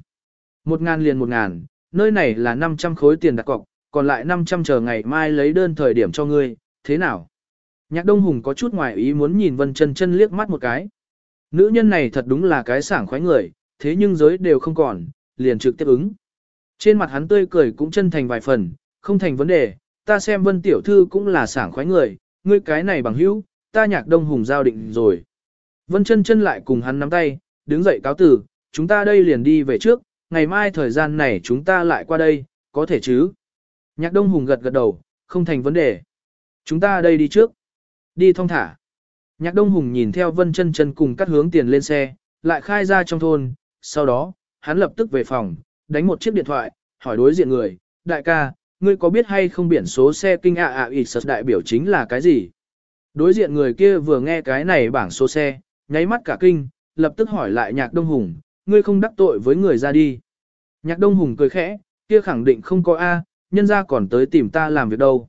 Một ngàn liền một ngàn, nơi này là 500 khối tiền đặt cọc, còn lại 500 chờ ngày mai lấy đơn thời điểm cho ngươi, thế nào? Nhạc Đông Hùng có chút ngoài ý muốn nhìn Vân chân chân liếc mắt một cái. Nữ nhân này thật đúng là cái sảng khoái người, thế nhưng giới đều không còn, liền trực tiếp ứng. Trên mặt hắn tươi cười cũng chân thành vài phần, không thành vấn đề, ta xem Vân Tiểu Thư cũng là sảng khoái người, ngươi cái này bằng hữu, ta nhạc Đông Hùng giao định rồi. Vân chân chân lại cùng hắn nắm tay, đứng dậy cáo từ, chúng ta đây liền đi về trước, ngày mai thời gian này chúng ta lại qua đây, có thể chứ? Nhạc Đông Hùng gật gật đầu, không thành vấn đề. Chúng ta đây đi trước. Đi thong thả. Nhạc Đông Hùng nhìn theo Vân chân chân cùng cắt hướng tiền lên xe, lại khai ra trong thôn, sau đó, hắn lập tức về phòng, đánh một chiếc điện thoại, hỏi đối diện người, đại ca, ngươi có biết hay không biển số xe kinh ạ ạ ịt đại biểu chính là cái gì? Đối diện người kia vừa nghe cái này bảng số xe, nháy mắt cả kinh, lập tức hỏi lại nhạc đông hùng, ngươi không đắc tội với người ra đi. Nhạc đông hùng cười khẽ, kia khẳng định không có A, nhân ra còn tới tìm ta làm việc đâu.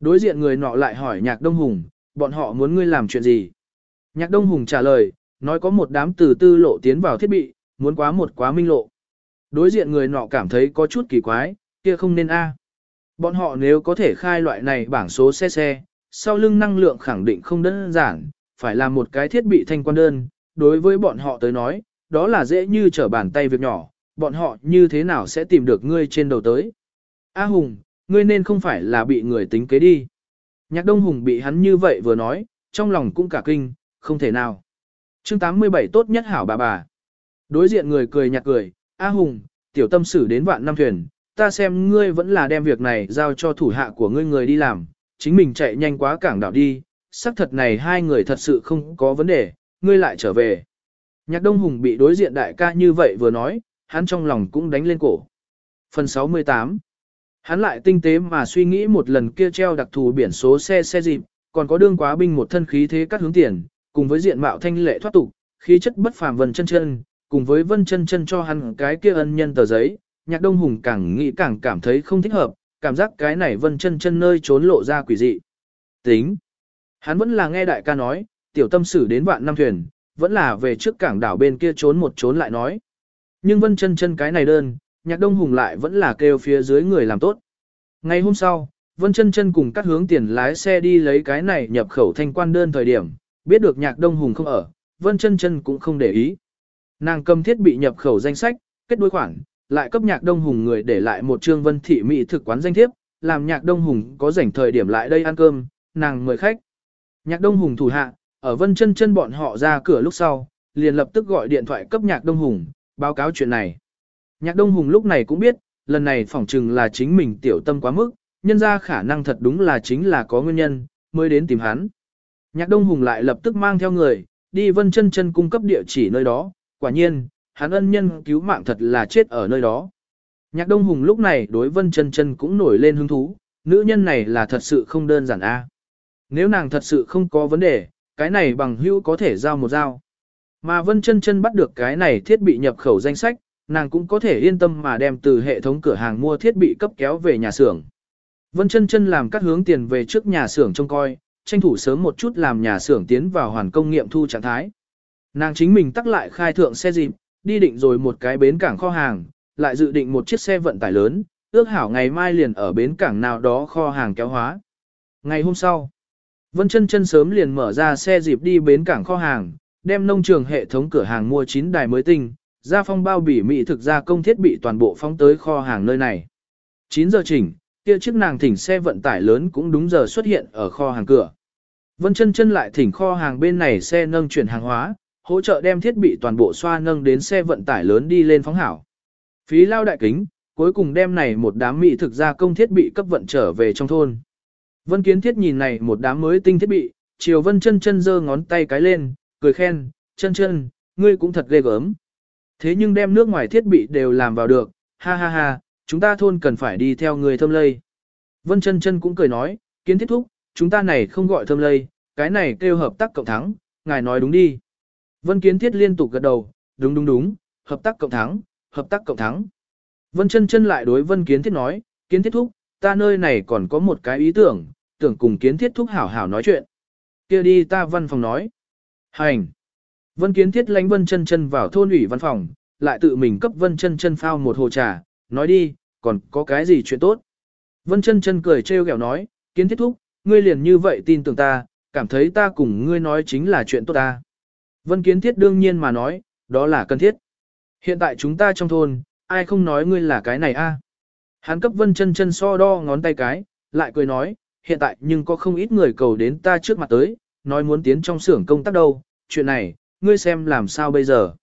Đối diện người nọ lại hỏi nhạc đông hùng, bọn họ muốn ngươi làm chuyện gì? Nhạc đông hùng trả lời, nói có một đám từ tư lộ tiến vào thiết bị, muốn quá một quá minh lộ. Đối diện người nọ cảm thấy có chút kỳ quái, kia không nên A. Bọn họ nếu có thể khai loại này bảng số xe xe, sau lưng năng lượng khẳng định không đơn giản, phải là một cái thiết bị thanh quan đơn, đối với bọn họ tới nói, đó là dễ như trở bàn tay việc nhỏ, bọn họ như thế nào sẽ tìm được ngươi trên đầu tới. A Hùng, ngươi nên không phải là bị người tính kế đi. Nhạc Đông Hùng bị hắn như vậy vừa nói, trong lòng cũng cả kinh, không thể nào. chương 87 tốt nhất hảo bà bà. Đối diện người cười nhạt cười, A Hùng, tiểu tâm sử đến vạn năm thuyền, ta xem ngươi vẫn là đem việc này giao cho thủ hạ của ngươi người đi làm, chính mình chạy nhanh quá cảng đảo đi, xác thật này hai người thật sự không có vấn đề, ngươi lại trở về. Nhạc Đông Hùng bị đối diện đại ca như vậy vừa nói, hắn trong lòng cũng đánh lên cổ. Phần 68 Hắn lại tinh tế mà suy nghĩ một lần kia treo đặc thù biển số xe xe dịp, còn có đương quá binh một thân khí thế cắt hướng tiền, cùng với diện mạo thanh lệ thoát tục, khí chất bất phàm vân chân chân, cùng với vân chân chân cho hắn cái kia ân nhân tờ giấy, nhạc đông hùng càng nghĩ càng cảm thấy không thích hợp, cảm giác cái này vân chân chân nơi trốn lộ ra quỷ dị. Tính. Hắn vẫn là nghe đại ca nói, tiểu tâm sử đến vạn năm thuyền, vẫn là về trước cảng đảo bên kia trốn một trốn lại nói. Nhưng vân chân chân cái này đơn, nhạc đông hùng lại vẫn là kêu phía dưới người làm tốt. Ngày hôm sau, vân chân chân cùng các hướng tiền lái xe đi lấy cái này nhập khẩu thanh quan đơn thời điểm, biết được nhạc đông hùng không ở, vân chân chân cũng không để ý. Nàng cầm thiết bị nhập khẩu danh sách, kết đối khoản, lại cấp nhạc đông hùng người để lại một trương vân thị mỹ thực quán danh thiếp, làm nhạc đông hùng có rảnh thời điểm lại đây ăn cơm, nàng mời khách. Nhạc đông hùng thủ hạ, ở vân chân chân bọn họ ra cửa lúc sau, liền lập tức gọi điện thoại cấp nhạc đông hùng, báo cáo chuyện này. Nhạc đông hùng lúc này cũng biết, lần này phỏng chừng là chính mình tiểu tâm quá mức, nhân ra khả năng thật đúng là chính là có nguyên nhân, mới đến tìm hắn. Nhạc đông hùng lại lập tức mang theo người, đi vân chân chân cung cấp địa chỉ nơi đó, quả nhiên, hắn ân nhân cứu mạng thật là chết ở nơi đó. Nhạc Đông Hùng lúc này đối Vân Chân Chân cũng nổi lên hứng thú, nữ nhân này là thật sự không đơn giản a. Nếu nàng thật sự không có vấn đề, cái này bằng hữu có thể giao một giao. Mà Vân Chân Chân bắt được cái này thiết bị nhập khẩu danh sách, nàng cũng có thể yên tâm mà đem từ hệ thống cửa hàng mua thiết bị cấp kéo về nhà xưởng. Vân Chân Chân làm các hướng tiền về trước nhà xưởng trông coi, tranh thủ sớm một chút làm nhà xưởng tiến vào hoàn công nghiệm thu trạng thái. Nàng chính mình tắc lại khai thượng xe dịp, đi định rồi một cái bến cảng kho hàng, lại dự định một chiếc xe vận tải lớn, ước hảo ngày mai liền ở bến cảng nào đó kho hàng kéo hóa. Ngày hôm sau, Vân chân chân sớm liền mở ra xe dịp đi bến cảng kho hàng, đem nông trường hệ thống cửa hàng mua 9 đài mới tinh, gia phong bao bỉ mỹ thực gia công thiết bị toàn bộ phóng tới kho hàng nơi này. 9 giờ chỉnh, kia chiếc nàng thỉnh xe vận tải lớn cũng đúng giờ xuất hiện ở kho hàng cửa. Vân chân chân lại thỉnh kho hàng bên này xe nâng chuyển hàng hóa, hỗ trợ đem thiết bị toàn bộ xoa nâng đến xe vận tải lớn đi lên phóng hảo. Phí lao đại kính, cuối cùng đem này một đám mỹ thực gia công thiết bị cấp vận trở về trong thôn. Vân Kiến Thiết nhìn này một đám mới tinh thiết bị, chiều Vân chân chân giơ ngón tay cái lên, cười khen, chân chân, ngươi cũng thật ghê gớm. Thế nhưng đem nước ngoài thiết bị đều làm vào được, ha ha ha, chúng ta thôn cần phải đi theo người thâm lây. Vân chân chân cũng cười nói, kiến thiết thúc, chúng ta này không gọi thâm lây, cái này kêu hợp tác cộng thắng, ngài nói đúng đi. Vân Kiến Thiết liên tục gật đầu, đúng đúng đúng, hợp tác cộng thắng, hợp tác cộng thắng. Vân chân chân lại đối Vân Kiến Thiết nói, Kiến Thiết thúc, ta nơi này còn có một cái ý tưởng, tưởng cùng Kiến Thiết thúc hảo hảo nói chuyện. kia đi ta văn phòng nói. Hành. Vân Kiến Thiết lánh Vân chân chân vào thôn ủy văn phòng, lại tự mình cấp Vân chân chân phao một hồ trà, nói đi, còn có cái gì chuyện tốt. Vân chân chân cười trêu ghẹo nói, Kiến Thiết thúc, ngươi liền như vậy tin tưởng ta, cảm thấy ta cùng ngươi nói chính là chuyện tốt ta. Vân Kiến Thiết đương nhiên mà nói, đó là cần thiết. Hiện tại chúng ta trong thôn, ai không nói ngươi là cái này a? Hắn cấp Vân chân chân so đo ngón tay cái, lại cười nói, hiện tại nhưng có không ít người cầu đến ta trước mặt tới, nói muốn tiến trong xưởng công tác đâu, chuyện này, ngươi xem làm sao bây giờ.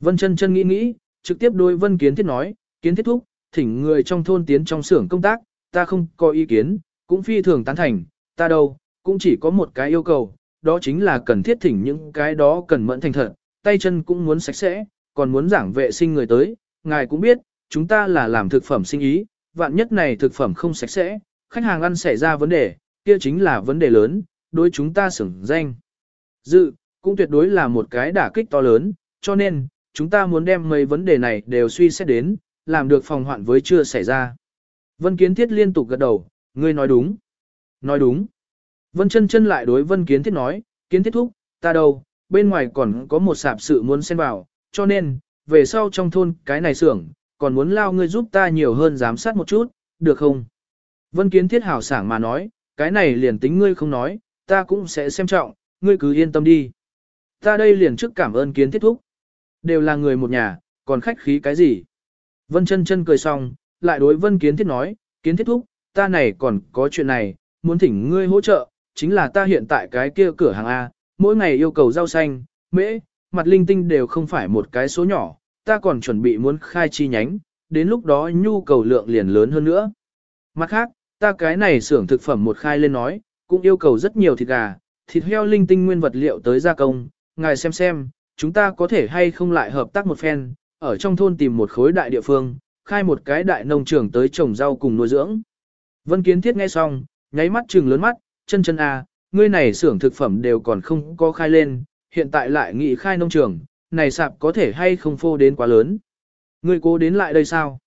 Vân chân chân nghĩ nghĩ, trực tiếp đối Vân Kiến Thiết nói, Kiến Thiết thúc, thỉnh người trong thôn tiến trong xưởng công tác, ta không có ý kiến, cũng phi thường tán thành, ta đâu, cũng chỉ có một cái yêu cầu, đó chính là cần thiết thỉnh những cái đó cần mẫn thành thật, tay chân cũng muốn sạch sẽ, còn muốn giảng vệ sinh người tới, ngài cũng biết, chúng ta là làm thực phẩm sinh ý, vạn nhất này thực phẩm không sạch sẽ, khách hàng ăn xảy ra vấn đề, kia chính là vấn đề lớn, đối chúng ta sửng danh. Dự, cũng tuyệt đối là một cái đả kích to lớn, cho nên, chúng ta muốn đem mấy vấn đề này đều suy xét đến, làm được phòng hoạn với chưa xảy ra. Vân Kiến Thiết liên tục gật đầu, ngươi nói đúng. Nói đúng. Vân chân chân lại đối Vân Kiến Thiết nói, Kiến Thiết thúc, ta đâu, bên ngoài còn có một sạp sự muốn xen vào, cho nên, về sau trong thôn cái này xưởng, còn muốn lao ngươi giúp ta nhiều hơn giám sát một chút, được không? Vân Kiến Thiết hào sảng mà nói, cái này liền tính ngươi không nói, ta cũng sẽ xem trọng, ngươi cứ yên tâm đi. Ta đây liền trước cảm ơn Kiến Thiết thúc. Đều là người một nhà, còn khách khí cái gì? Vân chân chân cười xong, lại đối Vân Kiến Thiết nói, Kiến Thiết thúc, ta này còn có chuyện này, muốn thỉnh ngươi hỗ trợ, chính là ta hiện tại cái kia cửa hàng A, mỗi ngày yêu cầu rau xanh, mễ, mặt linh tinh đều không phải một cái số nhỏ, ta còn chuẩn bị muốn khai chi nhánh, đến lúc đó nhu cầu lượng liền lớn hơn nữa. Mặt khác, ta cái này xưởng thực phẩm một khai lên nói, cũng yêu cầu rất nhiều thịt gà, thịt heo linh tinh nguyên vật liệu tới gia công, ngài xem xem, chúng ta có thể hay không lại hợp tác một phen, ở trong thôn tìm một khối đại địa phương, khai một cái đại nông trường tới trồng rau cùng nuôi dưỡng. Vân Kiến Thiết nghe xong, nháy mắt trừng lớn mắt, chân chân à, ngươi này xưởng thực phẩm đều còn không có khai lên, hiện tại lại nghị khai nông trường, này sạp có thể hay không phô đến quá lớn. Ngươi cố đến lại đây sao?